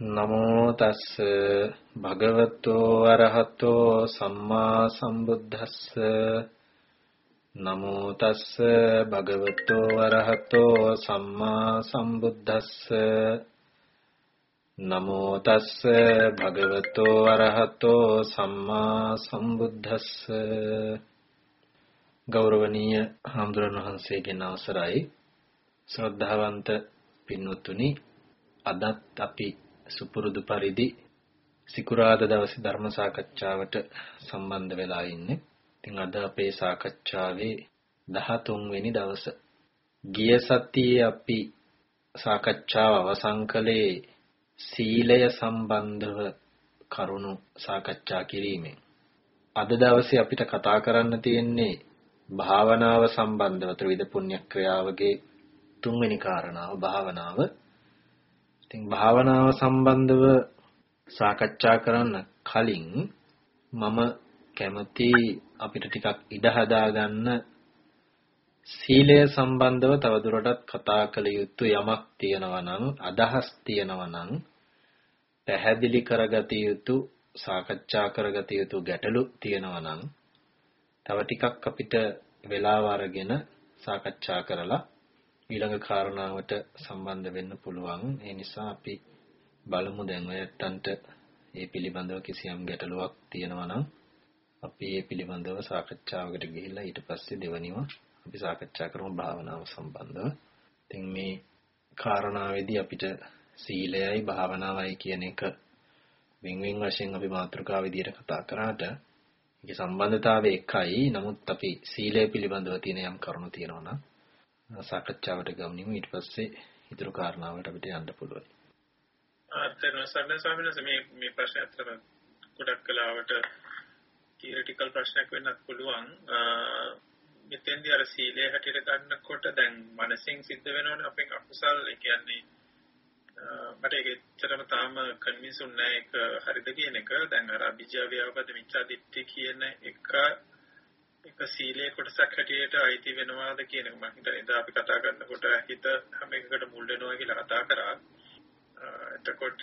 නමෝ තස්ස. භගවතෝ අරහතෝ සම්මා සම්බුද්දස්ස. නමෝ තස්ස. භගවතෝ අරහතෝ සම්මා සම්බුද්දස්ස. නමෝ තස්ස. භගවතෝ අරහතෝ සම්මා සම්බුද්දස්ස. ගෞරවනීය හාමුදුරන් වහන්සේගෙන් අවසරයි ශ්‍රද්ධාවන්ත පින්වත්තුනි අදත් අපි සුපුරුදු පරිදි සිකුරාදා දවසේ ධර්ම සාකච්ඡාවට සම්බන්ධ වෙලා ඉන්නේ. ඉතින් අද අපේ සාකච්ඡාවේ 13 වෙනි දවස. ගිය සතියේ අපි සාකච්ඡාව අවසන් කළේ සීලය සම්බන්ධව කරුණු සාකච්ඡා කිරීමෙන්. අද දවසේ අපිට කතා කරන්න තියෙන්නේ භාවනාව සම්බන්ධව ත්‍රිවිධ පුණ්‍ය ක්‍රියාවගේ තුන්වෙනි කාරණාව භාවනාව. ඉතින් භාවනාව සම්බන්ධව සාකච්ඡා කරන්න කලින් මම කැමති අපිට ටිකක් ඉඩ හදාගන්න සීලය සම්බන්ධව තවදුරටත් කතා කළ යුතු යමක් තියෙනවා නම් අදහස් තියෙනවා නම් පැහැදිලි කරගත යුතු සාකච්ඡා කරගත යුතු ගැටලු තියෙනවා නම් තව ටිකක් අපිට වෙලාව අරගෙන සාකච්ඡා කරලා ඊළඟ කාරණාවට සම්බන්ධ වෙන්න පුළුවන්. ඒ නිසා අපි බලමු දැන් ඔයයන්ට මේ පිළිබඳව කිසියම් ගැටලුවක් තියෙනවා නම් අපි මේ පිළිබඳව සාකච්ඡාවකට ගිහිල්ලා ඊට පස්සේ දෙවනිව අපි සාකච්ඡා කරමු භාවනාව සම්බන්ධව. ඉතින් මේ කාරණාවේදී අපිට සීලයයි භාවනාවයි කියන එක වින් වින් වශයෙන් අපි මාතෘකාව විදියට කතා කරාට ඒකේ සම්බන්ධතාවය එකයි. නමුත් අපි සීලය පිළිබඳව තියෙන යම් කරුණු තියෙනවා නම් සාකච්ඡාවට ගමනිමු ඊට පස්සේ ඊතුරු කාරණාවලට අපිට යන්න පුළුවන්. අතන සම්මත ස්වාමීන් වහන්සේ මේ මේ ප්‍රශ්න අතර ගොඩක් කලාවට තියරිටිකල් ප්‍රශ්නයක් වෙන්නත් පුළුවන්. මෙතෙන්දී අර සීලය හැටියට ගන්නකොට දැන් මනසින් සිද්ධ වෙනවනේ අපෙන් අකුසල් ඒ කියන්නේ මට ඒක ඇත්තටම තාම කන්වින්ස් උන්නේ ඒක හරිද කියන එක. දැන් අර අභිජ්ජා ව්‍යාපද මිච්ඡා දිට්ඨි කියන එක එක සීලේ කොටසක් හැටියට අයිති වෙනවාද කියන එක මම හිතන්නේ එදා අපි කතා කරනකොට හිත හැම එකකට මුල් වෙනවා කියලා කතා කරා. එතකොට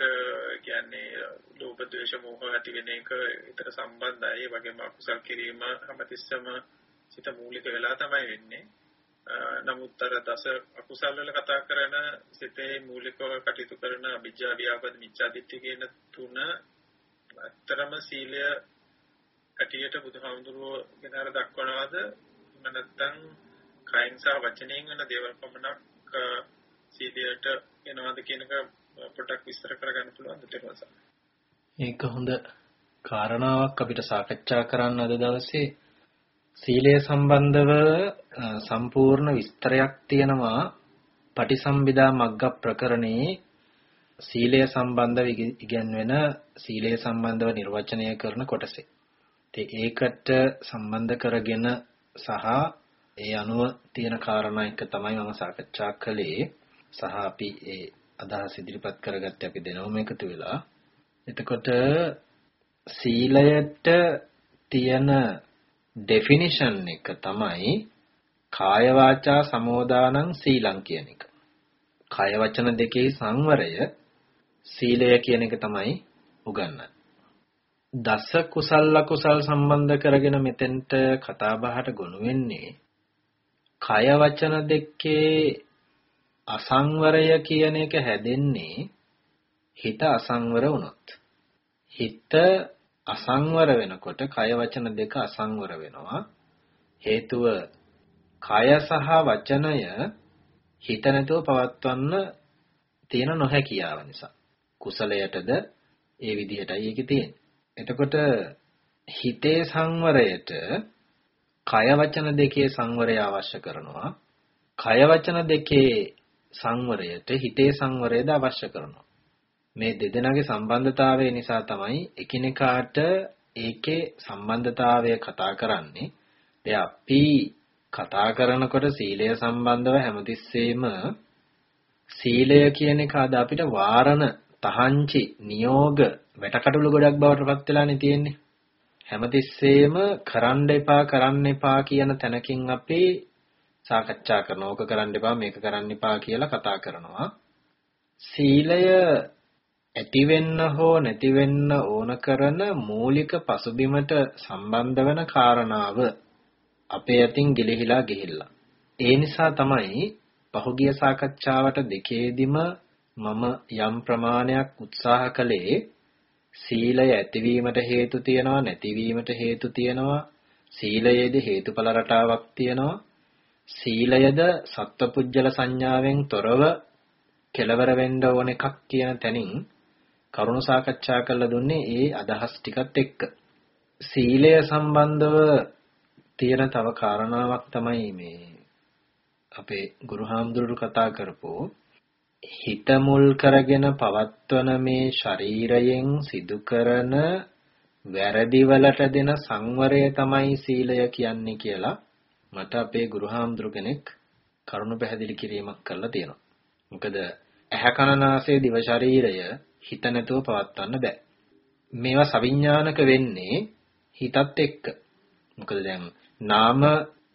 කියන්නේ ලෝභ ද්වේෂ මෝහ ඇති වෙන එක ඊතර සම්බන්ධයි. ඒ වගේම අකුසල් කිරීම හැමතිස්සම සිත මූලික වෙලා තමයි වෙන්නේ. නමුත් අර දස අකුසල් වල කතා කරන සිතේ මූලිකව කටයුතු කරන අභිජ්ජා ව්‍යාපද මිච්ඡා දිට්ඨිය කියන තුන අත්‍තරම සීලය කටියට බුදුහාමුදුරුවෝ ගෙනාර දක්වනවාද? නැත්නම් කයින් සහ වචනයෙන් වෙන දේවල් පමණක් සීලයට එනවාද කියන එක පොඩ්ඩක් විස්තර කරගන්න පුළුවන්ද ඊට ඒක හොඳ කාරණාවක් අපිට සාකච්ඡා කරන්න අද දවසේ. සීලය සම්බන්ධව සම්පූර්ණ විස්තරයක් තියෙනවා. පටිසම්භිදා මග්ග ප්‍රකරණේ සීලය සම්බන්ධව ඉගෙනවෙන සීලය සම්බන්ධව නිර්වචනය කරන කොටසේ. ඒකට සම්බන්ධ කරගෙන සහ ඒ අනුව තියෙන කාරණා එක තමයි මම සාකච්ඡා කළේ සහ අපි ඒ අදහස් ඉදිරිපත් කරගත්තේ අපි දෙනවම එකතු වෙලා එතකොට සීලයට තියෙන ඩෙෆිනිෂන් එක තමයි කාය වාචා සමෝදානං සීලං කියන එක. කාය වචන දෙකේ සංවරය සීලය කියන එක තමයි උගන්වන්නේ. දස කුසල් අකුසල් සම්බන්ධ කරගෙන මෙතෙන්ට කතා බහට ගොනු වෙන්නේ කය වචන දෙකේ අසංවරය කියන එක හැදෙන්නේ හිත අසංවර වුණොත්. හිත අසංවර වෙනකොට කය වචන දෙක අසංවර වෙනවා. හේතුව කය සහ වචනය හිත නැතුව පවත්වන්න තියෙන නොහැකියාව නිසා. කුසලයටද ඒ විදිහටයි ඒකේ තියෙන්නේ. එතකොට හිතේ සංවරයට කය වචන දෙකේ සංවරය අවශ්‍ය කරනවා. කය වචන දෙකේ සංවරයට හිතේ සංවරයද අවශ්‍ය කරනවා. මේ දෙදෙනාගේ සම්බන්ධතාවය නිසා තමයි එකිනෙකාට ඒකේ සම්බන්ධතාවය කතා කරන්නේ. ඒ අපි කතා කරනකොට සීලය සම්බන්ධව හැමතිස්සෙම සීලය කියන එක අද අපිට වාරණ තහංචි නියෝග වැටකටුළු ගොඩක් බවට පත් වෙලානේ තියෙන්නේ. හැමතිස්සෙම කරන්න එපා කරන්න එපා කියන තැනකින් අපි සාකච්ඡා කරනවා. ඕක කරන්න එපා මේක කරන්න එපා කියලා කතා කරනවා. සීලය ඇති වෙන්න හෝ නැති වෙන්න ඕන කරන මූලික පසුබිමට සම්බන්ධ වෙන කාරණාව අපේ අතින් ගිලිහිලා ගිහිල්ලා. ඒ නිසා තමයි පහුගිය සාකච්ඡාවට දෙකේදිම මම යම් ප්‍රමාණයක් උත්සාහ කළේ සීලය ඇතිවීමට හේතු තියනවා නැතිවීමට හේතු තියනවා. සීලයේදී හේතුඵල රටාවක් තියනවා. සීලයද සත්වපුජ්‍යල සංඥාවෙන් තොරව කෙලවර වෙන්න ඕන එකක් කියන තැනින් කරුණු සාකච්ඡා කරලා දුන්නේ ඒ අදහස් ටිකත් එක්ක. සීලය සම්බන්ධව තියෙන තව කාරණාවක් තමයි මේ අපේ ගුරුහාමුදුරු කතා කරපෝ හිත මුල් කරගෙන පවත්වන මේ ශරීරයෙන් සිදු කරන වැරදි වලට දෙන සංවරය තමයි සීලය කියන්නේ කියලා මට අපේ ගුරුහාමුදුරු කෙනෙක් කරුණ පැහැදිලි කිරීමක් කරලා තියෙනවා. මොකද ඇහැ කන නාසය දිව ශරීරය හිත නැතුව පවත්වන්න බෑ. මේවා සවිඥානික වෙන්නේ හිතත් එක්ක. මොකද දැන් නාම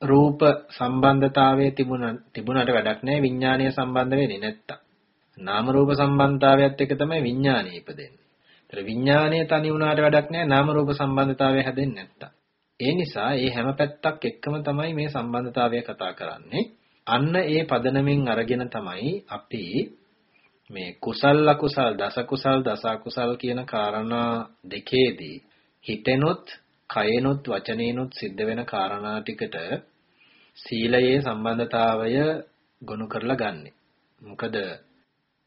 රූප සම්බන්ධතාවයේ තිබුණ තිබුණට වැඩක් නැහැ විඥානීය සම්බන්ධ වෙන්නේ නැත්තම්. නාම රූප සම්බන්ධතාවයත් එක්ක තමයි විඥානය ඉපදෙන්නේ. ඒතර විඥානය තනි වුණාට වැඩක් නැහැ නාම රූප සම්බන්ධතාවය හැදෙන්නේ නැත්තම්. ඒ නිසා මේ හැම පැත්තක් එක්කම තමයි මේ සම්බන්ධතාවය කතා කරන්නේ. අන්න ඒ පදනමින් අරගෙන තමයි අපි මේ කුසල් අකුසල් දස කුසල් දස අකුසල් කියන කාරණා දෙකේදී හිතෙනොත් කයනොත් වචනේනොත් සිද්ධ වෙන කාරණා ටිකට සීලයේ සම්බන්ධතාවය ගොනු කරලා ගන්නෙ. මොකද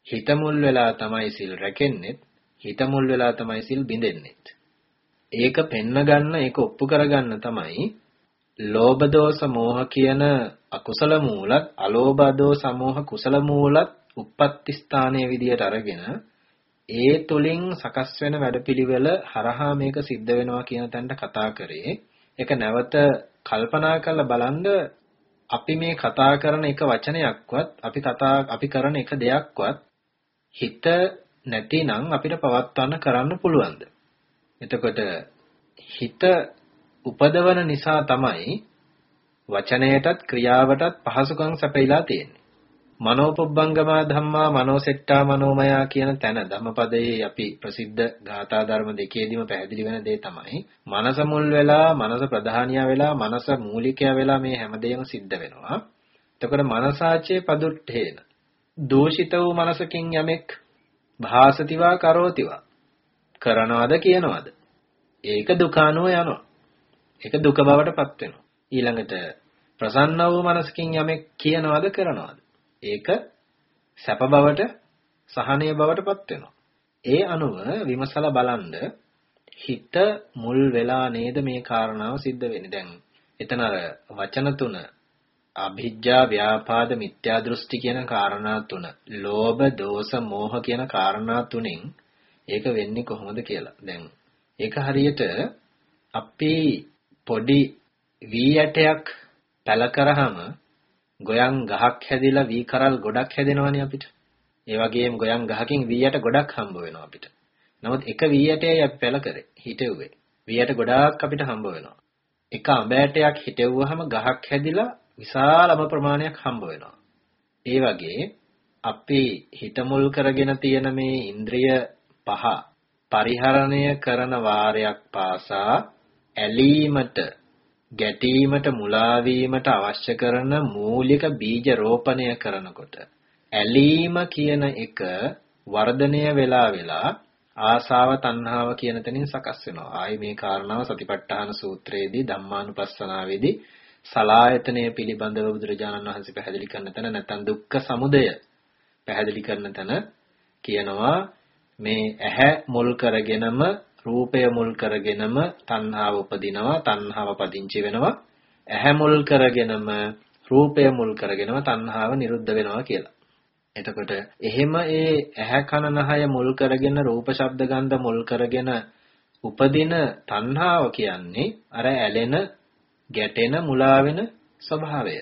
හිත මුල් වෙලා තමයි සිල් රැකෙන්නේ. හිත මුල් වෙලා තමයි සිල් බිඳෙන්නේ. ඒක පෙන්න ගන්න ඒක ඔප්පු කරගන්න තමයි ලෝභ දෝෂ මෝහ කියන අකුසල මූලත් අලෝභ දෝෂ සමෝහ කුසල මූලත් උප්පත්ති ස්ථානයේ විදියට අරගෙන ඒ තුලින් සකස් වෙන වැඩපිළිවෙල හරහා මේක සිද්ධ වෙනවා කියන තැනට කතා කරේ ඒක නැවත කල්පනා කරලා බලන්න අපි මේ කතා කරන එක වචනයක්වත් අපි කතා අපි කරන එක දෙයක්වත් හිත නැතිනම් අපිට පවත්වන්න කරන්න පුළුවන්ද? එතකොට හිත උපදවන නිසා තමයි වචනයටත් ක්‍රියාවටත් පහසුකම් සැපයලා තියෙන්නේ. මනෝපොබ්බංගමා ධම්මා මනෝසෙට්ටා මනෝමයා කියන තැන ධම්මපදයේ අපි ප්‍රසිද්ධ ගාථා ධර්ම දෙකේදීම පැහැදිලි වෙන දේ තමයි මනස මුල් වෙලා මනස ප්‍රධානියා වෙලා මනස මූලිකයා වෙලා මේ හැමදේම සිද්ධ වෙනවා. එතකොට මනසාචේ පදුට්ඨේන. දෝෂිත වූ මනසකින් යමෙක් භාසතිවා කරෝතිවා. කරනවද කියනවද? ඒක දුකානුව යනවා. ඒක දුක බවට පත් වෙනවා. ඊළඟට ප්‍රසන්න වූ මනසකින් යමෙක් කියනවද කරනවද? ඒක සැප බවට සහනීය බවට පත් වෙනවා. ඒ අනුව විමසලා බලන්න හිත මුල් වෙලා නේද මේ කාරණාව සිද්ධ වෙන්නේ. දැන් එතන අර වචන තුන අභිජ්ජා ව්‍යාපාද මිත්‍යා දෘෂ්ටි කියන කාරණා තුන ලෝභ දෝෂ මෝහ කියන කාරණා තුනෙන් ඒක වෙන්නේ කොහොමද කියලා. දැන් ඒක හරියට අපි පොඩි වී ඇටයක් පැල කරාම ගොයන් ගහක් හැදිලා වී කරල් ගොඩක් හැදෙනවනේ අපිට. ඒ වගේම ගොයන් ගහකින් වී යට ගොඩක් හම්බ වෙනවා අපිට. නමුත් එක වී යටේ අපි පැල කරේ හිටෙව්වේ. වී යට ගොඩාක් අපිට හම්බ වෙනවා. එක අඹ ඇටයක් හිටෙව්වහම ගහක් හැදිලා විශාලම ප්‍රමාණයක් හම්බ වෙනවා. ඒ වගේ අපි හිත මුල් කරගෙන තියෙන මේ ඉන්ද්‍රිය පහ පරිහරණය කරන වාරයක් පාසා ඇලීමට ගැටීමට මුලා වීමට අවශ්‍ය කරන මූලික බීජ රෝපණය කරනකොට ඇලීම කියන එක වර්ධනය වෙලා වෙලා ආසාව තණ්හාව කියන තැනින් සකස් වෙනවා. ආයි මේ කාරණාව සතිපට්ඨාන සූත්‍රයේදී ධම්මානුපස්සනාවේදී සලායතනය පිළිබඳව බුදුරජාණන් වහන්සේ පැහැදිලි කරන තැන නැත්නම් දුක්ඛ සමුදය පැහැදිලි කරන තැන කියනවා මේ ඇහැ මුල් කරගෙනම රූපය මුල් කරගෙනම තණ්හාව උපදිනවා තණ්හාව පදිංචි වෙනවා ඇහැ මුල් කරගෙනම රූපය මුල් කරගෙනම තණ්හාව නිරුද්ධ වෙනවා කියලා. එතකොට එහෙම ඒ ඇහැ කන නහය මුල් කරගෙන රූප ශබ්ද ගන්ධ මුල් කරගෙන උපදින තණ්හාව කියන්නේ අර ඇලෙන ගැටෙන මුලා වෙන ස්වභාවය.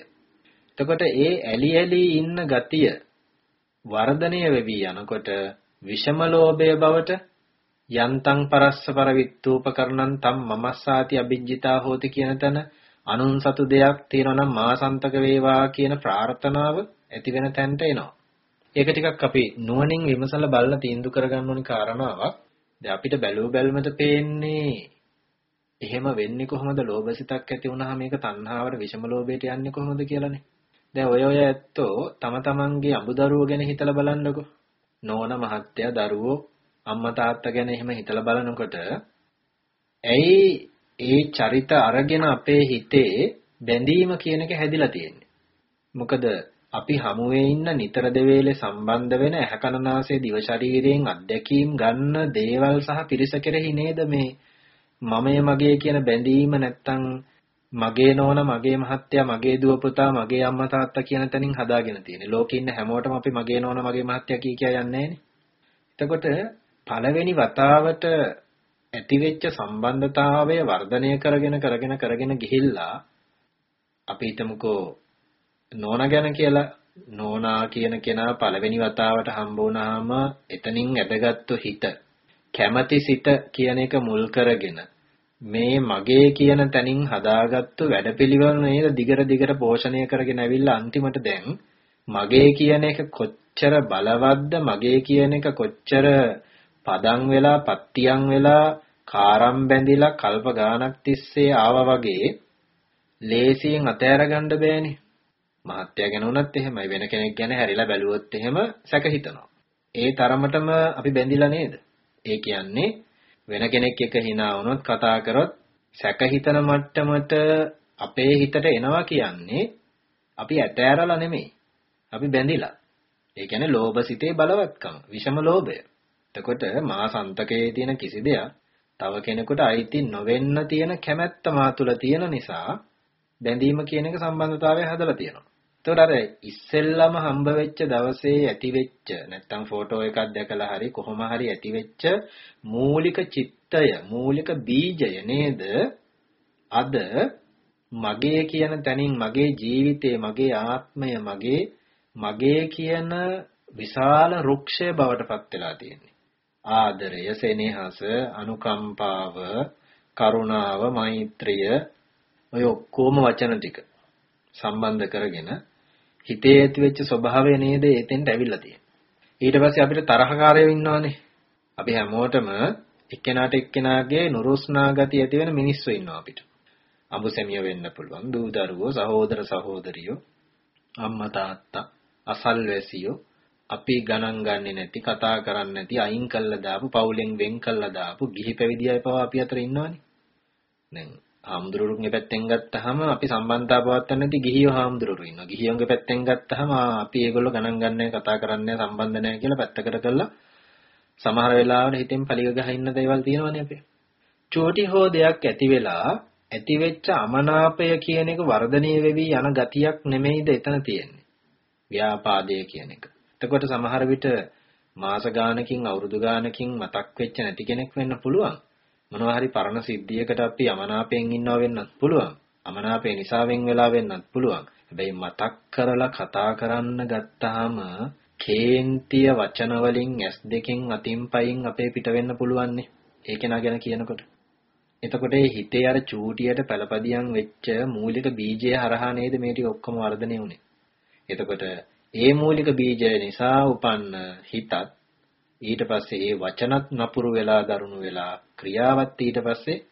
එතකොට ඒ ඇලි ඇලි ඉන්න ගතිය වර්ධනය වෙවි යනකොට විෂම ලෝභය බවට යන්තං පරස්ස පරවිත්තූපකරණං තම් මමස්සාති අභිජ්ජිතා හෝති කියන තැන අනුන් සතු දෙයක් තියෙනවා නම් මාසන්තක වේවා කියන ප්‍රාර්ථනාව ඇති වෙන තැනට එනවා. ඒක ටිකක් අපි නුවණින් විමසලා බලලා තීන්දුව කරගන්න ඕනි කාරණාවක්. දැන් අපිට බැලුව බැලමට පේන්නේ එහෙම වෙන්නේ කොහොමද ලෝභසිතක් ඇති වුණාම මේක තණ්හාවට විෂම ලෝභයට යන්නේ කොහොමද කියලානේ. දැන් ඔය ඔය ඇත්තෝ තම තමන්ගේ අඹදරුවෝ ගැන හිතලා බලන්නකෝ. නෝන මහත්තයා දරුවෝ අම්මා තාත්තා ගැන එහෙම හිතලා බලනකොට ඇයි ඒ චරිත අරගෙන අපේ හිතේ බැඳීම කියන එක හැදිලා තියෙන්නේ. මොකද අපි හමුවේ ඉන්න නිතර දෙවේලේ සම්බන්ධ වෙන ඇහැකනාසයේ දිව ශරීරයෙන් අත්දැකීම් ගන්න දේවල් සහ පිරිස කෙරෙහි නේද මේ මමයේ මගේ කියන බැඳීම නැත්තම් මගේ නෝන මගේ මහත්තයා මගේ දුව පුතා මගේ අම්මා තාත්තා කියන තැනින් හදාගෙන තියෙන්නේ. ලෝකේ ඉන්න හැමෝටම අපි මගේ නෝන මගේ මහත්තයා කී කියා යන්නේ එතකොට පළවෙනි වතාවට ඇතිවෙච්ච සම්බන්ධතාවය වර්ධනය කරගෙන කරගෙන කරගෙන ගිහිල්ලා අපි හිතමුකෝ නෝනා ගැන කියලා නෝනා කියන කෙනා පළවෙනි වතාවට හම්බ වුණාම එතනින් ඇදගත්තු හිත කැමැති සිත කියන එක මුල් කරගෙන මේ මගේ කියන තැනින් හදාගත්තු වැඩපිළිවෙල නේද දිගට දිගට පෝෂණය කරගෙන ඇවිල්ලා අන්තිමට දැන් මගේ කියන එක කොච්චර බලවත්ද මගේ කියන එක කොච්චර පදන් වෙලා පත්තියන් වෙලා කාරම් බැඳිලා කල්ප ගානක් තිස්සේ ආවා වගේ ලේසියෙන් අතෑර ගන්න බෑනේ මහත්ය ගැන වුණත් එහෙමයි වෙන කෙනෙක් ගැන හැරිලා බැලුවොත් එහෙම සැක හිතනවා. ඒ තරමටම අපි බැඳිලා නේද? ඒ කියන්නේ වෙන කෙනෙක් එක්ක hina වුණොත් කතා කරොත් සැක හිතන මට්ටමට අපේ හිතට එනවා කියන්නේ අපි ඇතෑරලා නෙමෙයි. අපි බැඳිලා. ඒ කියන්නේ ලෝභ සිතේ බලවත්කම, විෂම ලෝභය. එතකොට මා සන්තකයේ තියෙන කිසි දෙයක් තව කෙනෙකුට අයිති නොවෙන්න තියෙන කැමැත්ත මා තුල තියෙන නිසා බැඳීම කියන එක සම්බන්ධතාවය හදලා තියෙනවා. එතකොට අර ඉස්සෙල්ලම හම්බ වෙච්ච දවසේ ඇති වෙච්ච නැත්තම් ෆෝටෝ එකක් දැකලා හරි කොහොම හරි ඇති වෙච්ච මූලික චිත්තය මූලික බීජය නේද? අද මගේ කියන තැනින් මගේ ජීවිතේ මගේ ආත්මය මගේ මගේ කියන විශාල රුක්ෂය බවට පත් වෙලා තියෙන්නේ. ආදරය සෙනෙහස අනුකම්පාව කරුණාව මෛත්‍රිය ඔය ඔක්කොම වචන ටික සම්බන්ධ කරගෙන හිතේ ඇති වෙච්ච ස්වභාවය නේද එතෙන්ට ඇවිල්ලා තියෙන්නේ. ඊට පස්සේ අපිට තරහකාරයෝ ඉන්නවනේ. අපි හැමෝටම එක්කෙනාට එක්කෙනාගේ නුරුස්නා ගතිය ඇති වෙන මිනිස්සු ඉන්නවා අපිට. අඹසැමිය වෙන්න පුළුවන්, දූ දරුවෝ, සහෝදර සහෝදරියෝ, අම්මා තාත්තා, අසල්වැසියෝ අපි ගණන් ගන්නේ නැති, කතා කරන්නේ නැති, අයින් කළා දාපු, පවුලෙන් වෙන් කළා දාපු ගිහි පැවිදි අය පවා අපි අතර ඉන්නවනේ. දැන් හාමුදුරුවෝගේ පැත්තෙන් ගත්තාම අපි සම්බන්ධතාව පවත්වන්න නැති ගිහියෝ හාමුදුරුවෝ ඉන්නවා. ගිහියෝගේ පැත්තෙන් ගත්තාම අපි ඒගොල්ලෝ ගණන් ගන්නෑ කතා කරන්නේ සම්බන්ධ නැහැ කියලා පැත්තකට කරලා සමහර වෙලාවට හිතෙන් පලිග ගහ ඉන්න දේවල් තියෙනවනේ අපේ. චෝටි හෝ දෙයක් ඇති වෙලා ඇති වෙච්ච අමනාපය කියන එක වර්ධනය වෙවි යන ගතියක් නෙමෙයිද එතන තියෙන්නේ. ව්‍යාපාදය කියන එක. එතකොට සමහර විට මාස ගානකින් අවුරුදු ගානකින් මතක් වෙච්ච නැති කෙනෙක් වෙන්න පුළුවන්. මොනවා හරි පරණ සිද්ධියකට අපි අමනාපයෙන් ඉන්නවා වෙන්නත් පුළුවන්. අමනාපය නිසා වෙන් වෙලා වෙන්නත් පුළුවන්. හැබැයි මතක් කරලා කතා කරන්න ගත්තාම කේන්තිය වචන වලින් ඇස් දෙකෙන් අතින් පයින් අපේ පිට වෙන්න පුළුවන්නේ. ඒ කෙනා ගැන කියනකොට. එතකොට ඒ හිතේ අර චූටියට පළපදියම් වෙච්ච මූලික බීජය හරහා නේද මේ ටික ඔක්කොම වර්ධනය වුනේ. එතකොට ඒ මූලික බීජය නිසා උපන්න හිතත් ඊට පස්සේ ඒ වචනත් නපුරු වෙලා දරුණු වෙලා ක්‍රියාවත් ඊට පස්සේ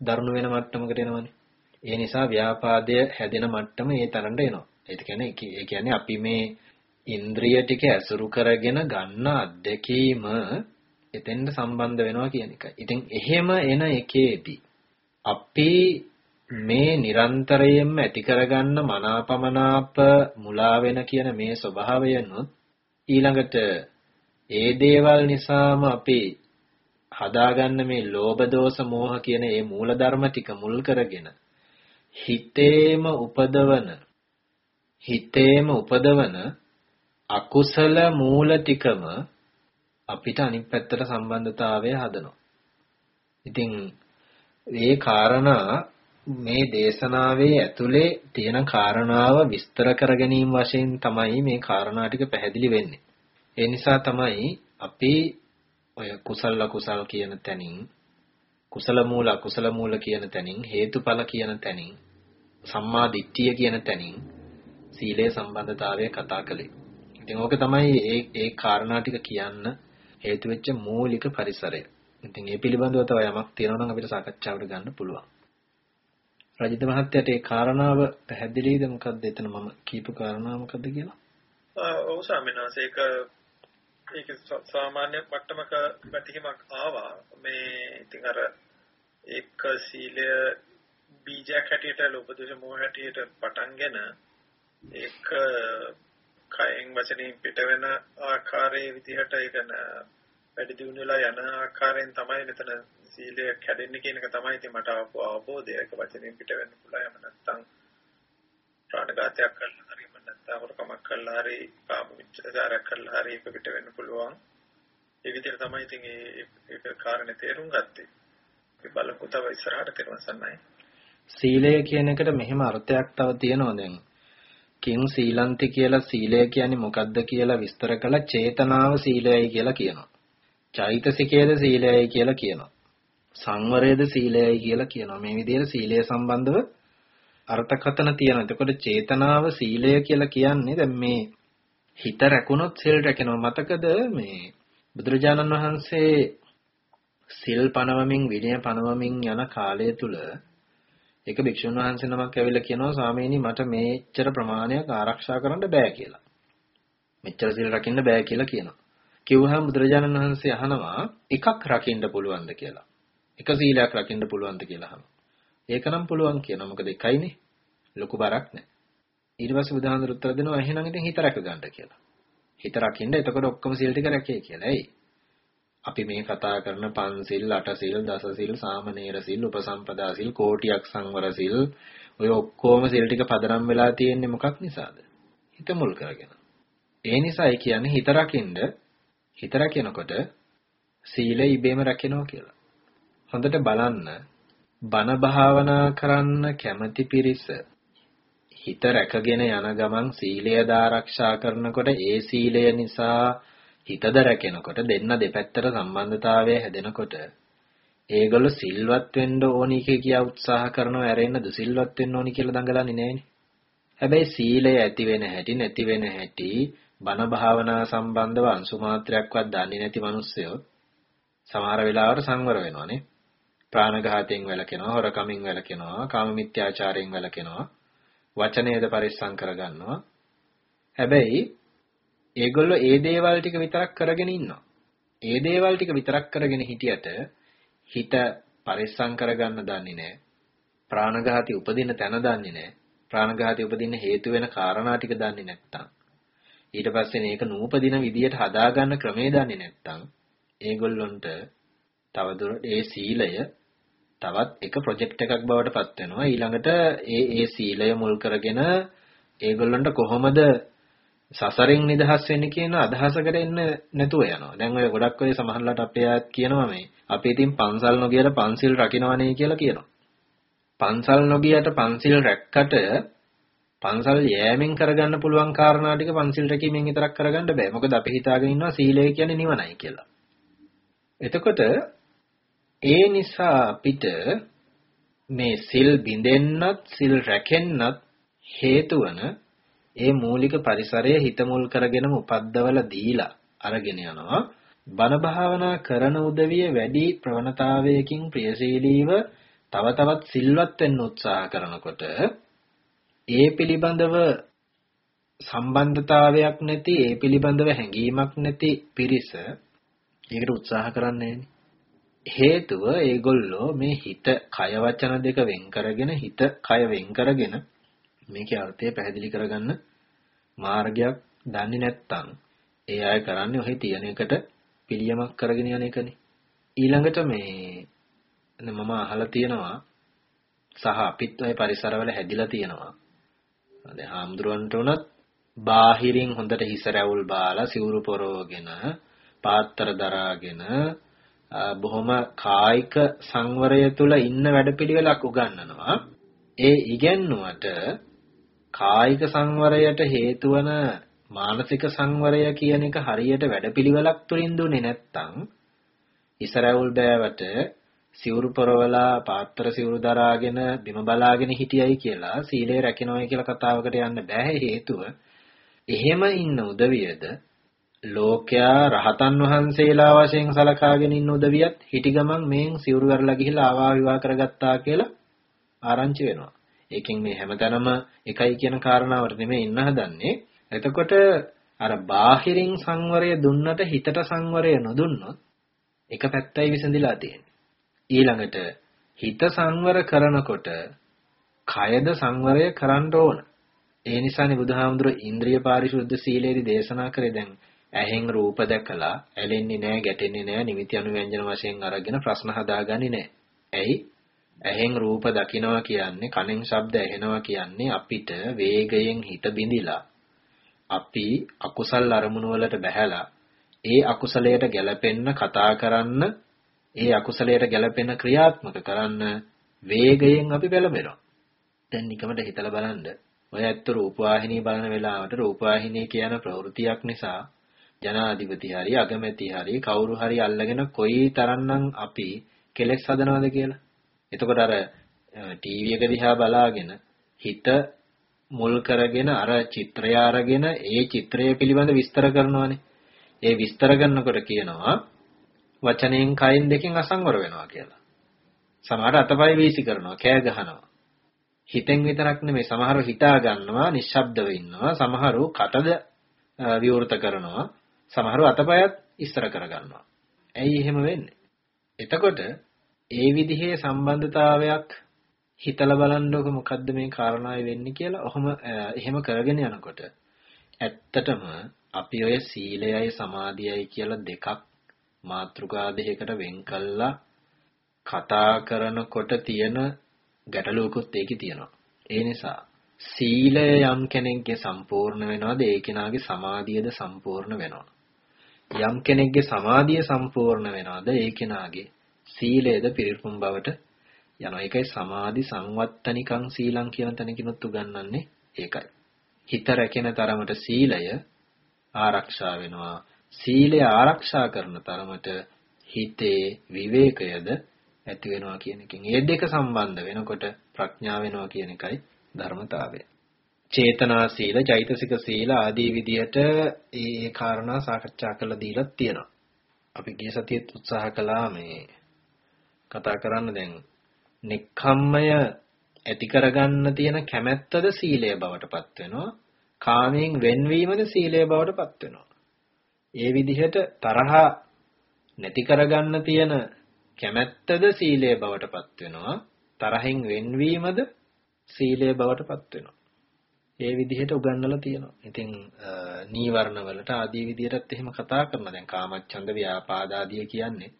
දරුණු වෙන මට්ටමකට එනවනේ. ඒ නිසා ව්‍යාපාදය හැදෙන මට්ටම ඒ තරම්ට එනවා. ඒ කියන්නේ ඒ කියන්නේ අපි මේ ඉන්ද්‍රිය ටික ඇසුරු කරගෙන ගන්න අත්දැකීම එතෙන්ට සම්බන්ධ වෙනවා කියන එකයි. ඉතින් එහෙම එන එකේදී අපි මේ නිරන්තරයෙන්ම ඇති කරගන්න මනාපමනාප මුලා වෙන කියන මේ ස්වභාවයනොත් ඊළඟට ඒ දේවල් නිසාම අපි හදාගන්න මේ ලෝභ දෝෂ මෝහ කියන මේ මූල ධර්ම ටික මුල් කරගෙන හිතේම උපදවන හිතේම උපදවන අකුසල මූල ටිකම අපිට අනිත් පැත්තට සම්බන්ධතාවය හදනවා. ඉතින් මේ කාරණා මේ දේශනාවේ ඇතුලේ තියෙන කාරණාව විස්තර කර ගැනීම වශයෙන් තමයි මේ කාරණා ටික පැහැදිලි වෙන්නේ. ඒ නිසා තමයි අපි ඔය කුසල අකුසල් කියන තැනින් කුසල මූල අකුසල මූල කියන තැනින් හේතුඵල කියන තැනින් සම්මා දිට්ඨිය කියන තැනින් සීලේ සම්බන්ධතාවය කතා කළේ. ඉතින් ඕක තමයි ඒ ඒ කාරණා ටික කියන්න හේතු වෙච්ච මූලික පරිසරය. ඉතින් ඒ පිළිබඳව තව යමක් තියෙනවා නම් අපිට සාකච්ඡාවට ගන්න පුළුවන්. රජිත මහත්තයාට ඒ කාරණාව පැහැදිලිද මොකක්ද එතන මම කියපු කාරණාව මොකක්ද කියලා? ඔව් ස්වාමීන් වහන්සේ ඒක ඒක සාමාන්‍ය මට්ටමක පැතිකීමක් ආවා. මේ ඉතින් අර ඒක සීලය බීජයක් හැටියට ලෝභදෝෂ මොහ හැටියට පටන්ගෙන ඒක කයෙන් වචනෙන් පිට වෙන ආකාරයේ විදිහට ඒක වැඩි දියුණු වෙලා යන ආකාරයෙන් තමයි මෙතන සීලය කැඩෙන්නේ කියන එක තමයි ඉතින් මට ආපු අවබෝධය. ඒක වචනෙන් පිට වෙන්න පුළුවන්. එහෙම නැත්නම් ප්‍රාණඝාතයක් කරලා හරි එහෙම නැත්නම් හොරකමක් කරලා හරි කාම විචාරයක් කරලා හරි ඒක පිට වෙන්න පුළුවන්. ඒ විදිහට තමයි ඉතින් ඒක කාරණේ තේරුම් ගත්තේ. ඒ බලකු තව ඉස්සරහට තේරුම් ගන්නයි. සීලය කියන එකට මෙහෙම අර්ථයක් තව තියෙනවා දැන්. කිං සීලන්ති කියලා සීලය කියන්නේ මොකද්ද කියලා විස්තර කළ චේතනාව සීලයයි කියලා කියනවා. චෛතසිකයේද සීලයයි කියලා කියනවා. සංවරයේද සීලයයි කියලා කියනවා. මේ විදිහට සීලය සම්බන්ධව අර්ථකථන තියෙනවා. එතකොට චේතනාව සීලය කියලා කියන්නේ දැන් මේ හිත රැකුණොත් සිල් රැකෙනවා. මතකද මේ බුදුරජාණන් වහන්සේ සිල් පනවමින් විනය පනවමින් යන කාලය තුල ඒක භික්ෂුන් වහන්සේ නමක් ඇවිල්ලා කියනවා ස්වාමීනි මට මේච්චර ප්‍රමාණයක් ආරක්ෂා කරන්න බෑ කියලා. මෙච්චර සිල් රකින්න බෑ කියලා කියනවා. කිව්වහම බුදුරජාණන් වහන්සේ අහනවා එකක් රකින්න පුළුවන්ද කියලා. එක සීලයක් රකින්න පුළුවන්ද කියලා අහනවා. ඒකනම් පුළුවන් කියනවා. මොකද එකයිනේ. ලොකු බරක් නැහැ. ඊට පස්සේ බුදුහාමුදුරු උත්තර දෙනවා එහෙනම් ඉතින් හිත රැක ගන්න කියලා. හිත රකින්න එතකොට ඔක්කොම සීල් ටික රැකේ කියලා. එයි. අපි මේ කතා කරන පන්සිල්, අටසිල්, දසසිල්, සාමනීර සිල්, උපසම්පදා සිල්, කෝටියක් සංවර සිල් ඔය ඔක්කොම සිල් ටික පදනම් වෙලා තියෙන්නේ මොකක් නිසාද? හිත මුල් කරගෙන. ඒ නිසායි කියන්නේ හිත රකින්න හිත රැකෙනකොට සීලය ඉබේම රැකෙනවා කියලා. හොඳට බලන්න බණ භාවනා කරන්න කැමති පිරිස හිත රැකගෙන යන ගමන් සීලය ආරක්ෂා කරනකොට ඒ සීලය නිසා හිතද රැකෙනකොට දෙන්න දෙපැත්තට සම්බන්ධතාවය හැදෙනකොට ඒගොල්ලෝ සිල්වත් වෙන්න ඕනි කියා උත්සාහ කරනවා ඇරෙන්න දුසිල්වත් වෙන්න ඕනි කියලා දඟලන්නේ නැහැනේ. හැබැයි සීලය ඇති වෙන හැටි නැති වෙන හැටි බණ භාවනා සම්බන්ධව අංශු මාත්‍රයක්වත් දන්නේ නැති මිනිස්සුયો සමහර වෙලාවට සංවර වෙනවානේ. ප්‍රාණඝාතයෙන් වැළකෙනවා, හොරකමින් වැළකෙනවා, කාම මිත්‍යාචාරයෙන් වැළකෙනවා, වචනයද පරිස්සම් කරගන්නවා. හැබැයි ඒගොල්ලෝ ඒ දේවල් ටික විතරක් කරගෙන ඉන්නවා. ඒ දේවල් ටික විතරක් කරගෙන හිටියට හිත පරිස්සම් කරගන්න දන්නේ නැහැ. ප්‍රාණඝාතي උපදින තැන දන්නේ නැහැ. ප්‍රාණඝාතي උපදින්න හේතු වෙන කාරණා ටික දන්නේ නැත්තම් ඊට පස්සේ මේක නූපදින විදියට හදාගන්න ක්‍රමේ දන්නේ නැත්තම් ඒගොල්ලොන්ට තවදුරට ඒ සීලය තවත් එක ප්‍රොජෙක්ට් එකක් බවට පත් වෙනවා ඊළඟට ඒ ඒ සීලය මුල් කරගෙන ඒගොල්ලන්ට කොහොමද සසරින් නිදහස් වෙන්නේ කියන අදහසකට එන්න නැතුව යනවා. දැන් ඔය ගොඩක් ඔය සමහරලාට අපේ අයත් කියනවා මේ අපි ඉතින් පන්සල් නොගියට පන්සිල් රකින්නවනේ කියලා කියනවා. පන්සල් නොගියට පන්සිල් රැක්කට පන්සල් යෑමෙන් කරගන්න පුළුවන් කාරණා ටික පන්සිල් රැකීමෙන් විතරක් කරගන්න බෑ. මොකද අපි හිතාගෙන ඉන්නවා සීලය කියන්නේ නිවනයි කියලා. එතකොට ඒ නිසා අපිට මේ සිල් බිඳෙන්නත් සිල් රැකෙන්නත් හේතු වන ඒ මූලික පරිසරය හිත මුල් කරගෙනම උපද්දවල දීලා අරගෙන යනවා. බණ භාවනා කරන උදවිය වැඩි ප්‍රවණතාවයකින් ප්‍රියශීලීව තව තවත් සිල්වත් වෙන්න උත්සාහ කරනකොට ඒ පිළිබඳව සම්බන්ධතාවයක් නැති ඒ පිළිබඳව හැඟීමක් නැති පිරිස ඒකට උත්සාහ කරන්නේ හේතුව ඒගොල්ලෝ මේ හිත කය වචන දෙක වෙන් කරගෙන හිත කය වෙන් කරගෙන මේකේ අර්ථය පැහැදිලි කරගන්න මාර්ගයක් දන්නේ නැත්තම් ඒ අය කරන්නේ ඔහේ තියෙන එකට පිළියමක් කරගෙන යන එකනේ. ඊළඟට මේ මම අහලා තියෙනවා සහ අපිත් ওই පරිසරවල හැදිලා තියෙනවා. දැන් හාමුදුරන්ට උනත් බාහිරින් හොඳට හිස රැවුල් බාලා සිවුරු පොරවගෙන පාත්තර දරාගෙන බොහොම කායික සංවරය තුල ඉන්න වැඩපිළිවෙලක් උගන්වනවා. ඒ ඉගැන්නුවට කායික සංවරයට හේතු වන මානසික සංවරය කියන එක හරියට වැඩපිළිවෙලක් තුලින් දුන්නේ නැත්නම් ඉසරවුල් බෑවට සිවුරු පොරවලා පාත්‍ර සිවුරු දරාගෙන බිම බලාගෙන හිටියයි කියලා සීලය රැකෙනවයි කියලා කතාවකට යන්න බෑ. හේතුව එහෙම ඉන්න උදවියද ලෝකයා රහතන් වහන්සේලා වශයෙන් සලකාගෙන ඉන්න උදවියත් හිටි ගමන් මේන් සිවුරු කරලා ගිහිලා ආවා විවාහ කරගත්තා කියලා ආරංචි වෙනවා. ඒකෙන් මේ හැමතැනම එකයි කියන කාරණාවට නෙමෙයි ඉන්න හදන්නේ. එතකොට අර බාහිරින් සංවරය දුන්නට හිතට සංවරය නොදුන්නොත් එක පැත්තයි විසඳිලා තියෙන්නේ. ඊළඟට හිත සංවර කරනකොට කයද සංවරය කරන්න ඕන. ඒ නිසානේ බුදුහාමුදුරුවෝ ඉන්ද්‍රිය පාරිශුද්ධ සීලේදී දේශනා කරේ දැන් ඇහෙන් රූප දැකලා ඇලෙන්නේ නැහැ, ගැටෙන්නේ නැහැ, නිමිති අනුව්‍යංජන වශයෙන් අරගෙන ප්‍රශ්න හදාගන්නේ නැහැ. ඇයි? ඇහෙන් රූප දකිනවා කියන්නේ, කනෙන් ශබ්ද ඇහෙනවා කියන්නේ අපිට වේගයෙන් හිත බිඳිලා අපි අකුසල් අරමුණු වලට බැහැලා ඒ අකුසලයට ගැලපෙන්න කතා කරන්න ඒ අකුසලයට ගැලපෙන ක්‍රියාත්මක කරන්න වේගයෙන් අපි පෙළඹෙනවා. දැන් නිකමට හිතලා බලන්න. ඔය ඇත්ත රූපවාහිනී බලන වෙලාවට රූපවාහිනී කියන ප්‍රවෘතියක් නිසා ජනාධිපති හරි අගමැති හරි කවුරු හරි අල්ලගෙන කොයි තරම්නම් අපි කෙලෙස් හදනවද කියලා. එතකොට අර ටීවී එක දිහා බලාගෙන හිත මුල් කරගෙන අර චිත්‍රය අරගෙන ඒ චිත්‍රය පිළිබඳ විස්තර කරනවානේ. ඒ විස්තර කරනකොට කියනවා වචනයෙන් කයින් දෙකෙන් අසංවර වෙනවා කියලා. සමහර අතපය වීසි කරනවා, කෑ ගහනවා. හිතෙන් විතරක් නෙමෙයි සමහරව හිතා ගන්නවා, නිශ්ශබ්දව ඉන්නවා, සමහරව කටද විවෘත කරනවා, සමහරව අතපයත් ඉස්තර කරගන්නවා. ඇයි එහෙම වෙන්නේ? එතකොට ඒ විදිහේ සම්බන්ධතාවයක් හිතලා බලන්නකො මොකද්ද මේ කාරණාව වෙන්නේ කියලා. ඔහොම එහෙම කරගෙන යනකොට ඇත්තටම අපි ඔය සීලයයි සමාධියයි කියලා දෙකක් මාත්‍රිකා දෙකකට වෙන් කළා කතා කරනකොට තියෙන ගැටලුවකුත් ඒකේ තියෙනවා. ඒ නිසා සීලය යම් කෙනෙක්ගේ සම්පූර්ණ වෙනවද ඒ කෙනාගේ සමාධියද සම්පූර්ණ වෙනවා. යම් කෙනෙක්ගේ සමාධිය සම්පූර්ණ වෙනවද ඒ කෙනාගේ සීලයද පිරිපුම් බවට යනවා. ඒකයි සමාධි සංවත්තනිකං සීලං කියන තැනකිනුත් උගන්වන්නේ ඒකයි. හිත රැකෙන තරමට සීලය ආරක්ෂා වෙනවා. සීලය ආරක්ෂා කරන තරමට හිතේ විවේකයද ඇති වෙනවා කියන එකෙන් මේ දෙක සම්බන්ධ වෙනකොට ප්‍රඥාව වෙනවා කියන එකයි ධර්මතාවය. චේතනා සීල, චෛතසික සීල ආදී විදිහට ඒ කාරණා සාකච්ඡා කරලා දීලා තියෙනවා. අපි ගිය සතියේත් උත්සාහ කළා මේ කතා කරන්න දැන් නික්ඛම්මය ඇති කරගන්න තියෙන කැමැත්තද සීලය බවට පත් වෙනවා. කාමයෙන් වෙන්වීමද සීලය බවට පත් වෙනවා. ඒ විදිහට තරහ නැති කරගන්න තියෙන කැමැත්තද සීලය බවට පත් වෙනවා. තරහෙන් වෙන්වීමද සීලය බවට පත් වෙනවා. ඒ විදිහට උගන්වලා තියෙනවා. ඉතින් නීවරණ වලට ආදී විදිහටත් එහෙම කතා කරනවා. දැන් කාමච්ඡන්ද ව්‍යාපාද ආදී කියන්නේ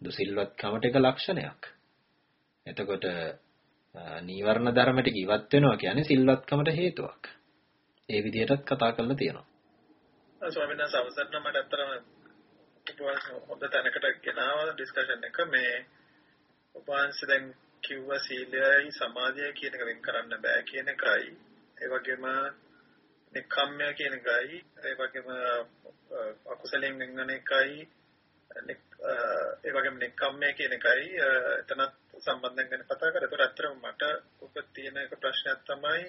දුසිල්වත්කමට එක ලක්ෂණයක්. එතකොට නීවරණ ධර්ම ටික ඉවත් වෙනවා කියන්නේ සිල්වත්කමට හේතුවක්. ඒ විදිහටත් කතා කරලා තියෙනවා. ස්වාමීන් වහන්සේ අවසන් මට අත්‍තරම උපවාස හොඳ තැනකට ගෙනාව ඩිස්කෂන් එක මේ උපවාස දැන් කිව්ව සීලයයි සමාධියයි කියන එක වෙන් කරන්න බෑ කියන එකයි ඒ වගේම නිකම්මය කියන එකයි ඒ වගේම අකුසලයෙන් වෙන එකයි ඒ වගේම නිකම්මය කියන එකයි එතනත් සම්බන්ධයෙන් ගැන කතා කරා. ඒකට අත්‍තරම මට ඔබ තියෙන එක ප්‍රශ්නයක් තමයි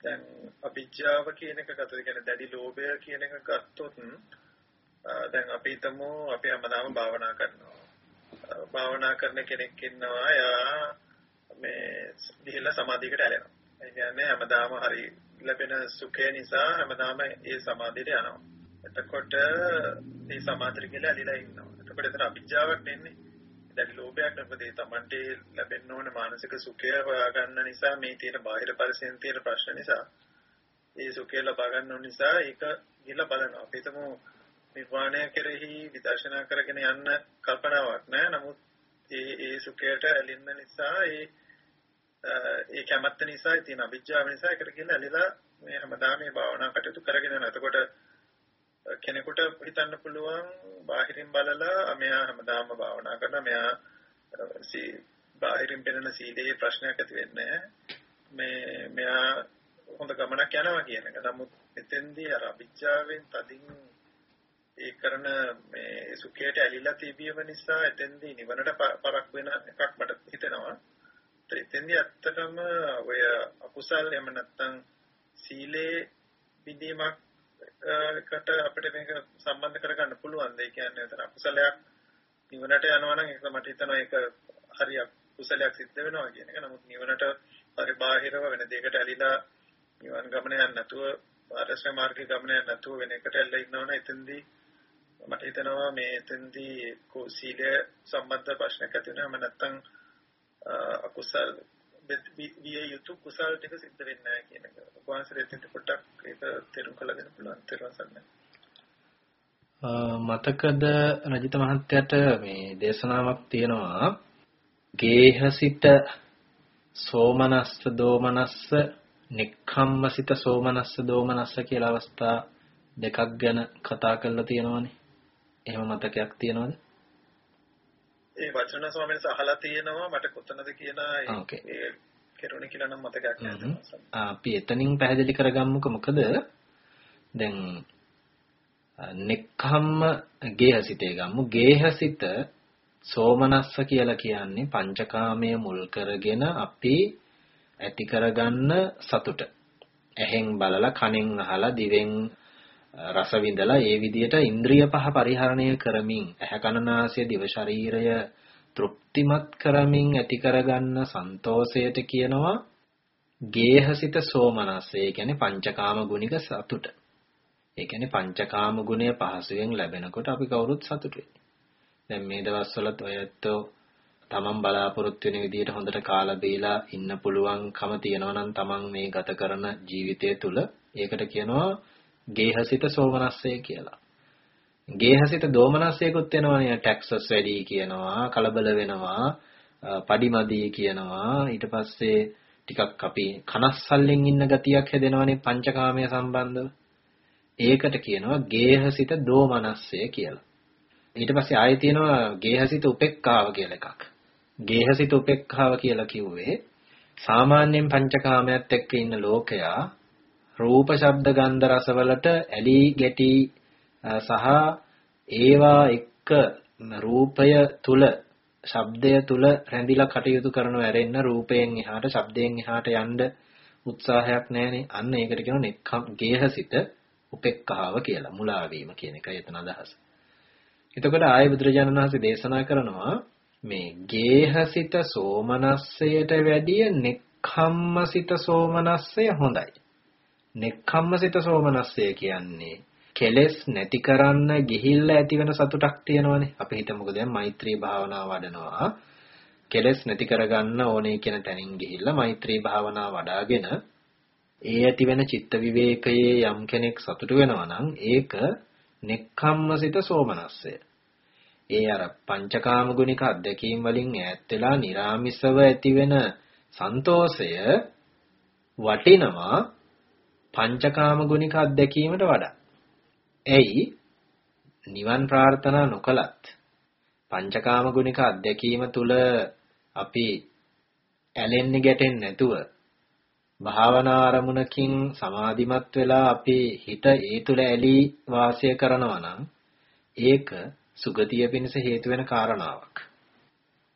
දැන් අවිජ්ජාව කියන එක ගත්තොත් කියන්නේ දැඩි ලෝභය කියන එක ගත්තොත් දැන් අපි හිතමු අපි හැමදාම භාවනා කරනවා. භාවනා කරන කෙනෙක් ඉන්නවා එයා මේ දිහිලා සමාධියකට ඇලෙනවා. ඒ කියන්නේ හැමදාම හරි ලැබෙන සුඛය නිසා හැමදාම ඒ සමාධියට යනවා. එතකොට මේ සමාධිය කියලා ඇලිලා ඉන්නවා. එතකොට එතන අවිජ්ජාවක් නෙන්නේ. දැන් ලෝභයක් නැපදේ Tamante ලැබෙන්න ඕන මානසික සුඛය හොයාගන්න නිසා මේ තියෙන බාහිර පරිසෙන් තියෙන ප්‍රශ්න නිසා ඒ සුඛය ලබා ගන්න නිසා ඒක ගිහලා බලනවා. අපි හිතමු නිර්වාණය කෙරෙහි විදර්ශනා කරගෙන යන්න කල්පනාවක් නැහැ. නමුත් ඒ ඒ සුඛයට ඇලෙන්න නිසා ඒ ඒ කැමැත්ත නිසා තියෙන අවිජ්ජාව නිසා ඒකට කියන ඇලිලා මේ හැමදාම මේ භාවනා කටයුතු කරගෙන යනවා. එතකොට කෙනෙකුට හිතන්න පුළුවන් බාහිරින් බලලා මෙයා හැමදාම භාවනා කරනවා. මෙයා සී බාහිරින් පෙනෙන සීලේ ප්‍රශ්නයක් ඇති වෙන්නේ මේ මෙයා හොඳ ගමනක් යනවා කියන එක. නමුත් එතෙන්දී අර අවිජ්ජාවෙන් තදින් ඒ කරන මේ සුඛයට ඇලිලා තිබීම නිසා එතෙන්දී නිවනට පරක් වෙන එකක් මට හිතෙනවා. එතෙන්දී ඇත්තටම ඔය අකුසල් එහෙම නැත්නම් සීලේ විදීමක් එකට අපිට මේක සම්බන්ධ කරගන්න පුළුවන්. ඒ කියන්නේ එතන අකුසලයක් නිවනට යනවා නම් ඒක මට හිතෙනවා ඒක හරි කුසලයක් සිද්ධ වෙනවා කියන එක. නමුත් නිවනට පරිබාහිරව වෙන දෙයකට ඇලිලා නිවන් ගමන යන්නේ නැතුව ආර්ය මාර්ගයේ ගමන යන්නේ නැතුව වෙන එකට ඇල්ල ඉන්නවනේ එතෙන්දී මට හිතෙනවා මේ එතෙන්දී සීලය සම්බන්ධ ප්‍රශ්නයක් ඇති වෙනවා නැත්නම් අකුසල් විය යුතු කුසල් ටික සිද්ධ වෙන්නේ නැහැ කියන එක. වහන්සේ දෙන්න පොඩ්ඩක් ඒක තේරුම් කරලා දෙන්න පුළුවන් තේරුම් මතකද රජිත මහත්තයාට මේ දේශනාවක් තියෙනවා ගේහසිත සෝමනස්ස දෝමනස්ස නික්ඛම්මසිත සෝමනස්ස දෝමනස්ස කියලා අවස්ථා දෙකක් ගැන කතා කරලා තියෙනවානේ. එහෙම මතකයක් තියෙනවද? ඒ වචන ස්වාමීන් වහන්සේ අහලා තියෙනවා මට කොතනද කියන ඒ කෙරුණේ කියලා නම් මතකයක් නැහැ. අපි එතනින් පැහැදිලි කරගමුකෝ. මොකද? දැන් නෙක්ඛම්ම ගේහසිතේ ගම්මු ගේහසිත සෝමනස්ස කියලා කියන්නේ පංචකාමයේ මුල් කරගෙන අපි ඇති කරගන්න සතුට. ඇහෙන් බලලා කනෙන් අහලා දිවෙන් රස විඳලා ඒ විදිහට ඉන්ද්‍රිය පහ පරිහරණය කරමින් ඇහැ කන නාසය දිව ශරීරය තෘප්තිමත් කරමින් ඇති කරගන්න සන්තෝෂයට කියනවා ගේහසිත සෝමනස්ස. ඒ කියන්නේ පංචකාම ගුණික සතුට. ඒ කියන්නේ පංචකාම ගුණය පහසුවෙන් ලැබෙනකොට අපි කවුරුත් සතුටුයි. දැන් මේ දවස්වලත් ඔයත්ෝ තමන් බලාපොරොත්තු වෙන විදිහට හොඳට කාලා බීලා ඉන්න පුළුවන්කම තියෙනවා නම් තමන් මේ ගත කරන ජීවිතය තුළ ඒකට කියනවා ගේහසිත සෝමනස්සය කියලා. ගේහසිත දෝමනස්සයකුත් වෙනවනේ ටැක්සස් වැඩි කියනවා කලබල වෙනවා පඩිමදි කියනවා. ඊට පස්සේ ටිකක් අපි කනස්සල්ලෙන් ඉන්න ගතියක් හැදෙනවනේ පංචකාමය සම්බන්ධව. ඒකට කියනවා ගේහසිත දෝමනස්සය කියලා. ඊට පස්සේ ආයෙ තියෙනවා ගේහසිත උපෙක්ඛාව කියලා එකක්. ගේහසිත උපේක්ඛාව කියලා කිව්වේ සාමාන්‍යයෙන් පංචකාමයට එක්ක ඉන්න ලෝකයා රූප ශබ්ද ගන්ධ රස වලට ඇලී ගැටි සහ ඒවා එක්ක රූපය තුල ශබ්දය තුල රැඳිලා කටයුතු කරනව ඇරෙන්න රූපයෙන් එහාට ශබ්දයෙන් එහාට යන්න උත්සාහයක් නැහැනේ අන්න ඒකට කියනවා නෙක්ඛම් ගේහසිත උපේක්ඛාව කියලා මුලා වීම කියන එකයි එතන අදහස. එතකොට ආයේ බුදුරජාණන් වහන්සේ දේශනා කරනවා මේ ගේහසිත සෝමනස්සයට වැඩිය නෙක්ඛම්මසිත සෝමනස්සය හොඳයි. නෙක්ඛම්මසිත සෝමනස්සය කියන්නේ කෙලෙස් නැති කරන්න ගිහිල්ලා ඇතිවෙන සතුටක් තියෙනවනේ. අපි හිතමුකෝ දැන් මෛත්‍රී භාවනාව වඩනවා. කෙලෙස් නැති කරගන්න ඕනේ කියන තැනින් ගිහිල්ලා මෛත්‍රී භාවනාව වඩාගෙන ඒ ඇතිවෙන චිත්ත විවේකයේ යම් කෙනෙක් සතුට වෙනවා නම් ඒක නෙක්ඛම්මසිත සෝමනස්සය. ඒ අර පංචකාම ගුණික අධ්‍යක්ීම් වලින් ඈත් වෙලා निराமிසව ඇතිවෙන සන්තෝෂය වටිනවා පංචකාම ගුණික අධ්‍යක්ීමට වඩා. එයි නිවන් ප්‍රාර්ථනා නොකලත් පංචකාම ගුණික අධ්‍යක්ීම තුල අපි ඇලෙන්නේ ගැටෙන්නේ නැතුව භාවනා අරමුණකින් සමාධිමත් වෙලා අපි හිත ඒ තුල ඇලී වාසය කරනවා නම් ඒක සුගතිය පිණිස හේතු වෙන කාරණාවක්.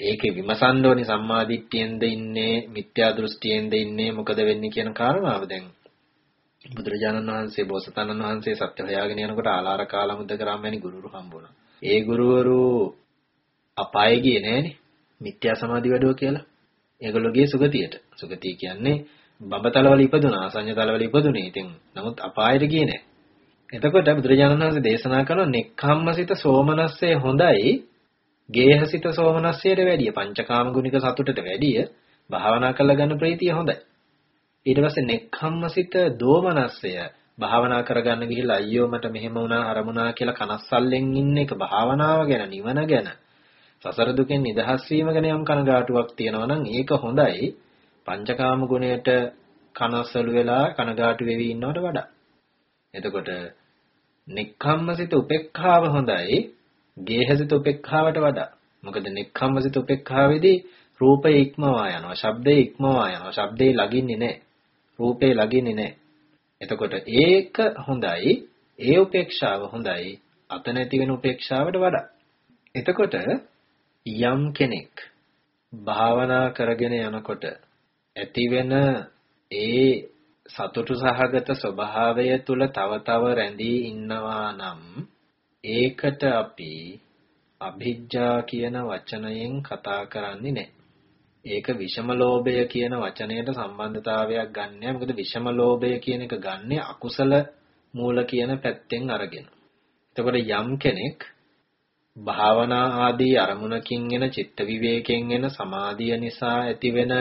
ඒකේ විමසන්න ඕනි සම්මාදිට්ඨියෙන්ද ඉන්නේ මිත්‍යා දෘෂ්ටියෙන්ද ඉන්නේ මොකද වෙන්නේ කියන කාරණාව දැන් බුදුරජාණන් වහන්සේ බෝසතාණන් වහන්සේ සත්‍ය හොයාගෙන යනකොට ආලාර කාලමුද්දක රාමයනි ගුරුවරු හම්බුණා. ඒ ගුරුවරු අපායේ ගියේ නෑනේ. මිත්‍යා සමාධි වැඩුව කියලා. ඒගොල්ලෝ ගියේ සුගතියට. සුගතිය කියන්නේ බඹතලවල ඉපදුනා, අසඤ්ඤ තලවල ඉපදුනේ. ඉතින් නමුත් අපායට ගියේ නෑ. එතකොට බුදුරජාණන් වහන්සේ දේශනා කරන නෙක්ඛම්මසිත සෝමනස්සේ හොඳයි ගේහසිත සෝමනස්සයට වැඩිය පංචකාම ගුණික සතුටට වැඩිය භාවනා කරලා ගන්න ප්‍රීතිය හොඳයි ඊට පස්සේ නෙක්ඛම්මසිත දෝමනස්සය භාවනා කරගන්න ගිහිල්ලා අයියෝ මට මෙහෙම වුණා අරමුණා කියලා කනස්සල්ලෙන් ඉන්න එක භාවනාව ගැන නිවන ගැන සසර දුකෙන් නිදහස් වීම ගැන යම් කනගාටුවක් තියෙනවා නම් ඒක හොඳයි පංචකාම ගුණයට කනස්සලු වෙලා කනගාටු වෙවි ඉන්නවට වඩා එතකොට නික්ඛම්මසිත උපේක්ඛාව හොඳයි ගේහසිත උපේක්ඛාවට වඩා. මොකද නික්ඛම්මසිත උපේක්ඛාවේදී රූපේ ඉක්මවා යනවා, ශබ්දේ ඉක්මවා යනවා. ශබ්දේ ලගින්නේ නැහැ. රූපේ ලගින්නේ නැහැ. එතකොට ඒක හොඳයි, ඒ උපේක්ෂාව හොඳයි, අත නැති වෙන උපේක්ෂාවට වඩා. එතකොට යම් කෙනෙක් භාවනා කරගෙන යනකොට ඇතිවෙන ඒ සතුටු සහගත ස්වභාවය තුල තව තව රැඳී ඉන්නවා නම් ඒකට අපි අභිජ්ජා කියන වචනයෙන් කතා කරන්නේ නැහැ. ඒක විෂම ලෝභය කියන වචනයට සම්බන්ධතාවයක් ගන්නෑ. මොකද විෂම ලෝභය කියන එක ගන්නේ අකුසල මූල කියන පැත්තෙන් අරගෙන. එතකොට යම් කෙනෙක් භාවනා ආදී අරමුණකින් එන චිත්ත විවේකයෙන් එන සමාධිය නිසා ඇතිවෙන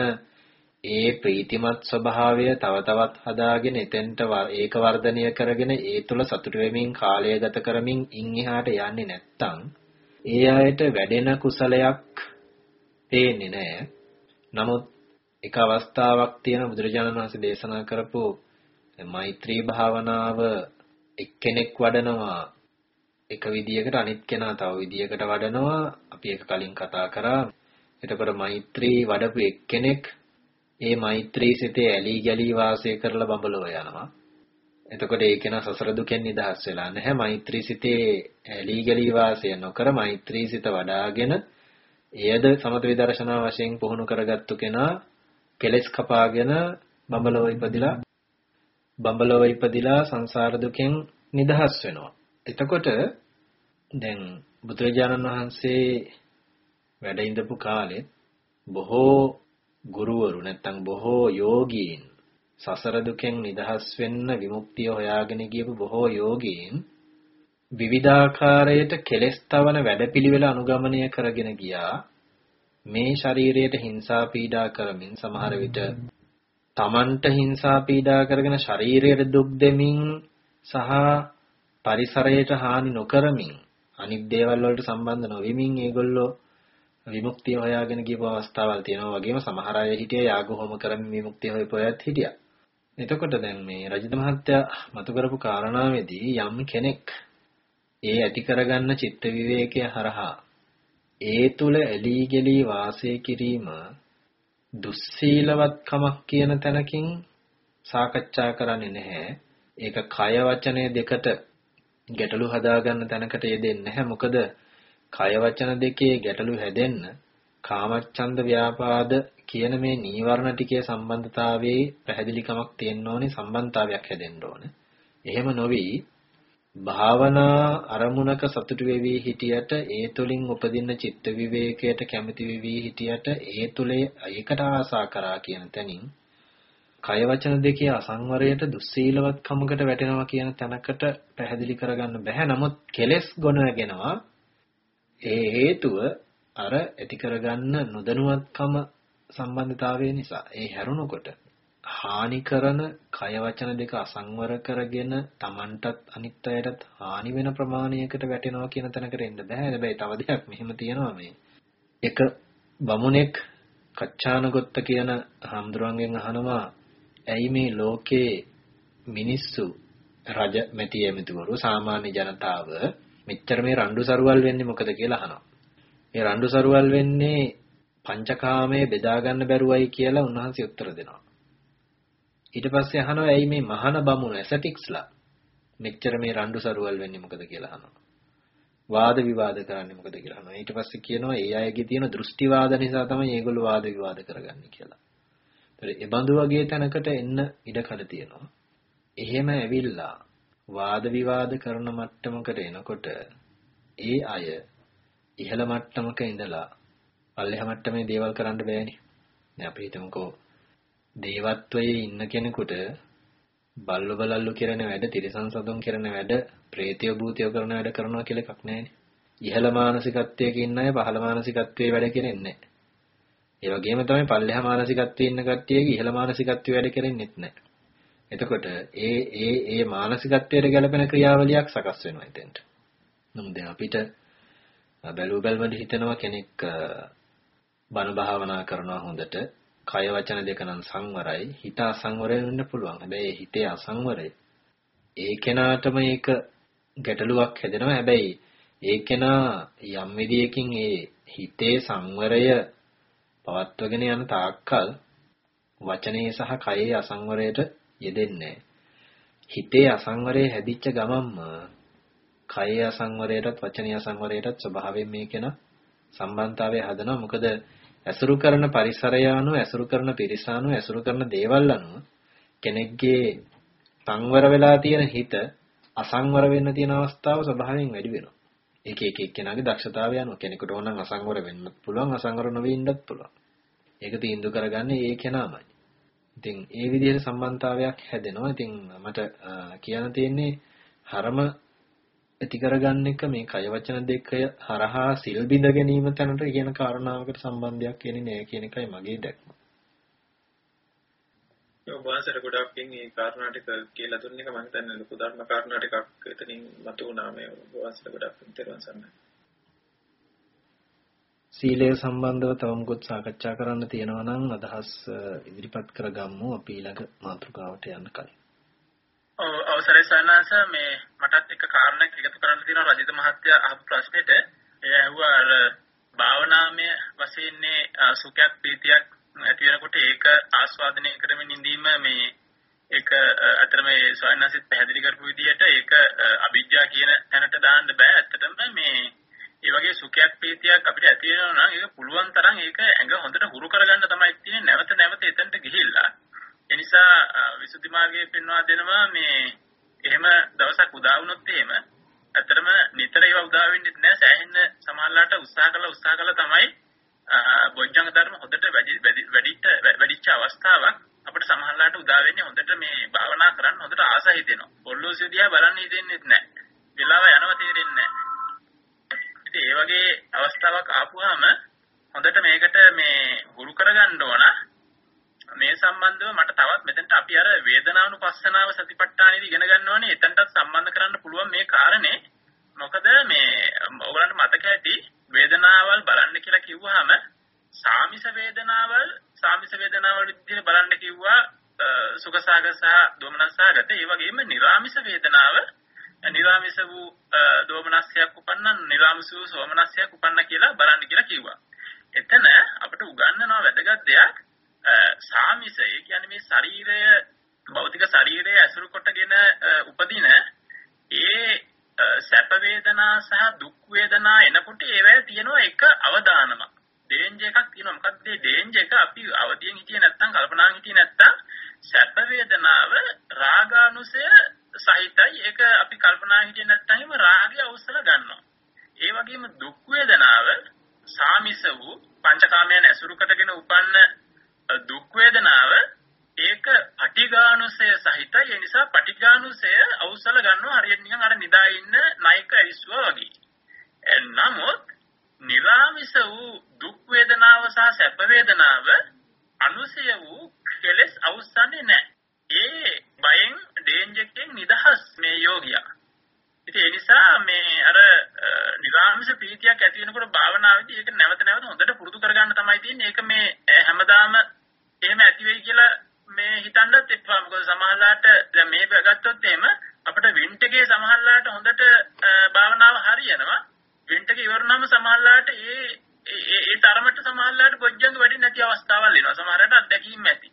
ඒ ප්‍රීතිමත් ස්වභාවය තව තවත් හදාගෙන එතෙන්ට ඒක වර්ධනය කරගෙන ඒ තුල සතුට වෙමින් කාලය ගත කරමින් ඉන් එහාට යන්නේ නැත්තම් ඒ අයට වැඩෙන කුසලයක් පේන්නේ නැහැ. නමුත් එක අවස්ථාවක් තියෙන බුදුරජාණන් වහන්සේ දේශනා කරපු මෛත්‍රී භාවනාව එක්කෙනෙක් වඩනවා. එක විදියකට අනිත් කෙනා තව විදියකට වඩනවා. අපි ඒක කලින් කතා කරා. එතකොට මෛත්‍රී වඩපු එක්කෙනෙක් ඒ මෛත්‍රී සිතේ ඇලී ගැලී වාසය කරලා බඹලව යනවා. එතකොට ඒ කෙනා සසර දුකෙන් නිදහස් වෙලා නැහැ. මෛත්‍රී සිතේ ඇලී ගැලී වාසය නොකර මෛත්‍රී සිත වඩාගෙන එයද සමත විදර්ශනා වශයෙන් පුහුණු කරගත්තු කෙනා කෙලෙස් කපාගෙන බඹලව ඉපදිලා බඹලව ඉපදිලා සංසාර දුකෙන් නිදහස් වෙනවා. එතකොට දැන් බුදුරජාණන් වහන්සේ වැඩ ඉඳපු කාලෙත් බොහෝ ගුරුවරු නැත්තම් බොහෝ යෝගීන් සසර දුකෙන් නිදහස් වෙන්න විමුක්තිය හොයාගෙන ගියපු බොහෝ යෝගීන් විවිධාකාරයට කෙලස් තවන වැඩපිළිවෙල අනුගමනය කරගෙන ගියා මේ ශරීරයට හිංසා පීඩා කරමින් සමහර විට තමන්ට හිංසා පීඩා කරගෙන ශරීරයට දුක් දෙමින් සහ පරිසරයට හානි නොකරමින් අනිත් දේවල් වලට සම්බන්ධ නොවෙමින් ඒගොල්ලෝ විමුක්තිය හොයාගෙන ගියපු අවස්ථාවල් තියෙනවා වගේම සමහර අය හිටියේ යාග හෝම කරමින් විමුක්තිය හොයපු අයත් හිටියා. එතකොට දැන් මේ රජිත මහත්තයා මතු කරපු කාරණාවේදී යම් කෙනෙක් ඒ ඇති කරගන්න චිත්ත විවේකය හරහා ඒ තුල ඇලී ගලී වාසය කිරීම දුස්සීලවත්කමක් කියන තැනකින් සාකච්ඡා කරන්නේ නැහැ. ඒක කය වචනය දෙකට ගැටලු හදාගන්න තැනකට යෙදෙන්නේ නැහැ. මොකද කය වචන දෙකේ ගැටලු හැදෙන්න කාමච්ඡන්ද ව්‍යාපාද කියන මේ නීවරණ ටිකේ සම්බන්ධතාවයේ පැහැදිලිකමක් තියෙන්න ඕනේ සම්බන්ධතාවයක් හැදෙන්න ඕනේ. එහෙම නොවි භාවනා අරමුණක සතුටු වෙවි හිටියට ඒ තුලින් උපදින්න චිත්ත විවේකයට කැමති වෙවි හිටියට ඒ තුලේ ඒකට ආසා කරා කියන තැනින් කය වචන දෙකේ අසංවරයට දුස්සීලවත් කමකට වැටෙනවා කියන තැනකට පැහැදිලි කරගන්න බෑ නමුත් කෙලස් ගොනගෙනවා. ඒ හේතුව අර ඇති කරගන්න නොදැනුවත්කම සම්බන්ධතාවය නිසා. ඒ හැරුණකොට හානි කරන කය වචන දෙක අසංවර කරගෙන Tamanටත් අනිත් අයටත් හානි වෙන ප්‍රමාණයකට වැටෙනවා කියන තැනකට එන්න බෑ. හැබැයි තව දෙයක් මෙහෙම තියෙනවා මේ. එක බමුණෙක් කච්චානගොත්ත කියන හාමුදුරන්ගෙන් අහනවා ඇයි මේ ලෝකේ මිනිස්සු රජ මැති ඇමතිවරු සාමාන්‍ය ජනතාව මෙච්චර මේ රණ්ඩු සරුවල් වෙන්නේ මොකද කියලා අහනවා. ඒ රණ්ඩු සරුවල් වෙන්නේ පංචකාමයේ බෙදා ගන්න බැරුවයි කියලා උන්වහන්සේ උත්තර දෙනවා. ඊට පස්සේ අහනවා ඇයි මේ මහාන බමුණු ඇසටික්ස්ලා මෙච්චර මේ රණ්ඩු සරුවල් වෙන්නේ මොකද කියලා අහනවා. වාද විවාද කරන්නේ මොකද කියලා අහනවා. ඊට පස්සේ කියනවා ඒ අයගේ තියෙන දෘෂ්ටිවාද නිසා තමයි මේගොල්ලෝ වාද විවාද කරගන්නේ කියලා. ඒතර ඒ බඳු වගේ තැනකට එන්න ඉඩකඩ තියෙනවා. එහෙම ඇවිල්ලා වාද විවාද කරන මට්ටමකට එනකොට ඒ අය ඉහළ මට්ටමක ඉඳලා පල්ලෙහා මට්ටමේ දේවල් කරන්න බෑනේ. දැන් අපි හිතමුකෝ දේවත්වයේ ඉන්න කෙනෙකුට බල්ලු බලල්ලු කරන වැඩ, තිරිසන් සතුන් කරන වැඩ, ප්‍රේතය භූතය කරන වැඩ කරනවා කියලා එකක් නැහැනේ. ඉහළ මානසිකත්වයක ඉන්න අය පහළ මානසිකත්වයේ වැඩ කරන්නේ නැහැ. ඒ වගේම තමයි පල්ලෙහා මානසිකත්වයේ ඉන්න කට්ටියගේ ඉහළ මානසිකත්වයේ වැඩ කරන්නේත් නැහැ. එතකොට ඒ ඒ ඒ මානසිකත්වයට ගැලපෙන ක්‍රියාවලියක් සකස් වෙනවා එතෙන්ට. නමුත් දැන් අපිට බැලු බැලමද හිතනවා කෙනෙක් බණ භාවනා කරනවා හොඳට කය වචන දෙක නම් සංවරයි හිත අසංවර වෙන්න පුළුවන්. හැබැයි හිතේ අසංවරය ඒ කෙනාටම ඒක ගැටලුවක් හැදෙනවා. හැබැයි ඒ කෙනා යම් විදියකින් ඒ හිතේ සංවරය පවත්වගෙන යන තාක්කල් වචනේ සහ කයේ අසංවරයට යෙදෙන්නේ හිතේ අසංවරය හැදිච්ච ගමන්ම කයේ අසංවරයටත් වචනේ අසංවරයටත් ස්වභාවයෙන් මේකේන සම්බන්ධතාවය හදනවා මොකද ඇසුරු කරන පරිසරය අනුව ඇසුරු කරන පිරිස අනුව ඇසුරු කරන දේවල් අනුව කෙනෙක්ගේ සංවර වෙලා තියෙන හිත අසංවර වෙන්න තියෙන අවස්ථාව ස්වභාවයෙන් වැඩි වෙනවා. ඒක එක එක්කෙනාගේ දක්ෂතාවය අනුව කෙනෙකුට ඕනනම් අසංවර වෙන්නත් පුළුවන් අසංවර නොවෙ ඉන්නත් පුළුවන්. ඒක තීන්දුව කරගන්නේ ඒ කෙනාමයි. ඉතින් ඒ විදිහට සම්බන්ධතාවයක් හැදෙනවා. ඉතින් මට කියන්න තියෙන්නේ හරම ඇති කරගන්න එක මේ කය වචන දෙකය හරහා සිල් බිඳ ගැනීම තැනට කියන කාරණාවකට සම්බන්ධයක් කියන්නේ නෑ කියන එකයි මගේ දැක්ම. ඔබ වහන්සේට ගොඩක් පින් මේ කාරණා ටික කියලා දුන්න එක මම හිතන්නේ ලොකු ධර්ම කාරණා ටිකක් එතනින් මතුවුණා මේ ඔබ වහන්සේට ගොඩක් තේරුම් ගන්න. සීලය සම්බන්ධව තව මොකොත් සාකච්ඡා කරන්න තියෙනවා නම් අදහස් ඉදිරිපත් කරගමු අපි ඊළඟ මාතෘකාවට යන්න කලින්. ඔව් අවසරයි සන්නස මේ මටත් එක කාරණයක් එකතු කරන්න තියෙනවා රජිත මහත්තයා අහපු ප්‍රශ්නෙට. ඒ ඇහුවා අර භාවනාමය වශයෙන්නේ සුඛයක් ප්‍රීතියක් ඇති වෙනකොට ඒක ආස්වාදනය කරමින් ඉඳීම මේ ඒක අතර මේ ස්වයන්සිත පැහැදිලි කරපු විදිහට ඒක අවිජ්ජා කියන තැනට දාන්න බෑ. ඇත්තටම මේ ඒ වගේ සුඛයක් ප්‍රීතියක් අපිට ඇති වෙනවා නම් ඒක පුළුවන් තරම් ඒක ඇඟ හොඳට හුරු කරගන්න තමයි තියෙන්නේ නැවත නැවත එතනට ගිහිල්ලා. ඒ නිසා විසුද්ධි මාර්ගයේ පෙන්වා දෙනවා මේ එහෙම දවසක් උදා වුණොත් එහෙම ඇත්තටම නිතර ඒවා උදා වෙන්නේ නැහැ සෑහෙන සමහරලාට උත්සාහ කළා උත්සාහ කළා තමයි බොජ්ජංග ධර්ම හොඳට වැඩිට වැඩිච්ච අවස්ථාවක් අපිට සමහරලාට උදා වෙන්නේ හොඳට මේ භාවනා කරන්න හොඳට ආස හිතෙනවා. පොල්ලෝසිය දිහා බලන්න හිතෙන්නේ නැහැ. වෙලාව යනවා තේරෙන්නේ නැහැ. ඉතින් ඒ වගේ අවස්ථාවක් ආපුවාම හොඳට මේකට මේ ගුරු කරගන්න ඕන. මේ සම්බන්ධව මට තවත් මෙතනට අපි අර වේදනානුපස්සනාව සතිපට්ඨානෙදි ඉගෙන ගන්න ඕනේ. එතනටත් සම්බන්ධ කරන්න පුළුවන් මේ කාරණේ. මොකද මේ ඔයගලන්ට මතක ඇති වේදනාවල් බලන්න කියලා කිව්වහම සාමිස වේදනාවල් සාමිස වේදනාවල් විදිහට බලන්න කිව්වා සුඛසාගත සහ දෝමනසාගත. ඒ වගේම නිර්ාමිස වේදනාව නිරාමිස වූ දෝමනස්යක් උපන්න නිරාමිස වූ සෝමනස්යක් උපන්න කියලා බලන්න කියලා කිව්වා. එතන අපිට උගන්වනවා වැදගත් දෙයක් සාමිස ඒ කියන්නේ මේ ශරීරය භෞතික ශරීරය ඇසුරු කොටගෙන උපදින ඒ සැප වේදනා සහ දුක් වේදනා එනකොට ඒවැය තියෙනවා එක අවදානමක්. ඩේන්ජර් එකක් තියෙනවා. මොකක්ද මේ ඩේන්ජර් එක අපි අවදියෙන් හිටියේ නැත්නම් කල්පනාන් හිටියේ නැත්නම් සැප වේදනාව රාගානුසය සහිතයි ඒක අපි කල්පනා හිටියේ නැත්නම් රාගය අවසල ගන්නවා. ඒ වගේම දුක් වේදනාව සාමිස වූ පංචකාමයන් ඇසුරු කොටගෙන උපන්න දුක් වේදනාව ඒක පටිඝානුසය සහිතයි. ඒ නිසා පටිඝානුසය අවසල ගන්නවා හරියට නිකන් අර නිදා ඉන්න නයික ඇවිස්සුවා වගේ. නමුත් නිරාමිස වූ දුක් වේදනාව සහ සැප වේදනාව අනුසය වූ කෙලස් අවසන්නේ නැහැ. ඒ බයෙන් ඩේන්ජර් එකෙන් නිදහස් මේ යෝගියා. ඉතින් ඒ නිසා මේ අර නිරාමිස ප්‍රීතියක් ඇති වෙනකොට භාවනාවේදී ඒක නැවත නැවත හොඳට පුරුදු කරගන්න තමයි තියෙන්නේ. ඒක මේ හැමදාම එහෙම ඇති වෙයි කියලා මේ හිතන්නත් එපා. මොකද සමහරලාට දැන් මේ ගත්තොත් එහෙම අපිට වින්ට් එකේ සමහරලාට හොඳට භාවනාව හරියනවා. වින්ට් එක ඉවරනම සමහරලාට ඒ ඒ ඒ තරමට සමහරලාට ගොජ්ජංග වැඩි නැති අවස්ථාවල් එනවා. සමහරලාට අත්දැකීම් ඇති.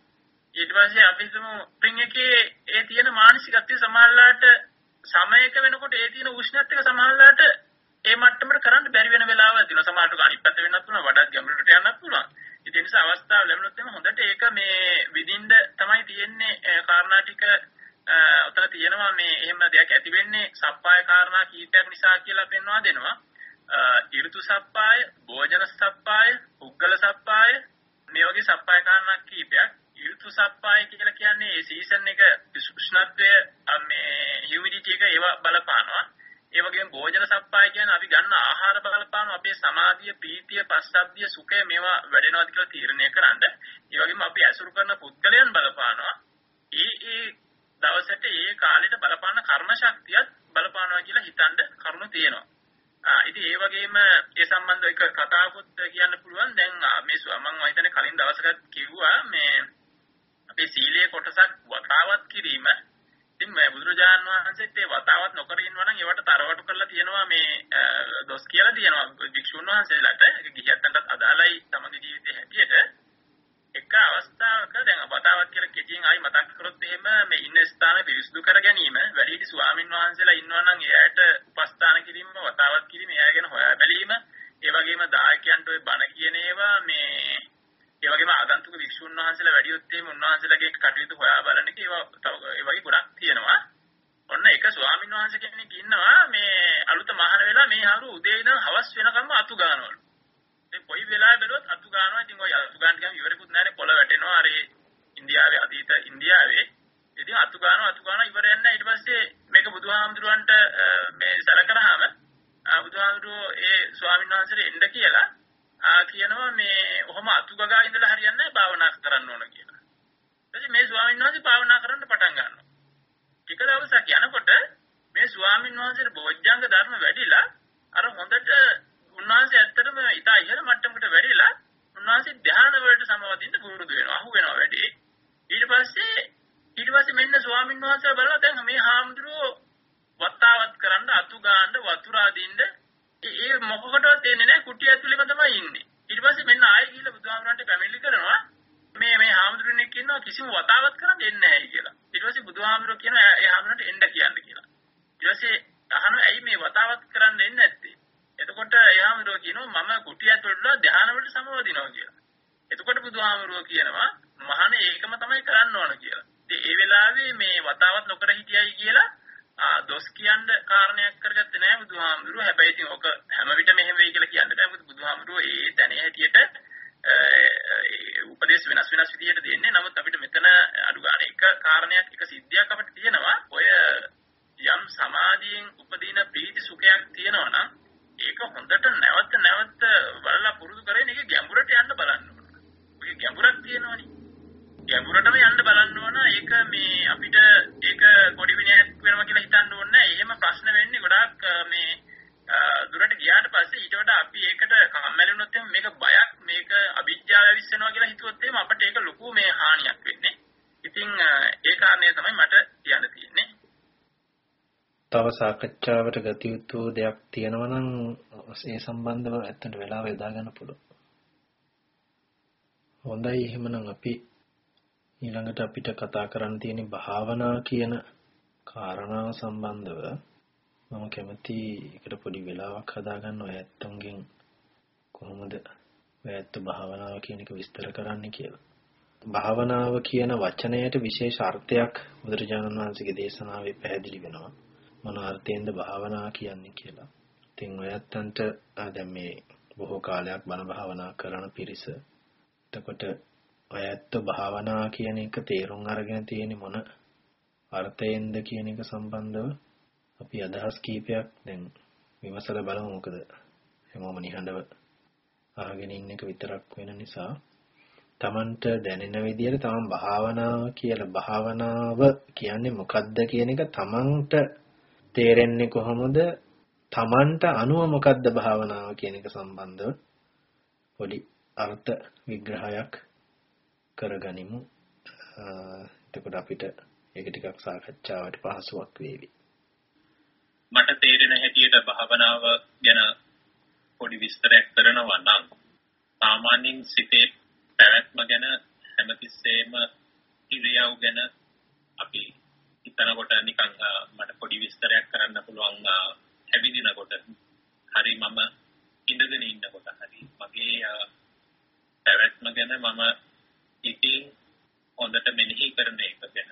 ඊට පස්සේ අපි හිතමු ස්ප්‍රින්ග් එකේ ඒ තියෙන මානසිකත්වය සමහරලාට සමයක වෙනකොට ඒ තියෙන උෂ්ණත්වය සමහරලාට ඒ මට්ටමට කරන්න බැරි වෙන වෙලාවල් තියෙනවා. සමහරට අනිත් පැත්ත වෙන්නත් පුළුවන්. වඩාත් ගැඹුරට යන්නත් පුළුවන්. ඉතින් ඒ නිසා අවස්ථාව ලැබුණොත් එම හොඳට ඒක මේ විදින්න තමයි තියෙන්නේ කාරණා ටික උතන තියෙනවා මේ එහෙම දෙයක් ඇති වෙන්නේ සප්පාය කාරණා කීපයක් නිසා කියලා පෙන්වා දෙනවා. ඍතු සප්පාය, භෝජන සප්පාය, උග්ගල සප්පාය මේ වගේ සප්පාය කාරණා කීපයක් ඍතු සප්පාය කියලා කියන්නේ ඒ සීසන් එක උෂ්ණත්වය මේ හියුමිඩිටි එක ඒවා බලපානවා. ඒ වගේම භෝජන සප්පාය කියන්නේ අපි ගන්න ආහාර බලපානවා අපේ සමාධිය, ප්‍රීතිය, පස්සද්ධිය, සුඛය මේවා වැඩෙනවද කියලා තීරණය කරන්න. ඒ වගේම අපි ඇසුරු කරන පුද්ගලයන් බලපානවා. ඒ ඒ දවසට ඒ කාලෙට බලපාන කර්ම ශක්තියත් බලපානවා කියලා හිතන්න කරුණු තියෙනවා. ආ ඉතින් ඒ වගේම ඒ සම්බන්ධව එක කතාවකුත් කියන්න පුළුවන්. දැන් මේ මම හිතන්නේ කලින් දවසක කිව්වා මේ අපේ සීලයේ කොටසක් වතාවත් කිරීම ඉතින් මේ බුදුරජාන් වහන්සේත් ඒ වතාවත් නොකර ඉන්නවා නම් ඒවට තරවටු කරලා තියෙනවා මේ දොස් කියලා තියෙනවා. භික්ෂුන් වහන්සේලාට ඒක ගිහියන්ටත් අදාළයි තමගේ ජීවිතේ හැටියට. එක අවස්ථාවක දැන් වතාවත් කියලා කෙටියෙන් ආයි මතක් කරොත් එහෙම මේ ඉන්න ස්ථාන පිරිසිදු කර ගැනීම වැඩිහිටි ස්වාමින් වහන්සේලා ඉන්නවා නම් එයාට උපස්ථාන කිරීම වතාවත් කිරීම එයා ගැන හොයා බැලීම ඒ වගේම දායකයන්ට ওই බණ කියන ඒවා මේ ඒ වගේම ආගන්තුක වික්ෂුන් වහන්සේලා වැඩියොත් එහෙම උන්වහන්සේලාගේ කටයුතු හොයා බලන එක ඒවා තව ඒ වගේ ගොඩක් තියෙනවා. ඔන්න එක ස්වාමීන් වහන්සේ කෙනෙක් ඉන්නවා මේ අලුත මහාන වෙලා මේ හරු උදේ ඉඳන් හවස් වෙනකම්ම අතු ගන්නවලු. මේ කොයි වෙලාවෙ බැලුවත් අතු ගන්නවා. ඉතින් ඔය අතු ගන්න ගියාම ඉවරෙකුත් නැහැ පොළ වැටෙනවා. අර ඉන්දියාවේ අතීත ඉන්දියාවේ ඉතින් අතු ගන්නවා අතු ගන්නවා ඉවරයක් නැහැ. ඊට පස්සේ මේක බුදුහාමුදුරුවන්ට මේ සැලකනහම බුදුහාමුදුරුවෝ ඒ ස්වාමීන් වහන්සේට එන්න කියලා කියනවා මේ ඔහොම අතු ගගා ඉඳලා හරියන්නේ නැහැ භාවනා කරන්න ඕන කියලා. ඊට මේ ස්වාමීන් වහන්සේ භාවනා කරන්න පටන් ගන්නවා. ටික දවසක් යනකොට මේ ස්වාමීන් වහන්සේට බොජ්ජංග ධර්ම වැඩිලා අර හොඳට උන්වහන්සේ ඇත්තටම ඉතා ඉහළ මට්ටමකට වැඩිලා උන්වහන්සේ ධ්‍යාන වලට සමවදින්න පුරුදු වෙනවා. අහු වෙනවා වැඩි. ඊට පස්සේ ඊට පස්සේ මෙන්න ස්වාමීන් වහන්සේ බලලා දැන් මේ හාමුදුරුවෝ වත්තාවත් කරන්න අතු ගන්න වතුර අදින්න ඒ මොකකටවත් දෙන්නේ නැහැ කුටි ඇතුළේම තමයි ඉන්නේ. ඊට පස්සේ මෙන්න ආයෙ ගිහලා බුදුහාමරන්ට පැමිණිලි කරනවා. මේ මේ හාමුදුරනේ කියනවා කිසිම වතාවක් කරන්න දෙන්නේ නැහැ කියලා. ඊට පස්සේ බුදුහාමරෝ කියනවා ඒ හාමුදුරන්ට එන්න කියන්න කියලා. ඊට පස්සේ අහනවා ඇයි මේ වතාවක් කරන්න දෙන්නේ නැත්තේ? එතකොට ඒ හාමුදුරෝ කියනවා මම කුටි ඇතුළේ ධානය වලට සමවදිනවා කියලා. එතකොට බුදුහාමරෝ කියනවා මහානේ ඒකම තමයි කරන්න ඕන කියලා. ඉතින් ඒ වෙලාවේ මේ වතාවත් නොකර හිටියයි කියලා දොස් කියන්න කාරණයක් කරගත්තේ නෑ බුදුහාමුදුරුව. හැබැයි ඉතින් ඔක හැම විටම එහෙම වෙයි කියලා කියන්න බෑ. මොකද බුදුහාමුදුරුව ඒ තැනේ හැටියට උපදේශ වෙනස් වෙනස් විදිහට දෙන්නේ. නමුත් අපිට මෙතන අඩු ගන්න එක කාරණයක් එක සිද්ධියක් අපිට තියෙනවා. ඔය යම් සමාධියෙන් උපදින ප්‍රීති සුඛයක් තියෙනවා නම් ඒක හොඳට නැවත නැවත බලලා පුරුදු කරගෙන ඒක ගැඹුරට යන්න බලන්න ඕන. ඔය ගැඹුරක් තියෙනවනේ. ගැඹුරටම යන්න බලන්න ඕන. ඒක මේ අපිට ඒක කොඩි විනයක් වෙනවා කියලා හිතන්න ඕනේ නැහැ. එහෙම ප්‍රශ්න වෙන්නේ ගොඩාක් මේ දුරට ගියාට පස්සේ ඊට වඩා අපි ඒකට කම්මැලි වුණොත් එහෙනම් මේක බයක් මේක අවිජ්ජාව ඇවිස්සෙනවා කියලා හිතුවොත් එහෙනම් අපිට ඒක ලොකු මේ හානියක් වෙන්නේ. ඉතින් ඒ කාරණේ තමයි මට කියන්න තියෙන්නේ. තව සාකච්ඡාවට ගත යුතු දෙයක් තියෙනවා නම් ඒ සම්බන්ධව ඇත්තට වෙලාව යොදා ගන්න පුළුවන්. හොඳයි එහෙමනම් අපි ඊළඟට අපිට කතා කරන්න තියෙන භාවනා කියන කාරණාව සම්බන්ධව මම කැමති එකට පොඩි වෙලාවක් හදාගන්න ඔය ඇත්තන්ගෙන් කොහොමද ඔය ඇත්ත භාවනාව කියන එක විස්තර කරන්න කියලා. භාවනාව කියන වචනයට විශේෂ අර්ථයක් බුදුරජාණන් වහන්සේගේ දේශනාවේ පැහැදිලි වෙනවා. මොන අර්ථයෙන්ද භාවනා කියන්නේ කියලා. ඉතින් ඔය ඇත්තන්ට දැන් මේ බොහෝ කාලයක් බණ භාවනා කරන පිරිස එතකොට ඔය ඇත්ත භාවනා කියන එක තේරුම් අරගෙන තියෙන මොන අර්ථයෙන්ද කියන එක සම්බන්ධව අපි අදහස් කීපයක් දැන් විමසලා බලමු. මොකද හැමෝම නිහඬව අහගෙන ඉන්න එක විතරක් වෙන නිසා Tamanට දැනෙන විදිහට තමන් භාවනාව කියලා භාවනාව කියන්නේ මොකද්ද කියන එක තමන්ට තේරෙන්නේ කොහොමද? තමන්ට අනුව මොකද්ද භාවනාව කියන එක සම්බන්ධව පොඩි අර්ථ විග්‍රහයක් කරගනිමු. එතකොට අපිට ඒක ටිකක් සාකච්ඡාවට පහසුවක් වේවි. මට තේරෙන හැටියට භාවනාව ගැන පොඩි විස්තරයක් කරනවා නම් සාමාන්‍යයෙන් සිතේ පැවැත්ම ගැන හැමතිස්සෙම ඉරියව් ගැන අපි හිතනකොට නිකන් මට පොඩි විස්තරයක් කරන්න පුළුවන් ඇවිදිනකොට හරි මම ඉඳගෙන ඉන්නකොට හරි මගේ පැවැත්ම ගැන මම ඉතින් හොඳට මෙනෙහි කරන එක ගැන.